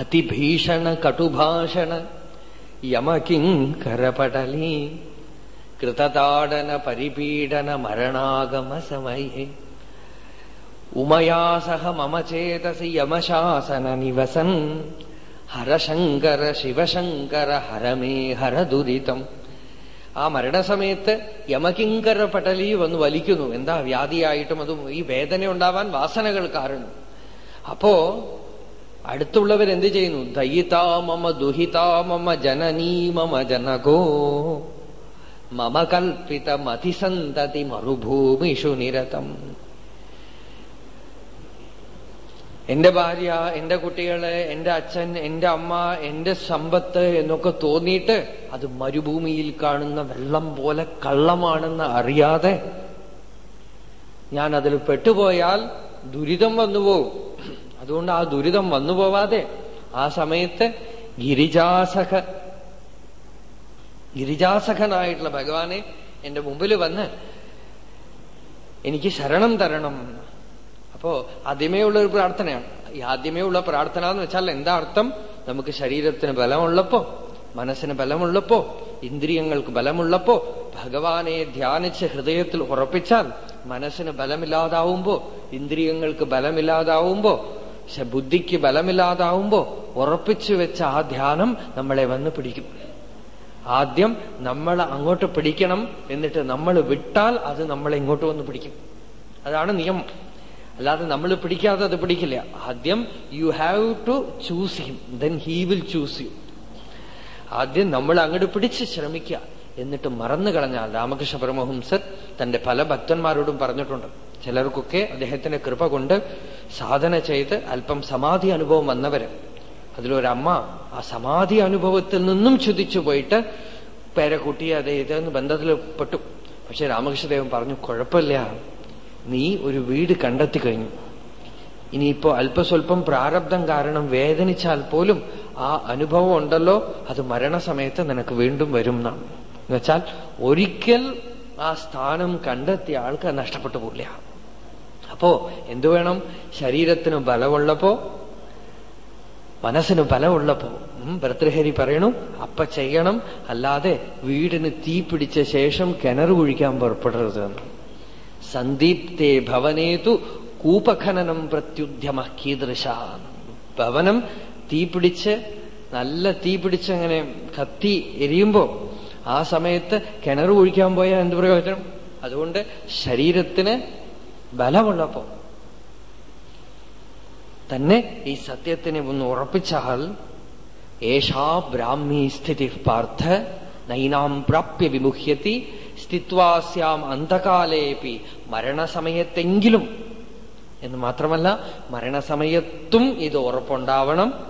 അതിഭീഷണ കടുഭാഷണ യമകിങ്കരപടലി കൃതതാടന പരിപീഡന മരണാഗമ സമയേ. ഉമയാ സഹ മമ ചേതസി യമശാസന നിവസൻ ഹരശങ്കര ശിവശങ്കര ഹരമേ ഹരദുരിതം. ആ മരണസമയത്ത് യമകിങ്കര പടലി വന്ന് വലിക്കുന്നു. എന്താ വ്യാധിയായിട്ടും അതും ഈ വേദന ഉണ്ടാവാൻ വാസനകൾ കാരണം. അപ്പോ അടുത്തുള്ളവരെന്ത് ചെയ്യുന്നു? ദയിതാ മമ ദുഹിതാ മമ ജനനീ മമ ജനകോ മമ കൽപ്പിതമതിസന്തതി മരുഭൂമിഷു നിരതം. എന്റെ ഭാര്യ എന്റെ കുട്ടികൾ എന്റെ അച്ഛൻ എന്റെ അമ്മ എന്റെ സമ്പത്ത് എന്നൊക്കെ തോന്നിയിട്ട് അത് മരുഭൂമിയിൽ കാണുന്ന വെള്ളം പോലെ കള്ളമാണെന്ന് അറിയാതെ ഞാൻ അതിൽ പെട്ടുപോയാൽ ദുരിതം വന്നുപോകും. അതുകൊണ്ട് ആ ദുരിതം വന്നു പോവാതെ ആ സമയത്ത് ഗിരിജാസഖ ഗിരിജാസഖനായിട്ടുള്ള ഭഗവാനെ എന്റെ മുമ്പിൽ വന്ന് എനിക്ക് ശരണം തരണം. അപ്പോ ആദ്യമേ ഉള്ള ഒരു പ്രാർത്ഥനയാണ്. ഈ ആദ്യമേ ഉള്ള പ്രാർത്ഥന എന്ന് വെച്ചാൽ എന്താ അർത്ഥം നമുക്ക് ശരീരത്തിന് ബലമുള്ളപ്പോ മനസ്സിന് ബലമുള്ളപ്പോ ഇന്ദ്രിയങ്ങൾക്ക് ബലമുള്ളപ്പോ ഭഗവാനെ ധ്യാനിച്ച് ഹൃദയത്തിൽ ഉറപ്പിച്ചാൽ മനസ്സിന് ബലമില്ലാതാവുമ്പോ ഇന്ദ്രിയങ്ങൾക്ക് ബലമില്ലാതാവുമ്പോ ബുദ്ധിക്ക് ബലമില്ലാതാവുമ്പോ ഉറപ്പിച്ചു വെച്ച ആ ധ്യാനം നമ്മളെ വന്ന് പിടിക്കും. ആദ്യം നമ്മൾ അങ്ങോട്ട് പിടിക്കണം എന്നിട്ട് നമ്മൾ വിട്ടാൽ അത് നമ്മളെ ഇങ്ങോട്ട് വന്ന് പിടിക്കും. അതാണ് നിയമം. അല്ലാതെ നമ്മൾ പിടിക്കാതെ അത് പിടിക്കില്ല. ആദ്യം you have to choose him then he will choose you ആദ്യം നമ്മൾ അങ്ങോട്ട് പിടിച്ച് ശ്രമിക്കുക. എന്നിട്ട് മറന്നു കളഞ്ഞാൽ രാമകൃഷ്ണ പരമഹംസർ തന്റെ പല ഭക്തന്മാരോടും പറഞ്ഞിട്ടുണ്ട്. ചിലർക്കൊക്കെ അദ്ദേഹത്തിന്റെ കൃപ കൊണ്ട് സാധന ചെയ്ത് അല്പം സമാധി അനുഭവം വന്നവര്. അതിലൊരമ്മ ആ സമാധി അനുഭവത്തിൽ നിന്നും ചുതിച്ചു പോയിട്ട് പേരക്കുട്ടി അതേ ഇതെന്ന് ബന്ധത്തിൽ പെട്ടു പക്ഷെ രാമകൃഷ്ണദേവൻ പറഞ്ഞു കുഴപ്പമില്ല. നീ ഒരു വീട് കണ്ടെത്തി കഴിഞ്ഞു. ഇനിയിപ്പോ അല്പസ്വല്പം പ്രാരബ്ധം കാരണം വേദനിച്ചാൽ പോലും ആ അനുഭവം ഉണ്ടല്ലോ അത് മരണസമയത്ത് നിനക്ക് വീണ്ടും വരും എന്നാണ് എന്നുവെച്ചാൽ ഒരിക്കൽ ആ സ്ഥാനം കണ്ടെത്തിയ ആൾക്ക് നഷ്ടപ്പെട്ടു പോകില്ല അപ്പോ എന്തു വേണം? ശരീരത്തിന് ബലമുള്ളപ്പോ? മനസ്സിന് ബലമുള്ളപ്പോ? ഭർത്തൃഹരി പറയണു അപ്പ ചെയ്യണം അല്ലാതെ വീടിന് തീ പിടിച്ച ശേഷം കിണർ കുഴിക്കാൻ പുറപ്പെടരുത് സന്ദീപ്തേ ഭവനേതു കൂപഖനനം പ്രത്യുദ്യമ കീദൃശ. ഭവനം തീ പിടിച്ച് നല്ല തീ പിടിച്ച് അങ്ങനെ കത്തി എരിയുമ്പോ ആ സമയത്ത് കിണർ കുഴിക്കാൻ പോയാൽ എന്ത് പ്രയോജനം? അതുകൊണ്ട് ശരീരത്തിന് ബലമുള്ളപ്പോ തന്നെ ഈ സത്യത്തിനെ ഒന്ന് ഉറപ്പിച്ചാൽ ഏഷാ ബ്രാഹ്മി സ്ഥിതി പാർത്ഥ നൈനാം പ്രാപ്യ വിമുഹ്യത്തി സ്ഥിത്വാസ്യാം അന്ധകാലേപി മരണസമയത്തെങ്കിലും. എന്ന് മാത്രമല്ല മരണസമയത്തും ഇത് ഉറപ്പുണ്ടാവണം.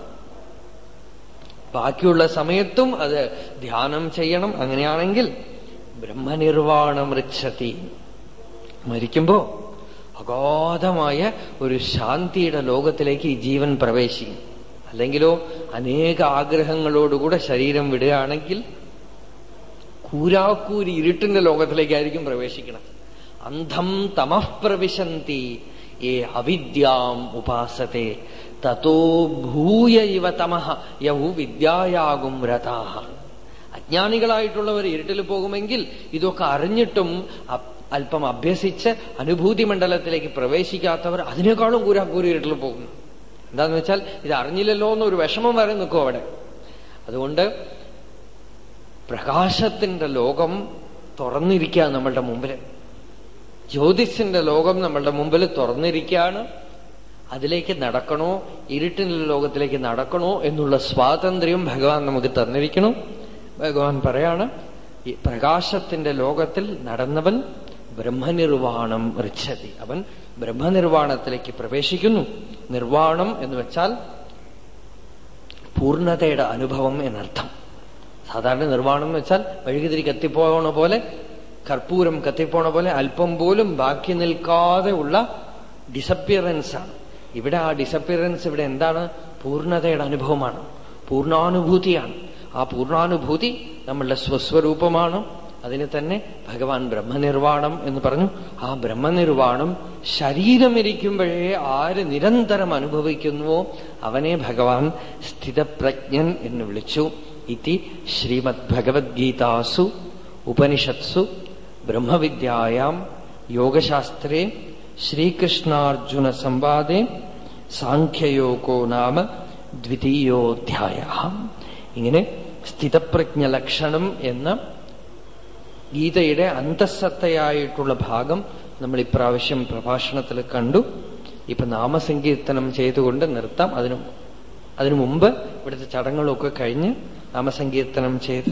ബാക്കിയുള്ള സമയത്തും അത് ധ്യാനം ചെയ്യണം. അങ്ങനെയാണെങ്കിൽ ബ്രഹ്മനിർവാണം ഋച്ഛതി. മരിക്കുമ്പോ അഗാധമായ ഒരു ശാന്തിയുടെ ലോകത്തിലേക്ക് ഈ ജീവൻ പ്രവേശിക്കും. അല്ലെങ്കിലോ അനേക ആഗ്രഹങ്ങളോടുകൂടെ ശരീരം വിടുകയാണെങ്കിൽ കൂരാക്കൂരി ഇരുട്ടിന്റെ ലോകത്തിലേക്കായിരിക്കും പ്രവേശിക്കണം. അന്ധം തമഃ പ്രവിശന്തി ഏ അവിദ്യാം ഉപാസത്തെ. തത്തോ ഭൂയ ഇവ തമഹ യഹു വിദ്യായാകും രഥാഹ അജ്ഞാനികളായിട്ടുള്ളവർ ഇരുട്ടിൽ പോകുമെങ്കിൽ ഇതൊക്കെ അറിഞ്ഞിട്ടും അല്പം അഭ്യസിച്ച് അനുഭൂതി മണ്ഡലത്തിലേക്ക് പ്രവേശിക്കാത്തവർ അതിനേക്കാളും കൂരാക്കൂരി ഇരുട്ടിൽ പോകുന്നു. എന്താന്ന് വെച്ചാൽ ഇത് അറിഞ്ഞില്ലല്ലോ എന്നൊരു വിഷമം വരെ നിൽക്കും അവിടെ. അതുകൊണ്ട് പ്രകാശത്തിന്റെ ലോകം തുറന്നിരിക്കുക നമ്മളുടെ മുമ്പിൽ ജ്യോതിഷിന്റെ ലോകം നമ്മളുടെ മുമ്പിൽ തുറന്നിരിക്കുകയാണ്. അതിലേക്ക് നടക്കണോ? ഇരുട്ടിന്റെ ലോകത്തിലേക്ക് നടക്കണോ? എന്നുള്ള സ്വാതന്ത്ര്യം ഭഗവാൻ നമുക്ക് തന്നിരിക്കണം ഭഗവാൻ പറയാണ് ഈ പ്രകാശത്തിന്റെ ലോകത്തിൽ നടന്നവൻ ബ്രഹ്മനിർവാണം റിച്ചതി അവൻ ബ്രഹ്മനിർവാണത്തിലേക്ക് പ്രവേശിക്കുന്നു. നിർവാണം എന്ന് വെച്ചാൽ പൂർണതയുടെ അനുഭവം എന്നർത്ഥം. സാധാരണ നിർവാണം എന്ന് വെച്ചാൽ മെഴുകുതിരി കത്തിപ്പോണ പോലെ കർപ്പൂരം കത്തിപ്പോണ പോലെ അല്പം പോലും ബാക്കി നിൽക്കാതെ ഉള്ള ഡിസപ്പിയറൻസ് ആണ്. ഇവിടെ ആ ഡിസപ്പിയറൻസ് ഇവിടെ എന്താണ്? പൂർണതയുടെ അനുഭവമാണ്. പൂർണാനുഭൂതിയാണ്. ആ പൂർണാനുഭൂതി നമ്മളുടെ സ്വസ്വരൂപമാണ്. അതിന് തന്നെ ഭഗവാൻ ബ്രഹ്മനിർവാണം എന്ന് പറഞ്ഞു. ആ ബ്രഹ്മനിർവാണം ശരീരമിരിക്കുമ്പോഴേ ആര് നിരന്തരം അനുഭവിക്കുന്നുവോ അവനെ ഭഗവാൻ സ്ഥിതപ്രജ്ഞൻ എന്ന് വിളിച്ചു. ഇതി ശ്രീമദ് ഭഗവത്ഗീതാസു ഉപനിഷത്സു ബ്രഹ്മവിദ്യായാം യോഗശാസ്ത്രേ ശ്രീകൃഷ്ണാർജുന സംവാദേ സാഖ്യയോഗോ നാമ ദ്വിതീയോധ്യായ ഇങ്ങനെ സ്ഥിതപ്രജ്ഞലക്ഷണം എന്ന ഗീതയുടെ അന്തസത്തയായിട്ടുള്ള ഭാഗം നമ്മൾ ഇപ്രാവശ്യം പ്രഭാഷണത്തിൽ കണ്ടു. ഇപ്പൊ നാമസങ്കീർത്തനം ചെയ്തുകൊണ്ട് നിർത്താം. അതിനു അതിനു മുമ്പ് ഇവിടുത്തെ ചടങ്ങുകളൊക്കെ കഴിഞ്ഞ് നാമസങ്കീർത്തനം ചെയ്ത്.